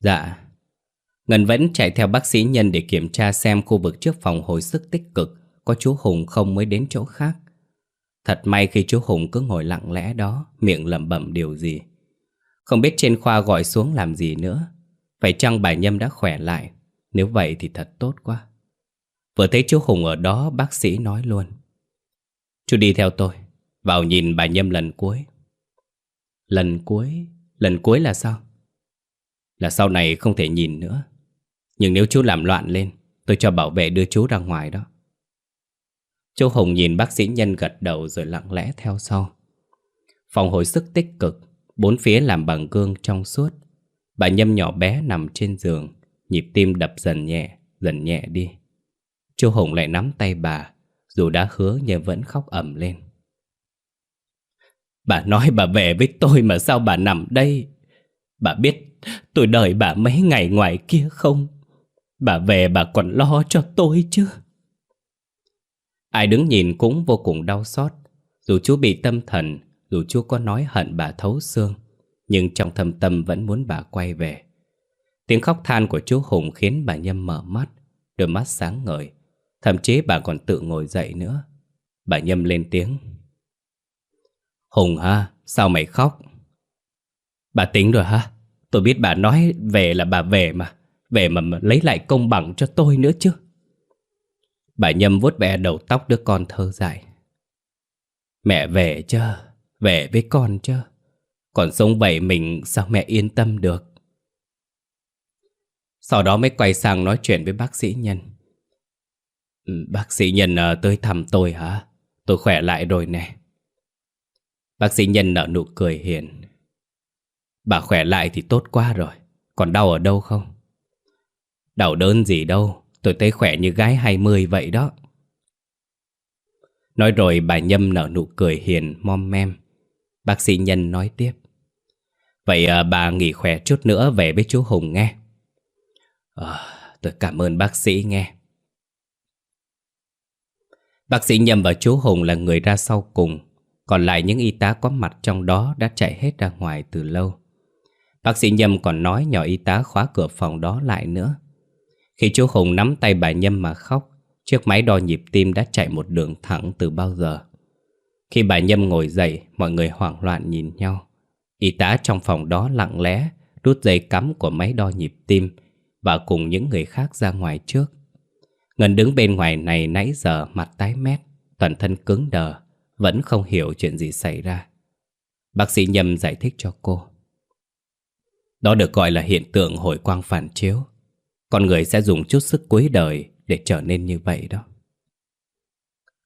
Dạ. Ngân vẫn chạy theo bác sĩ nhân để kiểm tra xem khu vực trước phòng hồi sức tích cực có chú Hùng không mới đến chỗ khác. Thật may khi chú Hùng cứ ngồi lặng lẽ đó, miệng lẩm bẩm điều gì. Không biết trên khoa gọi xuống làm gì nữa. Phải chăng bà Nhâm đã khỏe lại? Nếu vậy thì thật tốt quá. Vừa thấy chú Hùng ở đó, bác sĩ nói luôn. Chú đi theo tôi, vào nhìn bà Nhâm lần cuối. Lần cuối? Lần cuối là sao? Là sau này không thể nhìn nữa. Nhưng nếu chú làm loạn lên, tôi cho bảo vệ đưa chú ra ngoài đó. Chú Hùng nhìn bác sĩ nhân gật đầu rồi lặng lẽ theo sau. Phòng hồi sức tích cực, bốn phía làm bằng gương trong suốt. Bà Nhâm nhỏ bé nằm trên giường, nhịp tim đập dần nhẹ, dần nhẹ đi. Chú Hùng lại nắm tay bà, dù đã hứa nhưng vẫn khóc ẩm lên. Bà nói bà về với tôi mà sao bà nằm đây? Bà biết tôi đợi bà mấy ngày ngoài kia không? Bà về bà còn lo cho tôi chứ? Ai đứng nhìn cũng vô cùng đau xót. Dù chú bị tâm thần, dù chú có nói hận bà thấu xương, nhưng trong thâm tâm vẫn muốn bà quay về. Tiếng khóc than của chú Hùng khiến bà Nhâm mở mắt, đôi mắt sáng ngời. Thậm chí bà còn tự ngồi dậy nữa. Bà Nhâm lên tiếng. Hùng ha, sao mày khóc? Bà tính rồi ha? Tôi biết bà nói về là bà về mà. Về mà lấy lại công bằng cho tôi nữa chứ. Bà Nhâm vuốt ve đầu tóc đứa con thơ dại Mẹ về chưa về với con chưa Còn sống vậy mình sao mẹ yên tâm được. Sau đó mới quay sang nói chuyện với bác sĩ Nhân. Ừ, bác sĩ Nhân ờ, tới thăm tôi hả? Tôi khỏe lại rồi nè. Bác sĩ Nhân nở nụ cười hiền. Bà khỏe lại thì tốt quá rồi. Còn đau ở đâu không? Đau đớn gì đâu. Tôi thấy khỏe như gái 20 vậy đó. Nói rồi bà Nhâm nở nụ cười hiền mom mem. Bác sĩ Nhân nói tiếp. Vậy à, bà nghỉ khỏe chút nữa về với chú Hùng nghe. À, tôi cảm ơn bác sĩ nghe. Bác sĩ Nhâm và chú Hùng là người ra sau cùng. Còn lại những y tá có mặt trong đó đã chạy hết ra ngoài từ lâu. Bác sĩ Nhâm còn nói nhỏ y tá khóa cửa phòng đó lại nữa. Khi chú Hùng nắm tay bà Nhâm mà khóc, chiếc máy đo nhịp tim đã chạy một đường thẳng từ bao giờ. Khi bà Nhâm ngồi dậy, mọi người hoảng loạn nhìn nhau. Y tá trong phòng đó lặng lẽ rút dây cắm của máy đo nhịp tim và cùng những người khác ra ngoài trước. Ngân đứng bên ngoài này nãy giờ mặt tái mét, toàn thân cứng đờ, vẫn không hiểu chuyện gì xảy ra. Bác sĩ Nhâm giải thích cho cô. Đó được gọi là hiện tượng hồi quang phản chiếu. Con người sẽ dùng chút sức cuối đời để trở nên như vậy đó.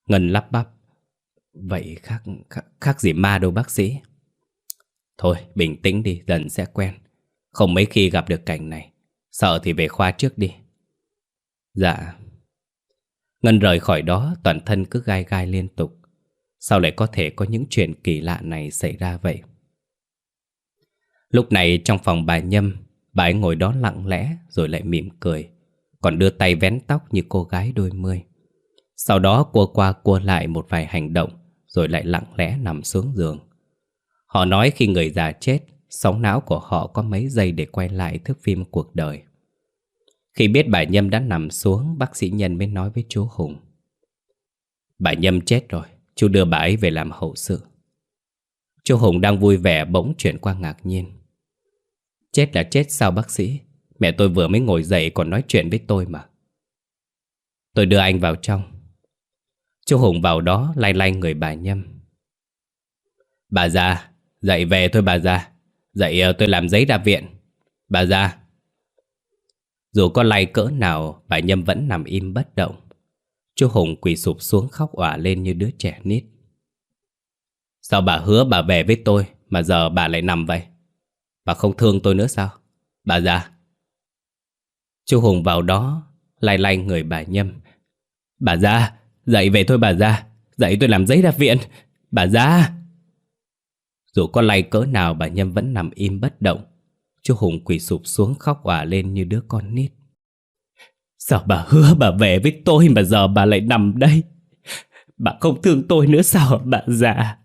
Ngân lắp bắp. Vậy khác, khác, khác gì ma đâu bác sĩ. Thôi, bình tĩnh đi, dần sẽ quen. Không mấy khi gặp được cảnh này. Sợ thì về khoa trước đi. Dạ. Ngân rời khỏi đó, toàn thân cứ gai gai liên tục. Sao lại có thể có những chuyện kỳ lạ này xảy ra vậy? Lúc này trong phòng bà Nhâm, bà ấy ngồi đó lặng lẽ rồi lại mỉm cười, còn đưa tay vén tóc như cô gái đôi mươi. Sau đó cua qua cua lại một vài hành động rồi lại lặng lẽ nằm xuống giường. Họ nói khi người già chết, sóng não của họ có mấy giây để quay lại thước phim cuộc đời. Khi biết bà Nhâm đã nằm xuống, bác sĩ Nhân mới nói với chú Hùng. Bà Nhâm chết rồi, chú đưa bà ấy về làm hậu sự. Chú Hùng đang vui vẻ bỗng chuyển qua ngạc nhiên. Chết là chết sao bác sĩ? Mẹ tôi vừa mới ngồi dậy còn nói chuyện với tôi mà. Tôi đưa anh vào trong. Chú Hùng vào đó lay lay người bà Nhâm. Bà già, dậy về thôi bà già. Dậy ờ, tôi làm giấy ra viện. Bà già. Dù có lay cỡ nào, bà Nhâm vẫn nằm im bất động. Chú Hùng quỳ sụp xuống khóc òa lên như đứa trẻ nít. Sao bà hứa bà về với tôi mà giờ bà lại nằm vậy? Bà không thương tôi nữa sao? Bà già. Chú Hùng vào đó, Lai lai người bà Nhâm. Bà già, dậy về thôi bà già. Dậy tôi làm giấy ra viện. Bà già. Dù có lay cỡ nào bà Nhâm vẫn nằm im bất động. Chú Hùng quỳ sụp xuống khóc òa lên như đứa con nít. Sao bà hứa bà về với tôi mà giờ bà lại nằm đây? Bà không thương tôi nữa sao bà già?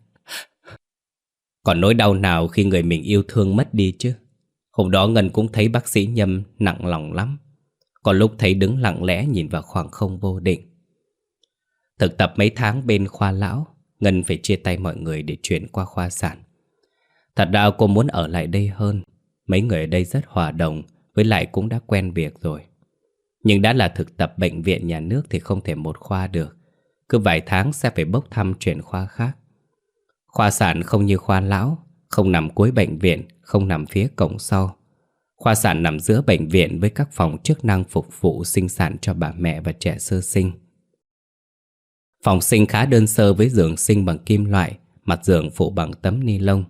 Còn nỗi đau nào khi người mình yêu thương mất đi chứ? Hôm đó Ngân cũng thấy bác sĩ Nhâm nặng lòng lắm. Còn lúc thấy đứng lặng lẽ nhìn vào khoảng không vô định. Thực tập mấy tháng bên khoa lão, Ngân phải chia tay mọi người để chuyển qua khoa sản. Thật ra cô muốn ở lại đây hơn. Mấy người ở đây rất hòa đồng, Với lại cũng đã quen việc rồi. Nhưng đã là thực tập bệnh viện nhà nước Thì không thể một khoa được. Cứ vài tháng sẽ phải bốc thăm chuyển khoa khác. Khoa sản không như khoa lão Không nằm cuối bệnh viện Không nằm phía cổng sau. Khoa sản nằm giữa bệnh viện Với các phòng chức năng phục vụ sinh sản cho bà mẹ và trẻ sơ sinh. Phòng sinh khá đơn sơ với giường sinh bằng kim loại Mặt giường phủ bằng tấm ni lông.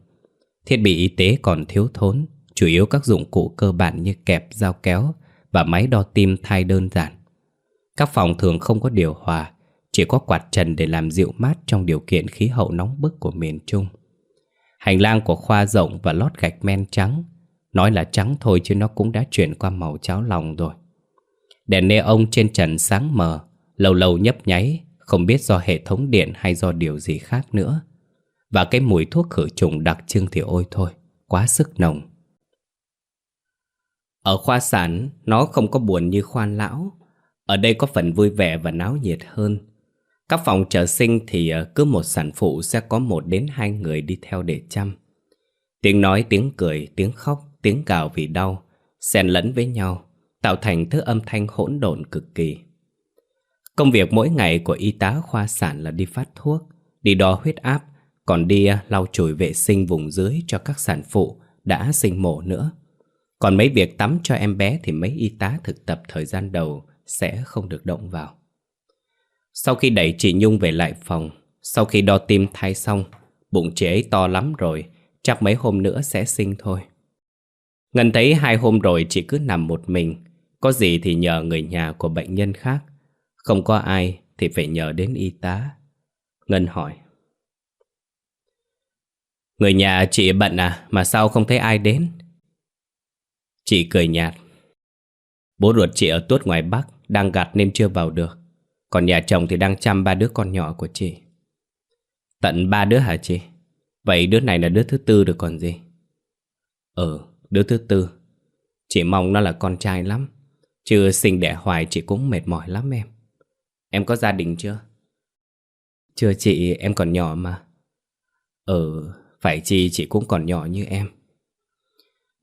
Thiết bị y tế còn thiếu thốn Chủ yếu các dụng cụ cơ bản như kẹp, dao kéo Và máy đo tim thai đơn giản. Các phòng thường không có điều hòa chỉ có quạt trần để làm dịu mát Trong điều kiện khí hậu nóng bức của miền Trung. Hành lang của khoa rộng và lót gạch men trắng, Nói là trắng thôi chứ nó cũng đã chuyển qua màu cháo lòng rồi. Đèn nê ông trên trần sáng mờ, Lâu lâu nhấp nháy, Không biết do hệ thống điện hay do điều gì khác nữa. Và cái mùi thuốc khử trùng đặc trưng thì ôi thôi, Quá sức nồng. Ở khoa sản, Nó không có buồn như khoan lão. Ở đây có phần vui vẻ và náo nhiệt hơn. Các phòng trợ sinh thì ờ, cứ một sản phụ sẽ có một đến hai người đi theo để chăm Tiếng nói, tiếng cười, tiếng khóc, tiếng gào vì đau xen lẫn với nhau Tạo thành thứ âm thanh hỗn độn cực kỳ Công việc mỗi ngày của y tá khoa sản là đi phát thuốc, đi đo huyết áp, còn đi ờ, lau chùi vệ sinh vùng dưới cho các sản phụ đã sinh mổ nữa. Còn mấy việc tắm cho em bé thì mấy y tá thực tập thời gian đầu sẽ không được động vào. Sau khi đẩy chị Nhung về lại phòng, sau khi đo tim thai xong, bụng chị ấy to lắm rồi, chắc mấy hôm nữa sẽ sinh thôi. Ngân thấy hai hôm rồi chị cứ nằm một mình, có gì thì nhờ người nhà của bệnh nhân khác. Không có ai thì phải nhờ đến y tá. Ngân hỏi. Người nhà chị bận à mà sao không thấy ai đến? Chị cười nhạt. Bố ruột chị ở tuốt ngoài Bắc đang gạt nên chưa vào được. Còn nhà chồng thì đang chăm ba đứa con nhỏ của chị. Tận ba đứa hả chị? Vậy đứa này là đứa thứ tư được còn gì? Ừ, đứa thứ tư. Chị mong nó là con trai lắm. Chứ sinh đẻ hoài chị cũng mệt mỏi lắm em. Em có gia đình chưa? Chưa chị, em còn nhỏ mà. Ừ, phải chi chị cũng còn nhỏ như em.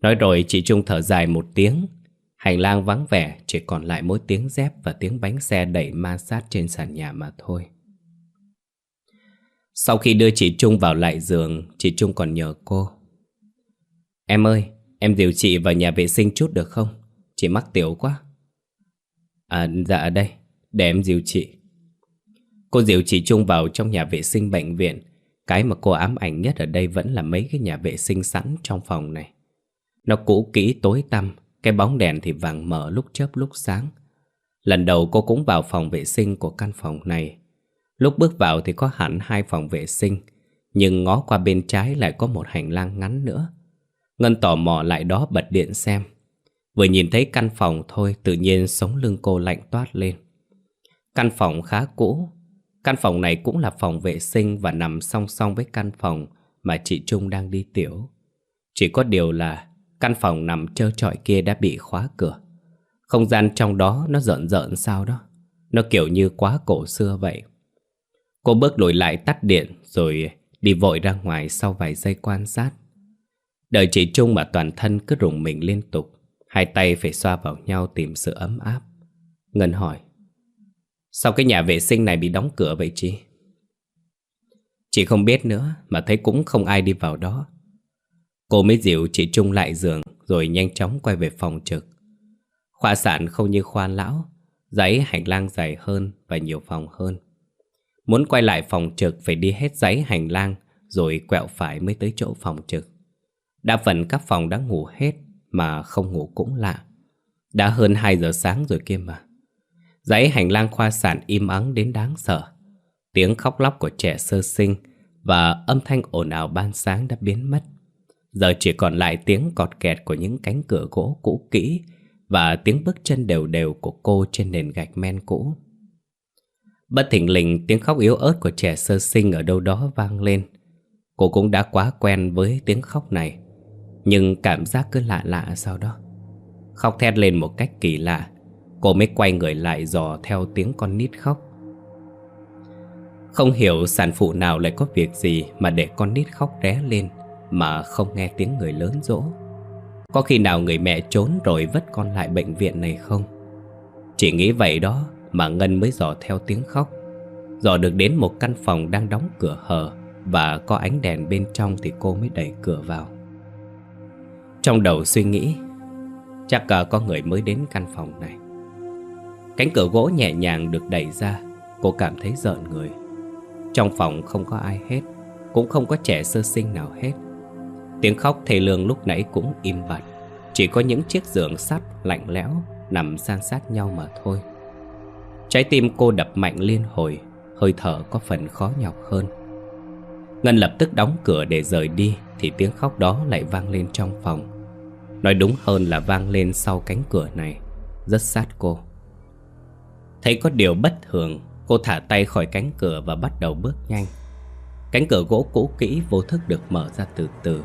Nói rồi chị Trung thở dài một tiếng. Hành lang vắng vẻ, chỉ còn lại mỗi tiếng dép và tiếng bánh xe đẩy ma sát trên sàn nhà mà thôi. Sau khi đưa chị Trung vào lại giường, chị Trung còn nhờ cô. Em ơi, em điều chị vào nhà vệ sinh chút được không? Chị mắc tiểu quá. À, dạ đây, để em dìu chị Cô dìu chị Trung vào trong nhà vệ sinh bệnh viện Cái mà cô ám ảnh nhất ở đây vẫn là mấy cái nhà vệ sinh sẵn trong phòng này Nó cũ kỹ tối tăm cái bóng đèn thì vàng mở lúc chớp lúc sáng. Lần đầu cô cũng vào phòng vệ sinh của căn phòng này. Lúc bước vào thì có hẳn hai phòng vệ sinh, Nhưng ngó qua bên trái lại có một hành lang ngắn nữa. Ngân tò mò lại đó bật điện xem. Vừa nhìn thấy căn phòng thôi, tự nhiên sống lưng cô lạnh toát lên. Căn phòng khá cũ. Căn phòng này cũng là phòng vệ sinh và nằm song song với căn phòng mà chị Trung đang đi tiểu. Chỉ có điều là căn phòng nằm trơ trọi kia đã bị khóa cửa. Không gian trong đó nó rợn rợn sao đó. Nó kiểu như quá cổ xưa vậy. Cô bước lùi lại tắt điện rồi đi vội ra ngoài sau vài giây quan sát. Đợi chị Trung mà toàn thân cứ rùng mình liên tục. Hai tay phải xoa vào nhau tìm sự ấm áp. Ngân hỏi. Sao cái nhà vệ sinh này bị đóng cửa vậy chị? Chị không biết nữa, Mà thấy cũng không ai đi vào đó Cô mới dịu chị Trung lại giường Rồi nhanh chóng quay về phòng trực. Khoa sản không như khoa lão, Giấy hành lang dài hơn Và nhiều phòng hơn. Muốn quay lại phòng trực Phải đi hết giấy hành lang Rồi quẹo phải mới tới chỗ phòng trực. Đa phần các phòng đã ngủ hết Mà không ngủ cũng lạ. Đã hơn 2 giờ sáng rồi kia mà. Giấy hành lang khoa sản im ắng đến đáng sợ. Tiếng khóc lóc của trẻ sơ sinh Và âm thanh ồn ào ban sáng đã biến mất. Giờ chỉ còn lại tiếng cọt kẹt của những cánh cửa gỗ cũ kỹ Và tiếng bước chân đều đều của cô trên nền gạch men cũ. Bất thình lình, tiếng khóc yếu ớt của trẻ sơ sinh ở đâu đó vang lên. Cô cũng đã quá quen với tiếng khóc này, Nhưng cảm giác cứ lạ lạ sau đó. Khóc thét lên một cách kỳ lạ, Cô mới quay người lại dò theo tiếng con nít khóc. Không hiểu sản phụ nào lại có việc gì Mà để con nít khóc ré lên. Mà không nghe tiếng người lớn dỗ. Có khi nào người mẹ trốn rồi vất con lại bệnh viện này không? Chỉ nghĩ vậy đó Mà Ngân mới dò theo tiếng khóc. Dò được đến một căn phòng đang đóng cửa hờ Và có ánh đèn bên trong thì cô mới đẩy cửa vào. Trong đầu suy nghĩ, Chắc cả có người mới đến căn phòng này. Cánh cửa gỗ nhẹ nhàng được đẩy ra, Cô cảm thấy rợn người. Trong phòng không có ai hết, Cũng không có trẻ sơ sinh nào hết. Tiếng khóc thầy lương lúc nãy cũng im bặt. Chỉ có những chiếc giường sắt lạnh lẽo Nằm san sát nhau mà thôi. Trái tim cô đập mạnh liên hồi, Hơi thở có phần khó nhọc hơn. Ngân lập tức đóng cửa để rời đi, Thì tiếng khóc đó lại vang lên trong phòng. Nói đúng hơn là vang lên sau cánh cửa này. Rất sát cô. Thấy có điều bất thường, Cô thả tay khỏi cánh cửa và bắt đầu bước nhanh. Cánh cửa gỗ cũ kỹ vô thức được mở ra từ từ.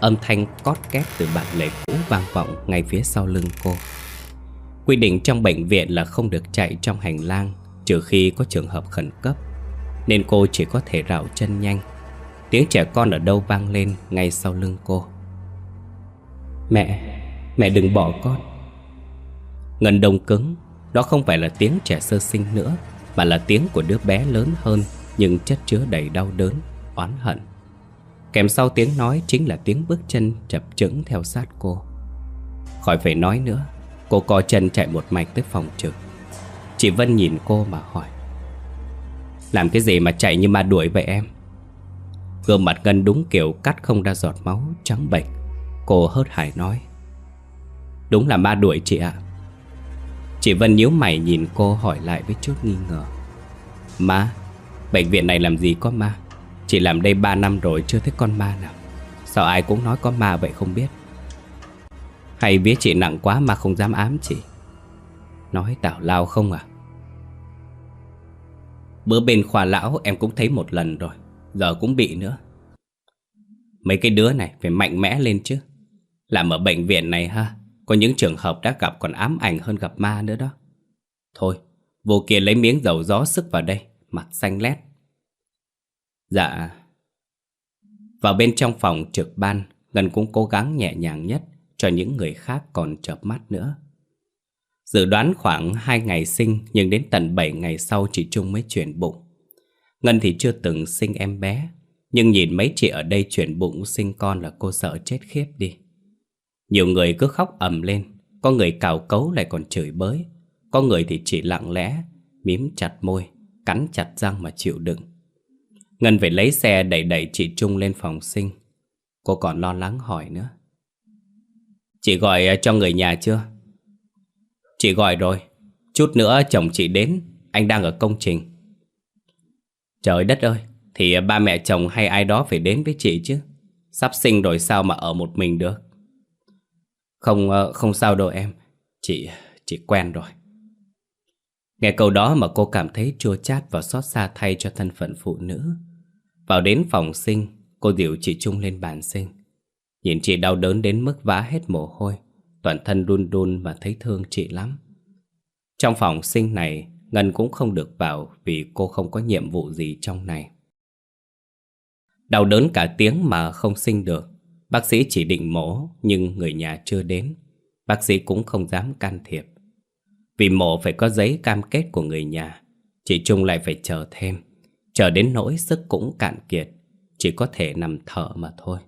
Âm thanh cót két từ bàn lệ cũ vang vọng ngay phía sau lưng cô. Quy định trong bệnh viện là không được chạy trong hành lang Trừ khi có trường hợp khẩn cấp Nên cô chỉ có thể rảo chân nhanh. Tiếng trẻ con ở đâu vang lên ngay sau lưng cô? Mẹ, mẹ đừng bỏ con. Ngân đông cứng Đó không phải là tiếng trẻ sơ sinh nữa Mà là tiếng của đứa bé lớn hơn Nhưng chất chứa đầy đau đớn, oán hận. Kèm sau tiếng nói chính là tiếng bước chân chập chững theo sát cô. Khỏi phải nói nữa, Cô co chân chạy một mạch tới phòng trực. Chị Vân nhìn cô mà hỏi, Làm cái gì mà chạy như ma đuổi vậy em? Gương mặt Ngân đúng kiểu cắt không ra giọt máu, trắng bệch. Cô hớt hải nói, Đúng là ma đuổi chị ạ. Chị Vân nhíu mày nhìn cô hỏi lại với chút nghi ngờ, Ma, Bệnh viện này làm gì có ma? Chị làm đây 3 năm rồi, chưa thấy con ma nào. Sao ai cũng nói có ma vậy không biết? Hay vía chị nặng quá mà không dám ám chị? Nói tào lao không à? Bữa bên khoa lão em cũng thấy một lần rồi, Giờ cũng bị nữa. Mấy cái đứa này phải mạnh mẽ lên chứ. Làm ở bệnh viện này ha, Có những trường hợp đã gặp còn ám ảnh hơn gặp ma nữa đó. Thôi, Vô kia lấy miếng dầu gió sức vào đây, Mặt xanh lét. Dạ. Vào bên trong phòng trực ban, Ngân cũng cố gắng nhẹ nhàng nhất Cho những người khác còn chợp mắt nữa. Dự đoán khoảng 2 ngày sinh, Nhưng đến tận 7 ngày sau chị Trung mới chuyển bụng. Ngân thì chưa từng sinh em bé, Nhưng nhìn mấy chị ở đây chuyển bụng sinh con là cô sợ chết khiếp đi. Nhiều người cứ khóc ầm lên, Có người cào cấu lại còn chửi bới, Có người thì chỉ lặng lẽ, Mím chặt môi, Cắn chặt răng mà chịu đựng. Ngân phải lấy xe đẩy đẩy chị Trung lên phòng sinh. Cô còn lo lắng hỏi nữa. Chị gọi ờ, cho người nhà chưa? Chị gọi rồi. Chút nữa chồng chị đến. Anh đang ở công trình. Trời đất ơi Thì ờ, ba mẹ chồng hay ai đó phải đến với chị chứ? Sắp sinh rồi sao mà ở một mình được? Không ờ, không sao đâu em. Chị, chị quen rồi. Nghe câu đó mà cô cảm thấy chua chát và xót xa thay cho thân phận phụ nữ. Vào đến phòng sinh, Cô dịu chị Trung lên bàn sinh. Nhìn chị đau đớn đến mức vã hết mồ hôi, Toàn thân run run và thấy thương chị lắm. Trong phòng sinh này, Ngân cũng không được vào Vì cô không có nhiệm vụ gì trong này. Đau đớn cả tiếng mà không sinh được. Bác sĩ chỉ định mổ, Nhưng người nhà chưa đến. Bác sĩ cũng không dám can thiệp. Vì mổ phải có giấy cam kết của người nhà, Chị Trung lại phải chờ thêm. Chờ đến nỗi sức cũng cạn kiệt, Chỉ có thể nằm thở mà thôi.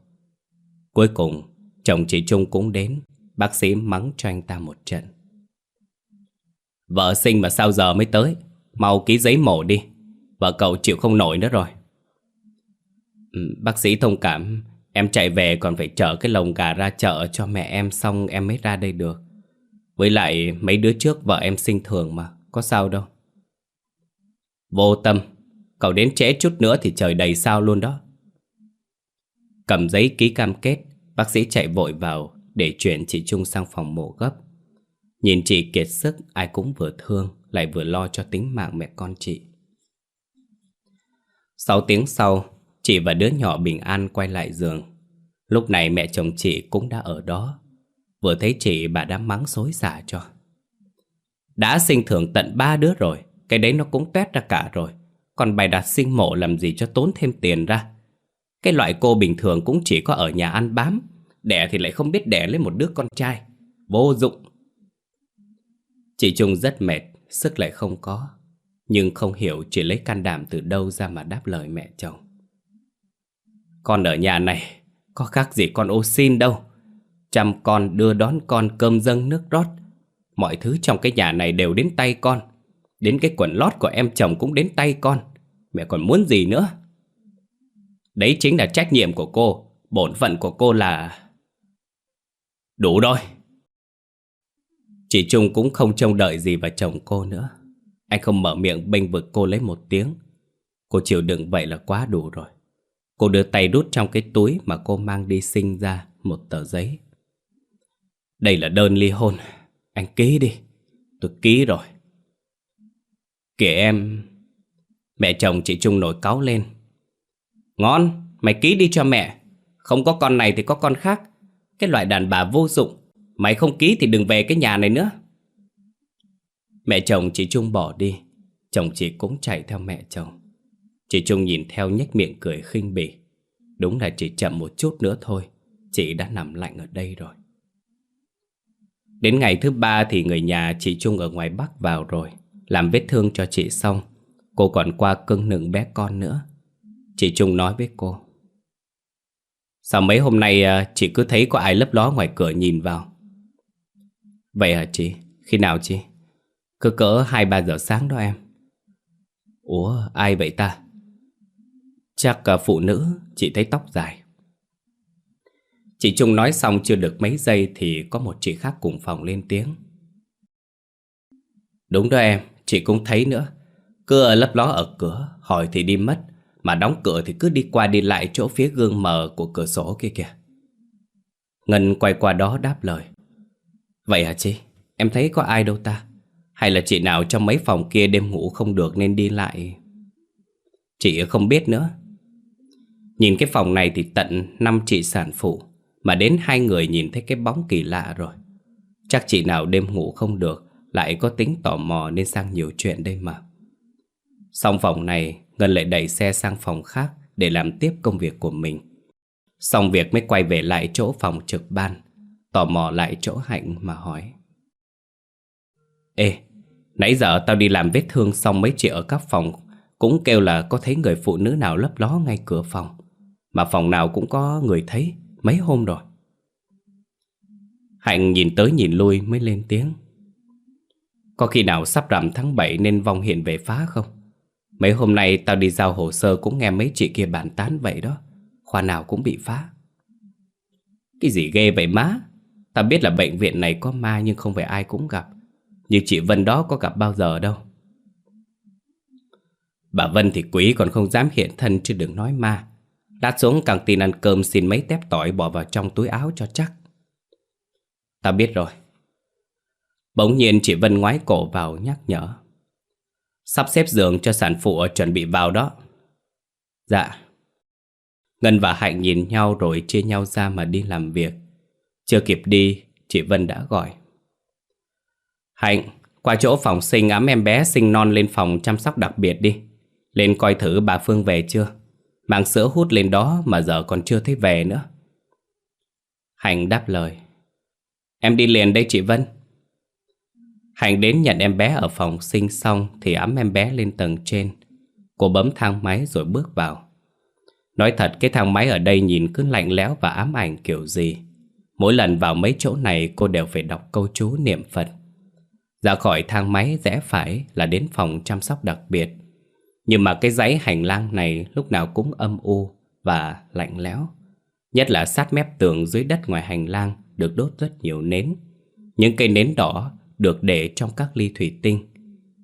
Cuối cùng, Chồng chị Trung cũng đến, Bác sĩ mắng cho anh ta một trận. Vợ sinh mà sao giờ mới tới? Mau ký giấy mổ đi, Vợ cậu chịu không nổi nữa rồi. Ừ, bác sĩ thông cảm, Em chạy về còn phải chở cái lồng gà ra chợ cho mẹ em xong em mới ra đây được. Với lại mấy đứa trước vợ em sinh thường mà, Có sao đâu. Vô tâm. Cậu đến trễ chút nữa thì trời đầy sao luôn đó. Cầm giấy ký cam kết Bác sĩ chạy vội vào để chuyển chị Trung sang phòng mổ gấp. Nhìn chị kiệt sức, ai cũng vừa thương, lại vừa lo cho tính mạng mẹ con chị. Sáu tiếng sau, Chị và đứa nhỏ bình an quay lại giường. Lúc này mẹ chồng chị cũng đã ở đó. Vừa thấy chị bà đã mắng xối xả cho. Đã sinh thưởng tận ba đứa rồi Cái đấy nó cũng tuét ra cả rồi. Còn bài đặt sinh mộ làm gì cho tốn thêm tiền ra? Cái loại cô bình thường cũng chỉ có ở nhà ăn bám, Đẻ thì lại không biết đẻ lấy một đứa con trai. Vô dụng. Chị Trung rất mệt, Sức lại không có, Nhưng không hiểu chị lấy can đảm từ đâu ra mà đáp lời mẹ chồng. Con ở nhà này, Có khác gì con ô xin đâu. Chăm con, đưa đón con, cơm dâng nước rót. Mọi thứ trong cái nhà này đều đến tay con. Đến cái quần lót của em chồng cũng đến tay con. Mẹ còn muốn gì nữa? Đấy chính là trách nhiệm của cô. Bổn phận của cô là Đủ rồi. Chị Trung cũng không trông đợi gì vào chồng cô nữa. Anh không mở miệng bênh vực cô lấy một tiếng. Cô chịu đựng vậy là quá đủ rồi. Cô đưa tay đút trong cái túi mà cô mang đi sinh ra một tờ giấy. Đây là đơn ly hôn. Anh ký đi. Tôi ký rồi. Kìa em, Mẹ chồng chị Trung nổi cáu lên. Ngon, Mày ký đi cho mẹ. Không có con này thì có con khác. Cái loại đàn bà vô dụng. Mày không ký thì đừng về cái nhà này nữa. Mẹ chồng chị Trung bỏ đi. Chồng chị cũng chạy theo mẹ chồng. Chị Trung nhìn theo nhếch miệng cười khinh bỉ. Đúng là chỉ chậm một chút nữa thôi. Chị đã nằm lạnh ở đây rồi. Đến ngày thứ ba thì người nhà chị Trung ở ngoài Bắc vào rồi. Làm vết thương cho chị xong, Cô còn qua cưng nựng bé con nữa. Chị Trung nói với cô. Sao mấy hôm nay à, chị cứ thấy có ai lấp ló ngoài cửa nhìn vào? Vậy hả chị? Khi nào chị? Cứ cỡ 2-3 giờ sáng đó em. Ủa, ai vậy ta? Chắc là phụ nữ, Chị thấy tóc dài. Chị Trung nói xong chưa được mấy giây Thì có một chị khác cùng phòng lên tiếng. Đúng đó em. Chị cũng thấy nữa Cứ ở lấp ló ở cửa Hỏi thì đi mất Mà đóng cửa thì cứ đi qua đi lại chỗ phía gương mờ của cửa sổ kia kìa Ngân quay qua đó đáp lời Vậy hả chị? Em thấy có ai đâu ta? Hay là chị nào trong mấy phòng kia đêm ngủ không được nên đi lại? Chị không biết nữa. Nhìn cái phòng này thì tận năm chị sản phụ, mà đến hai người nhìn thấy cái bóng kỳ lạ rồi. Chắc chị nào đêm ngủ không được, lại có tính tò mò nên sang nhiều chuyện đây mà. Xong phòng này, Ngân lại đẩy xe sang phòng khác để làm tiếp công việc của mình. Xong việc mới quay về lại chỗ phòng trực ban Tò mò lại chỗ Hạnh mà hỏi Ê, nãy giờ tao đi làm vết thương xong mấy chị ở các phòng Cũng kêu là có thấy người phụ nữ nào lấp ló ngay cửa phòng Mà phòng nào cũng có người thấy mấy hôm rồi Hạnh nhìn tới nhìn lui mới lên tiếng có khi nào sắp rằm tháng 7 nên vong hiện về phá không? Mấy hôm nay tao đi giao hồ sơ cũng nghe mấy chị kia bàn tán vậy đó. Khoa nào cũng bị phá. Cái gì ghê vậy má? Tao biết là bệnh viện này có ma nhưng không phải ai cũng gặp. Như chị Vân đó có gặp bao giờ đâu. Bà Vân thì quý còn không dám hiện thân chứ đừng nói ma. Lát xuống căng tin ăn cơm xin mấy tép tỏi bỏ vào trong túi áo cho chắc. Tao biết rồi. Bỗng nhiên chị Vân ngoái cổ vào nhắc nhở Sắp xếp giường cho sản phụ chuẩn bị vào đó Dạ Ngân và Hạnh nhìn nhau rồi chia nhau ra mà đi làm việc chưa kịp đi, chị Vân đã gọi. Hạnh, qua chỗ phòng sinh ấm em bé sinh non lên phòng chăm sóc đặc biệt đi. Lên coi thử bà Phương về chưa. Mang sữa hút lên đó mà giờ còn chưa thấy về nữa. Hạnh đáp lời. Em đi liền đây chị Vân. Hạnh đến nhận em bé ở phòng sinh xong thì ấm em bé lên tầng trên. Cô bấm thang máy rồi bước vào. Nói thật, cái thang máy ở đây nhìn cứ lạnh lẽo và ám ảnh kiểu gì. Mỗi lần vào mấy chỗ này, cô đều phải đọc câu chú niệm Phật. Ra khỏi thang máy, rẽ phải là đến phòng chăm sóc đặc biệt. Nhưng mà cái dãy hành lang này lúc nào cũng âm u và lạnh lẽo. Nhất là sát mép tường dưới đất ngoài hành lang được đốt rất nhiều nến. Những cây nến đỏ được để trong các ly thủy tinh.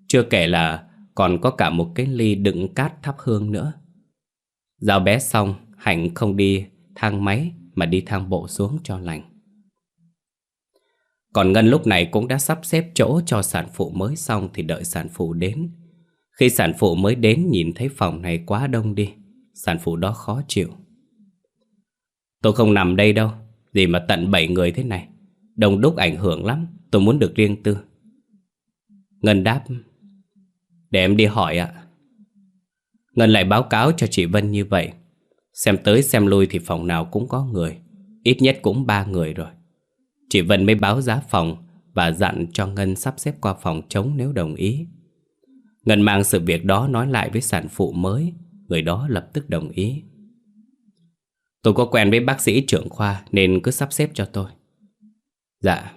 Chưa kể là còn có cả một cái ly đựng cát thắp hương nữa. Giao bé xong, Hạnh không đi thang máy mà đi thang bộ xuống cho lành. Còn Ngân lúc này cũng đã sắp xếp chỗ cho sản phụ mới xong thì đợi sản phụ đến. Khi sản phụ mới đến nhìn thấy phòng này quá đông đi, Sản phụ đó khó chịu Tôi không nằm đây đâu Gì mà tận 7 người thế này Đông đúc ảnh hưởng lắm, Tôi muốn được riêng tư. Ngân đáp, Để em đi hỏi ạ. Ngân lại báo cáo cho chị Vân như vậy. Xem tới xem lui thì phòng nào cũng có người, Ít nhất cũng ba người rồi. Chị Vân mới báo giá phòng Và dặn cho Ngân sắp xếp qua phòng trống nếu đồng ý. Ngân mang sự việc đó nói lại với sản phụ mới, Người đó lập tức đồng ý. Tôi có quen với bác sĩ trưởng khoa Nên cứ sắp xếp cho tôi. Dạ.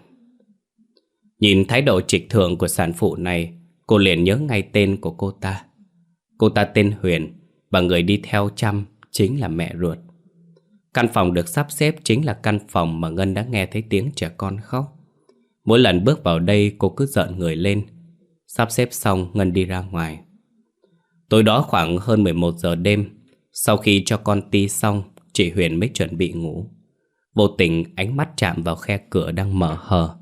Nhìn thái độ trịch thượng của sản phụ này, Cô liền nhớ ngay tên của cô ta. Cô ta tên Huyền Và người đi theo chăm chính là mẹ ruột. Căn phòng được sắp xếp chính là căn phòng mà Ngân đã nghe thấy tiếng trẻ con khóc. Mỗi lần bước vào đây, cô cứ giận người lên. Sắp xếp xong, Ngân đi ra ngoài. Tối đó khoảng hơn 11 giờ đêm, Sau khi cho con ti xong, Chị Huyền mới chuẩn bị ngủ. Vô tình ánh mắt chạm vào khe cửa đang mở hờ.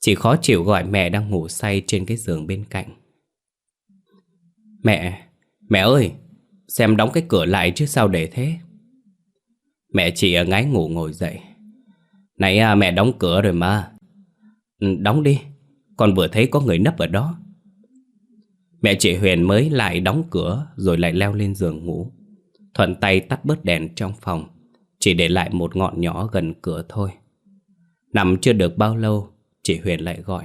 Chỉ khó chịu gọi mẹ đang ngủ say trên cái giường bên cạnh. Mẹ, mẹ ơi Xem đóng cái cửa lại chứ sao để thế? Mẹ chị à, ngái ngủ ngồi dậy. Nãy à, mẹ đóng cửa rồi mà. Ừ, đóng đi Con vừa thấy có người nấp ở đó. Mẹ chị Huyền mới lại đóng cửa Rồi lại leo lên giường ngủ. Thuận tay tắt bớt đèn trong phòng. Chỉ để lại một ngọn nhỏ gần cửa thôi. Nằm chưa được bao lâu, Chị Huyền lại gọi.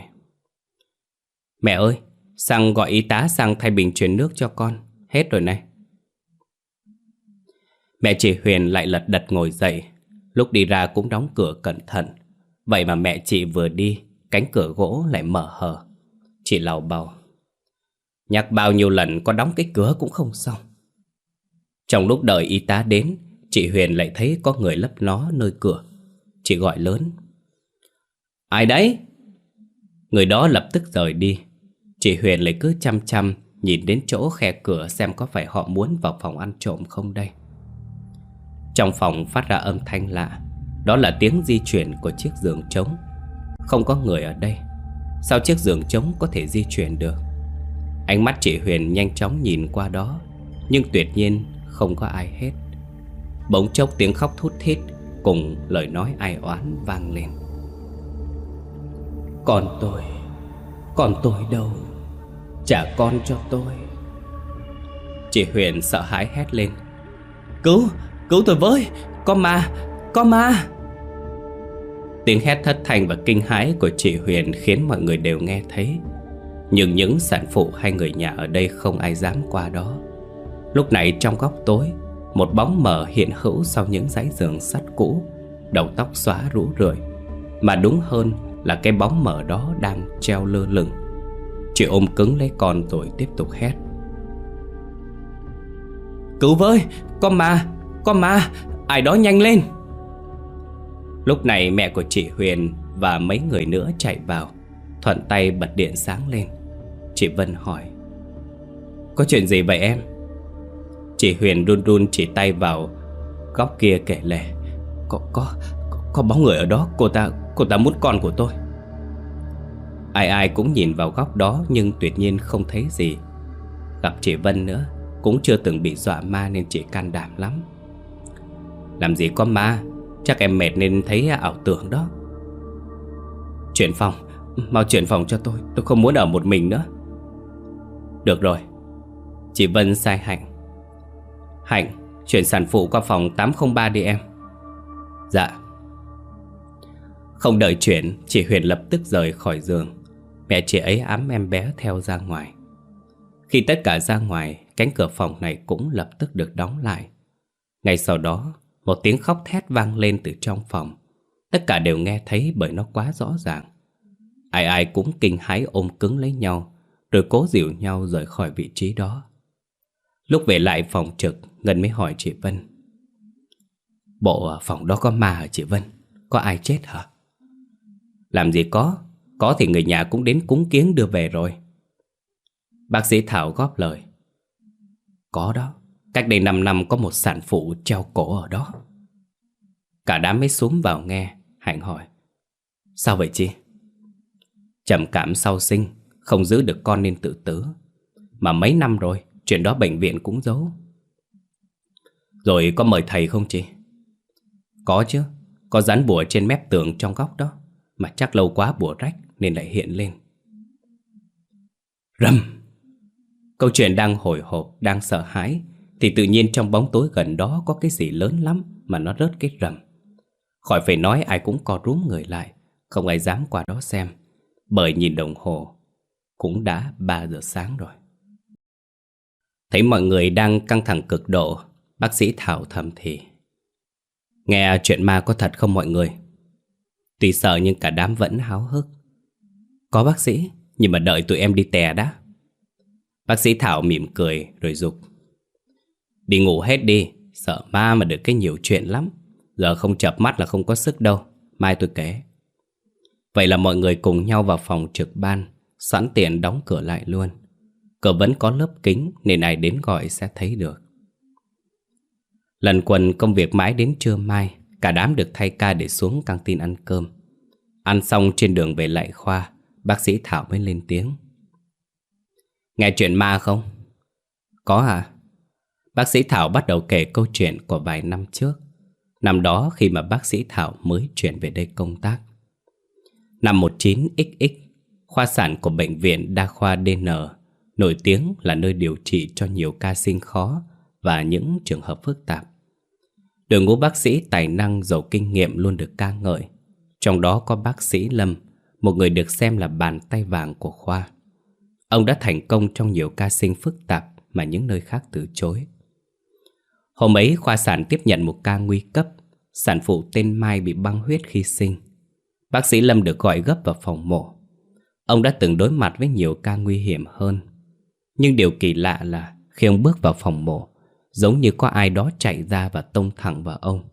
Mẹ ơi, Sang gọi y tá sang thay bình truyền nước cho con, Hết rồi này. Mẹ chị Huyền lại lật đật ngồi dậy, Lúc đi ra cũng đóng cửa cẩn thận. Vậy mà mẹ chị vừa đi, Cánh cửa gỗ lại mở hở. Chị lào bào. Nhắc bao nhiêu lần có đóng cái cửa cũng không xong. Trong lúc đợi y tá đến Chị Huyền lại thấy có người lấp nó nơi cửa. Chị gọi lớn. Ai đấy? Người đó lập tức rời đi. Chị Huyền lại cứ chăm chăm Nhìn đến chỗ khe cửa xem có phải họ muốn vào phòng ăn trộm không đây. Trong phòng phát ra âm thanh lạ. Đó là tiếng di chuyển của chiếc giường trống. Không có người ở đây. Sao chiếc giường trống có thể di chuyển được? Ánh mắt chị Huyền nhanh chóng nhìn qua đó, Nhưng tuyệt nhiên không có ai hết. Bỗng chốc tiếng khóc thút thít Cùng lời nói ai oán vang lên. Còn tôi còn tôi đâu? Trả con cho tôi. Chị Huyền sợ hãi hét lên. Cứu, cứu tôi với con ma, con ma Tiếng hét thất thanh và kinh hãi của chị Huyền Khiến mọi người đều nghe thấy. Nhưng những sản phụ hay người nhà ở đây Không ai dám qua đó. Lúc này trong góc tối một bóng mờ hiện hữu sau những dãy giường sắt cũ Đầu tóc xóa rũ rượi. Mà đúng hơn là cái bóng mờ đó đang treo lơ lửng. Chị ôm cứng lấy con rồi tiếp tục hét. Cứu với, con ma, con ma, ai đó nhanh lên. Lúc này mẹ của chị Huyền và mấy người nữa chạy vào Thuận tay bật điện sáng lên. Chị Vân hỏi Có chuyện gì vậy em? Chị Huyền run run chỉ tay vào Góc kia kể lể Có, có, có, có bóng người ở đó Cô ta, cô ta muốn con của tôi. Ai ai cũng nhìn vào góc đó nhưng tuyệt nhiên không thấy gì. Gặp chị Vân nữa Cũng chưa từng bị dọa ma nên chị can đảm lắm. Làm gì có ma Chắc em mệt nên thấy ảo tưởng đó. Chuyển phòng Mau chuyển phòng cho tôi Tôi không muốn ở một mình nữa. Được rồi. Chị Vân sai Hạnh Hạnh, Chuyển sản phụ qua phòng 803 đi em. Dạ. Không đợi chuyển, Chị Huyền lập tức rời khỏi giường. Mẹ chị ấy ám em bé theo ra ngoài. Khi tất cả ra ngoài, Cánh cửa phòng này cũng lập tức được đóng lại. Ngay sau đó, Một tiếng khóc thét vang lên từ trong phòng. Tất cả đều nghe thấy bởi nó quá rõ ràng. Ai ai cũng kinh hãi ôm cứng lấy nhau, Rồi cố dịu nhau rời khỏi vị trí đó. Lúc về lại phòng trực Ngân mới hỏi chị Vân. Bộ phòng đó có ma hả chị Vân? Có ai chết hả? Làm gì có. Có thì người nhà cũng đến cúng kiến đưa về rồi. Bác sĩ Thảo góp lời. Có đó. Cách đây 5 năm có một sản phụ treo cổ ở đó. Cả đám mới xuống vào nghe. Hạnh hỏi. Sao vậy chị? Trầm cảm sau sinh, Không giữ được con nên tự tử. Mà mấy năm rồi, Chuyện đó bệnh viện cũng giấu. Rồi có mời thầy không chị? Có chứ, Có dán bùa trên mép tường trong góc đó, Mà chắc lâu quá bùa rách Nên lại hiện lên. Rầm! Câu chuyện đang hồi hộp, Đang sợ hãi, Thì tự nhiên trong bóng tối gần đó Có cái gì lớn lắm Mà nó rớt cái rầm. Khỏi phải nói ai cũng co rúm người lại, Không ai dám qua đó xem, Bởi nhìn đồng hồ, Cũng đã 3 giờ sáng rồi. Thấy mọi người đang căng thẳng cực độ Bác sĩ Thảo thầm thì. Nghe chuyện ma có thật không mọi người? Tuy sợ nhưng cả đám vẫn háo hức. Có bác sĩ, Nhưng mà đợi tụi em đi tè đã. Bác sĩ Thảo mỉm cười rồi dục. Đi ngủ hết đi, Sợ ma mà được cái nhiều chuyện lắm. Giờ không chập mắt là không có sức đâu, Mai tôi kể. Vậy là mọi người cùng nhau vào phòng trực ban, Sẵn tiền đóng cửa lại luôn. Cửa vẫn có lớp kính Nên ai đến gọi sẽ thấy được. Lần quần công việc mãi đến trưa mai, Cả đám được thay ca để xuống căng tin ăn cơm. Ăn xong trên đường về lại khoa, Bác sĩ Thảo mới lên tiếng. Nghe chuyện ma không? Có à? Bác sĩ Thảo bắt đầu kể câu chuyện của vài năm trước. Năm đó khi mà bác sĩ Thảo mới chuyển về đây công tác. Năm 19XX Khoa sản của bệnh viện Đa khoa DN Nổi tiếng là nơi điều trị cho nhiều ca sinh khó. Và những trường hợp phức tạp. Đội ngũ bác sĩ tài năng giàu kinh nghiệm luôn được ca ngợi. Trong đó có bác sĩ Lâm, Một người được xem là bàn tay vàng của khoa. Ông đã thành công trong nhiều ca sinh phức tạp Mà những nơi khác từ chối. Hôm ấy, khoa sản tiếp nhận một ca nguy cấp, Sản phụ tên Mai bị băng huyết khi sinh. Bác sĩ Lâm được gọi gấp vào phòng mổ. Ông đã từng đối mặt với nhiều ca nguy hiểm hơn. Nhưng điều kỳ lạ là Khi ông bước vào phòng mổ Giống như có ai đó chạy ra và tông thẳng vào ông.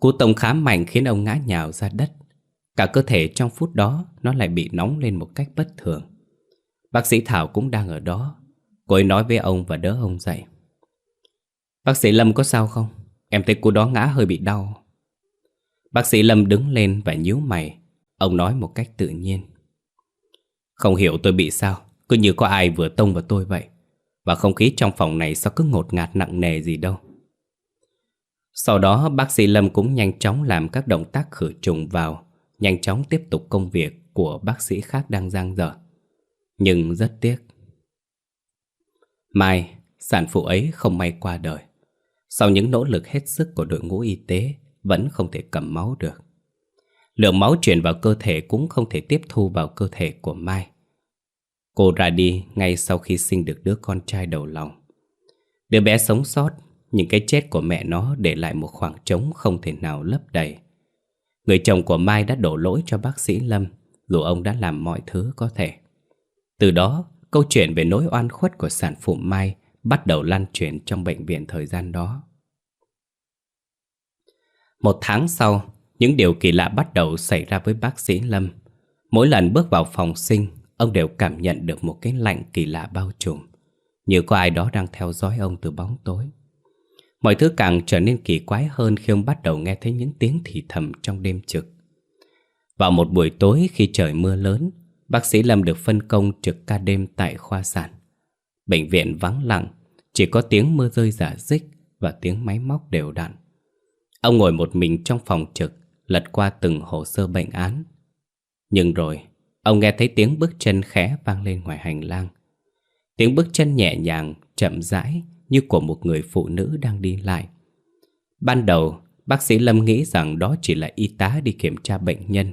Cú tông khá mạnh khiến ông ngã nhào ra đất. Cả cơ thể trong phút đó, Nó lại bị nóng lên một cách bất thường. Bác sĩ Thảo cũng đang ở đó. Cô ấy nói với ông và đỡ ông dậy. Bác sĩ Lâm có sao không? Em thấy cô đó ngã hơi bị đau. Bác sĩ Lâm đứng lên và nhíu mày. Ông nói một cách tự nhiên. Không hiểu tôi bị sao, Cứ như có ai vừa tông vào tôi vậy và không khí trong phòng này sao cứ ngột ngạt nặng nề gì đâu. Sau đó bác sĩ Lâm cũng nhanh chóng làm các động tác khử trùng vào Nhanh chóng tiếp tục công việc của bác sĩ khác đang giang dở. Nhưng rất tiếc. Mai, sản phụ ấy không may qua đời. Sau những nỗ lực hết sức của đội ngũ y tế Vẫn không thể cầm máu được. Lượng máu chuyển vào cơ thể cũng không thể tiếp thu vào cơ thể của Mai. Cô ra đi ngay sau khi sinh được đứa con trai đầu lòng. Đứa bé sống sót, nhưng cái chết của mẹ nó để lại một khoảng trống không thể nào lấp đầy. Người chồng của Mai đã đổ lỗi cho bác sĩ Lâm, dù ông đã làm mọi thứ có thể. Từ đó, câu chuyện về nỗi oan khuất của sản phụ Mai bắt đầu lan truyền trong bệnh viện thời gian đó. Một tháng sau, những điều kỳ lạ bắt đầu xảy ra với bác sĩ Lâm. Mỗi lần bước vào phòng sinh, Ông đều cảm nhận được một cái lạnh kỳ lạ bao trùm, Như có ai đó đang theo dõi ông từ bóng tối. Mọi thứ càng trở nên kỳ quái hơn khi ông bắt đầu nghe thấy những tiếng thì thầm trong đêm trực. Vào một buổi tối khi trời mưa lớn, Bác sĩ Lâm được phân công trực ca đêm tại khoa sản. Bệnh viện vắng lặng, Chỉ có tiếng mưa rơi giả dích Và tiếng máy móc đều đặn. Ông ngồi một mình trong phòng trực, Lật qua từng hồ sơ bệnh án. Nhưng rồi Ông nghe thấy tiếng bước chân khẽ vang lên ngoài hành lang. Tiếng bước chân nhẹ nhàng, chậm rãi Như của một người phụ nữ đang đi lại. Ban đầu, bác sĩ Lâm nghĩ rằng đó chỉ là y tá đi kiểm tra bệnh nhân.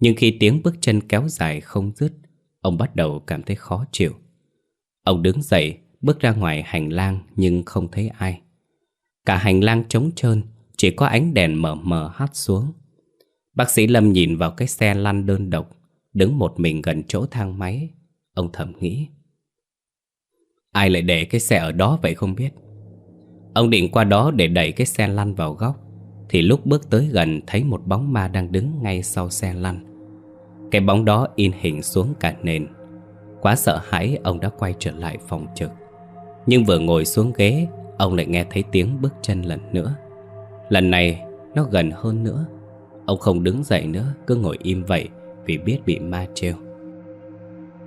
Nhưng khi tiếng bước chân kéo dài không dứt Ông bắt đầu cảm thấy khó chịu. Ông đứng dậy, bước ra ngoài hành lang nhưng không thấy ai. Cả hành lang trống trơn, chỉ có ánh đèn mờ mờ hắt xuống. Bác sĩ Lâm nhìn vào cái xe lăn đơn độc. Đứng một mình gần chỗ thang máy. Ông thầm nghĩ. Ai lại để cái xe ở đó vậy không biết? Ông định qua đó để đẩy cái xe lăn vào góc, Thì lúc bước tới gần thấy một bóng ma đang đứng ngay sau xe lăn. Cái bóng đó in hình xuống cả nền. Quá sợ hãi, ông đã quay trở lại phòng trực. Nhưng vừa ngồi xuống ghế, Ông lại nghe thấy tiếng bước chân lần nữa. Lần này, nó gần hơn nữa. Ông không đứng dậy nữa, Cứ ngồi im vậy vì biết bị ma treo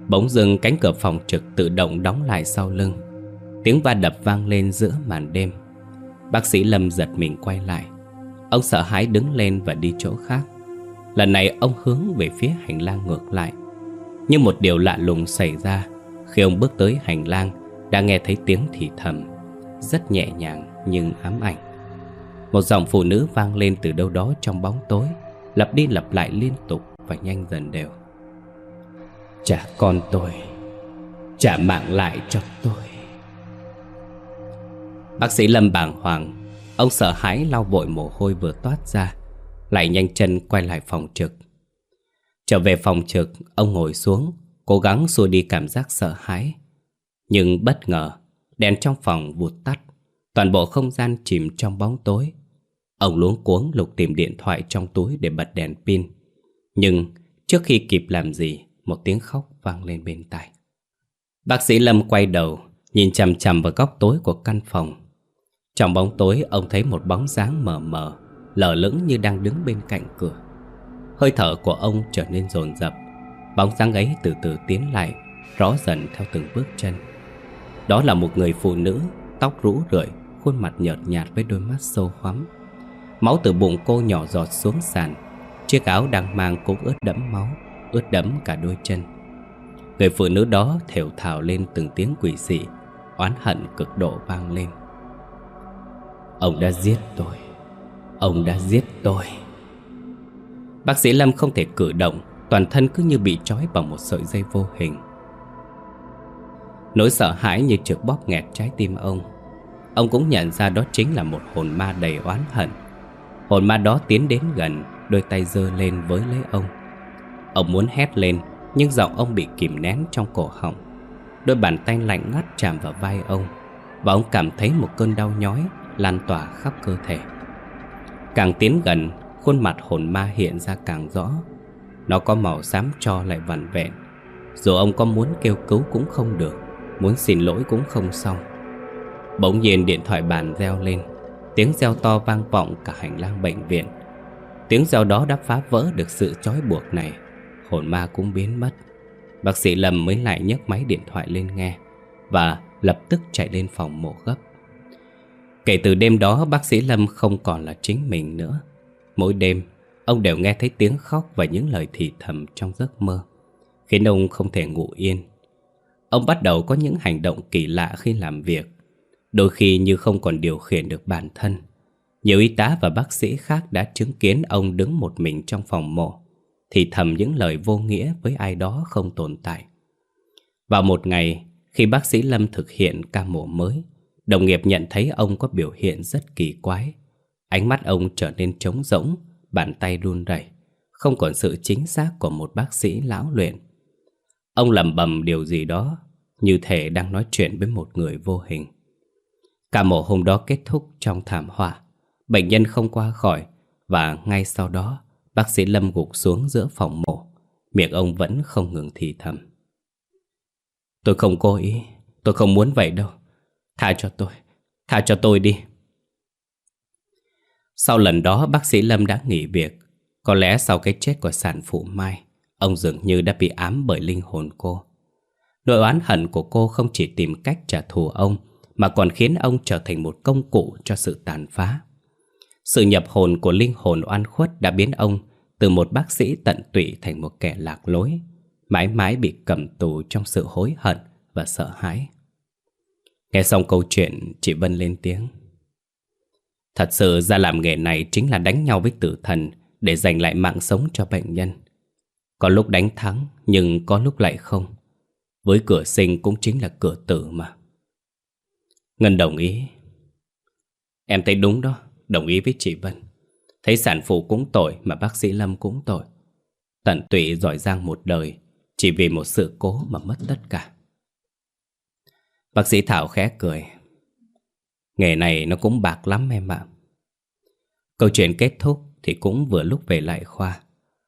Bỗng dưng cánh cửa phòng trực tự động đóng lại sau lưng. Tiếng va đập vang lên giữa màn đêm. Bác sĩ Lâm giật mình quay lại. Ông sợ hãi đứng lên và đi chỗ khác. Lần này ông hướng về phía hành lang ngược lại. Nhưng một điều lạ lùng xảy ra Khi ông bước tới hành lang Đã nghe thấy tiếng thì thầm, Rất nhẹ nhàng nhưng ám ảnh. Một giọng phụ nữ vang lên từ đâu đó trong bóng tối, Lặp đi lặp lại liên tục và nhanh dần đều. Trả con tôi, Trả mạng lại cho tôi. Bác sĩ Lâm bàng hoàng, Ông sợ hãi lau vội mồ hôi vừa toát ra, Lại nhanh chân quay lại phòng trực. Trở về phòng trực, Ông ngồi xuống, Cố gắng xua đi cảm giác sợ hãi. Nhưng bất ngờ, Đèn trong phòng vụt tắt, Toàn bộ không gian chìm trong bóng tối. Ông luống cuống lục tìm điện thoại trong túi để bật đèn pin. Nhưng trước khi kịp làm gì, Một tiếng khóc vang lên bên tai. Bác sĩ Lâm quay đầu, Nhìn chằm chằm vào góc tối của căn phòng. Trong bóng tối, ông thấy một bóng dáng mờ mờ, Lờ lững như đang đứng bên cạnh cửa. Hơi thở của ông trở nên dồn dập. Bóng dáng ấy từ từ tiến lại, Rõ dần theo từng bước chân. Đó là một người phụ nữ, Tóc rũ rượi, Khuôn mặt nhợt nhạt với đôi mắt sâu hoắm. Máu từ bụng cô nhỏ giọt xuống sàn Chiếc áo đang mang cũng ướt đẫm máu, Ướt đẫm cả đôi chân. Người phụ nữ đó thều thào lên từng tiếng quỷ dị, Oán hận cực độ vang lên. Ông đã giết tôi, Ông đã giết tôi. Bác sĩ Lâm không thể cử động, Toàn thân cứ như bị trói bằng một sợi dây vô hình. Nỗi sợ hãi như trượt bóp nghẹt trái tim ông. Ông cũng nhận ra đó chính là một hồn ma đầy oán hận. Hồn ma đó tiến đến gần Đôi tay giơ lên với lấy ông. Ông muốn hét lên, Nhưng giọng ông bị kìm nén trong cổ họng. Đôi bàn tay lạnh ngắt chạm vào vai ông, Và ông cảm thấy một cơn đau nhói Lan tỏa khắp cơ thể. Càng tiến gần, Khuôn mặt hồn ma hiện ra càng rõ. Nó có màu xám cho lại vằn vẹn. Dù ông có muốn kêu cứu cũng không được, Muốn xin lỗi cũng không xong. Bỗng nhiên điện thoại bàn reo lên, Tiếng reo to vang vọng cả hành lang bệnh viện. Tiếng giao đó đã phá vỡ được sự trói buộc này. Hồn ma cũng biến mất. Bác sĩ Lâm mới lại nhấc máy điện thoại lên nghe Và lập tức chạy lên phòng mổ gấp. Kể từ đêm đó, bác sĩ Lâm không còn là chính mình nữa. Mỗi đêm, Ông đều nghe thấy tiếng khóc và những lời thì thầm trong giấc mơ, Khiến ông không thể ngủ yên. Ông bắt đầu có những hành động kỳ lạ khi làm việc, Đôi khi như không còn điều khiển được bản thân. Nhiều y tá và bác sĩ khác đã chứng kiến ông đứng một mình trong phòng mổ Thì thầm những lời vô nghĩa với ai đó không tồn tại. Vào một ngày, khi bác sĩ Lâm thực hiện ca mổ mới Đồng nghiệp nhận thấy ông có biểu hiện rất kỳ quái. Ánh mắt ông trở nên trống rỗng Bàn tay run rẩy Không còn sự chính xác của một bác sĩ lão luyện. Ông lẩm bẩm điều gì đó Như thể đang nói chuyện với một người vô hình. Cả mổ hôm đó kết thúc trong thảm họa. Bệnh nhân không qua khỏi Và ngay sau đó, Bác sĩ Lâm gục xuống giữa phòng mổ. Miệng ông vẫn không ngừng thì thầm. Tôi không cố ý, Tôi không muốn vậy đâu. Tha cho tôi, Tha cho tôi đi. Sau lần đó, bác sĩ Lâm đã nghỉ việc. Có lẽ sau cái chết của sản phụ Mai, Ông dường như đã bị ám bởi linh hồn cô. Nỗi oán hận của cô không chỉ tìm cách trả thù ông, mà còn khiến ông trở thành một công cụ cho sự tàn phá. Sự nhập hồn của linh hồn oan khuất đã biến ông từ một bác sĩ tận tụy thành một kẻ lạc lối, mãi mãi bị cầm tù trong sự hối hận và sợ hãi. Nghe xong câu chuyện, chị Vân lên tiếng. Thật sự ra làm nghề này chính là đánh nhau với tử thần để giành lại mạng sống cho bệnh nhân. Có lúc đánh thắng, nhưng có lúc lại không. Với cửa sinh cũng chính là cửa tử mà. Ngân đồng ý Em thấy đúng đó Đồng ý với chị Vân. Thấy sản phụ cũng tội mà bác sĩ Lâm cũng tội. Tận tụy giỏi giang một đời, Chỉ vì một sự cố mà mất tất cả. Bác sĩ Thảo khẽ cười. Nghề này nó cũng bạc lắm em ạ. Câu chuyện kết thúc thì cũng vừa lúc về lại khoa.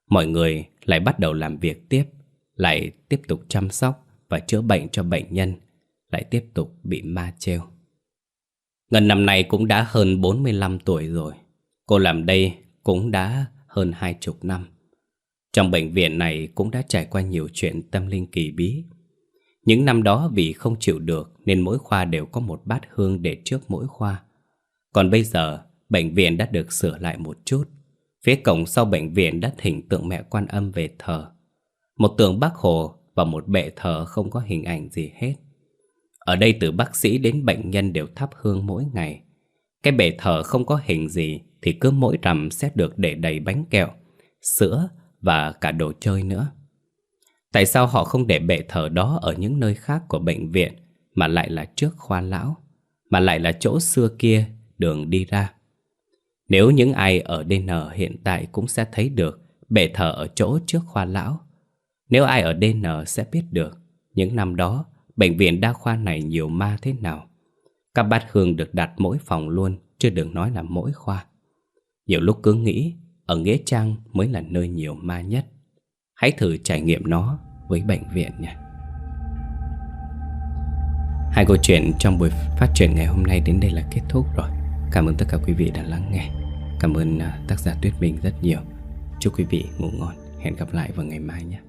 Mọi người lại bắt đầu làm việc tiếp, Lại tiếp tục chăm sóc và chữa bệnh cho bệnh nhân, Lại tiếp tục bị ma treo Ngân năm nay cũng đã hơn 45 tuổi rồi. Cô làm đây cũng đã hơn hai chục năm. Trong bệnh viện này cũng đã trải qua nhiều chuyện tâm linh kỳ bí. Những năm đó vì không chịu được nên mỗi khoa đều có một bát hương để trước mỗi khoa. Còn bây giờ, bệnh viện đã được sửa lại một chút. Phía cổng sau bệnh viện đã thỉnh tượng mẹ quan âm về thờ. Một tượng bác Hồ và một bệ thờ không có hình ảnh gì hết. Ở đây từ bác sĩ đến bệnh nhân đều thắp hương mỗi ngày. Cái bệ thờ không có hình gì thì cứ mỗi rằm sẽ được để đầy bánh kẹo, sữa và cả đồ chơi nữa. Tại sao họ không để bệ thờ đó ở những nơi khác của bệnh viện mà lại là trước khoa lão, mà lại là chỗ xưa kia đường đi ra? Nếu những ai ở DN hiện tại cũng sẽ thấy được bệ thờ ở chỗ trước khoa lão. Nếu ai ở DN sẽ biết được những năm đó bệnh viện đa khoa này nhiều ma thế nào. Các bát hương được đặt mỗi phòng luôn, chưa đừng nói là mỗi khoa. Nhiều lúc cứ nghĩ ở Nghĩa Trang mới là nơi nhiều ma nhất. Hãy thử trải nghiệm nó với bệnh viện nhé. Hai câu chuyện trong buổi phát triển ngày hôm nay đến đây là kết thúc rồi. Cảm ơn tất cả quý vị đã lắng nghe. Cảm ơn à, tác giả Tuyết Minh rất nhiều. Chúc quý vị ngủ ngon. Hẹn gặp lại vào ngày mai nhé.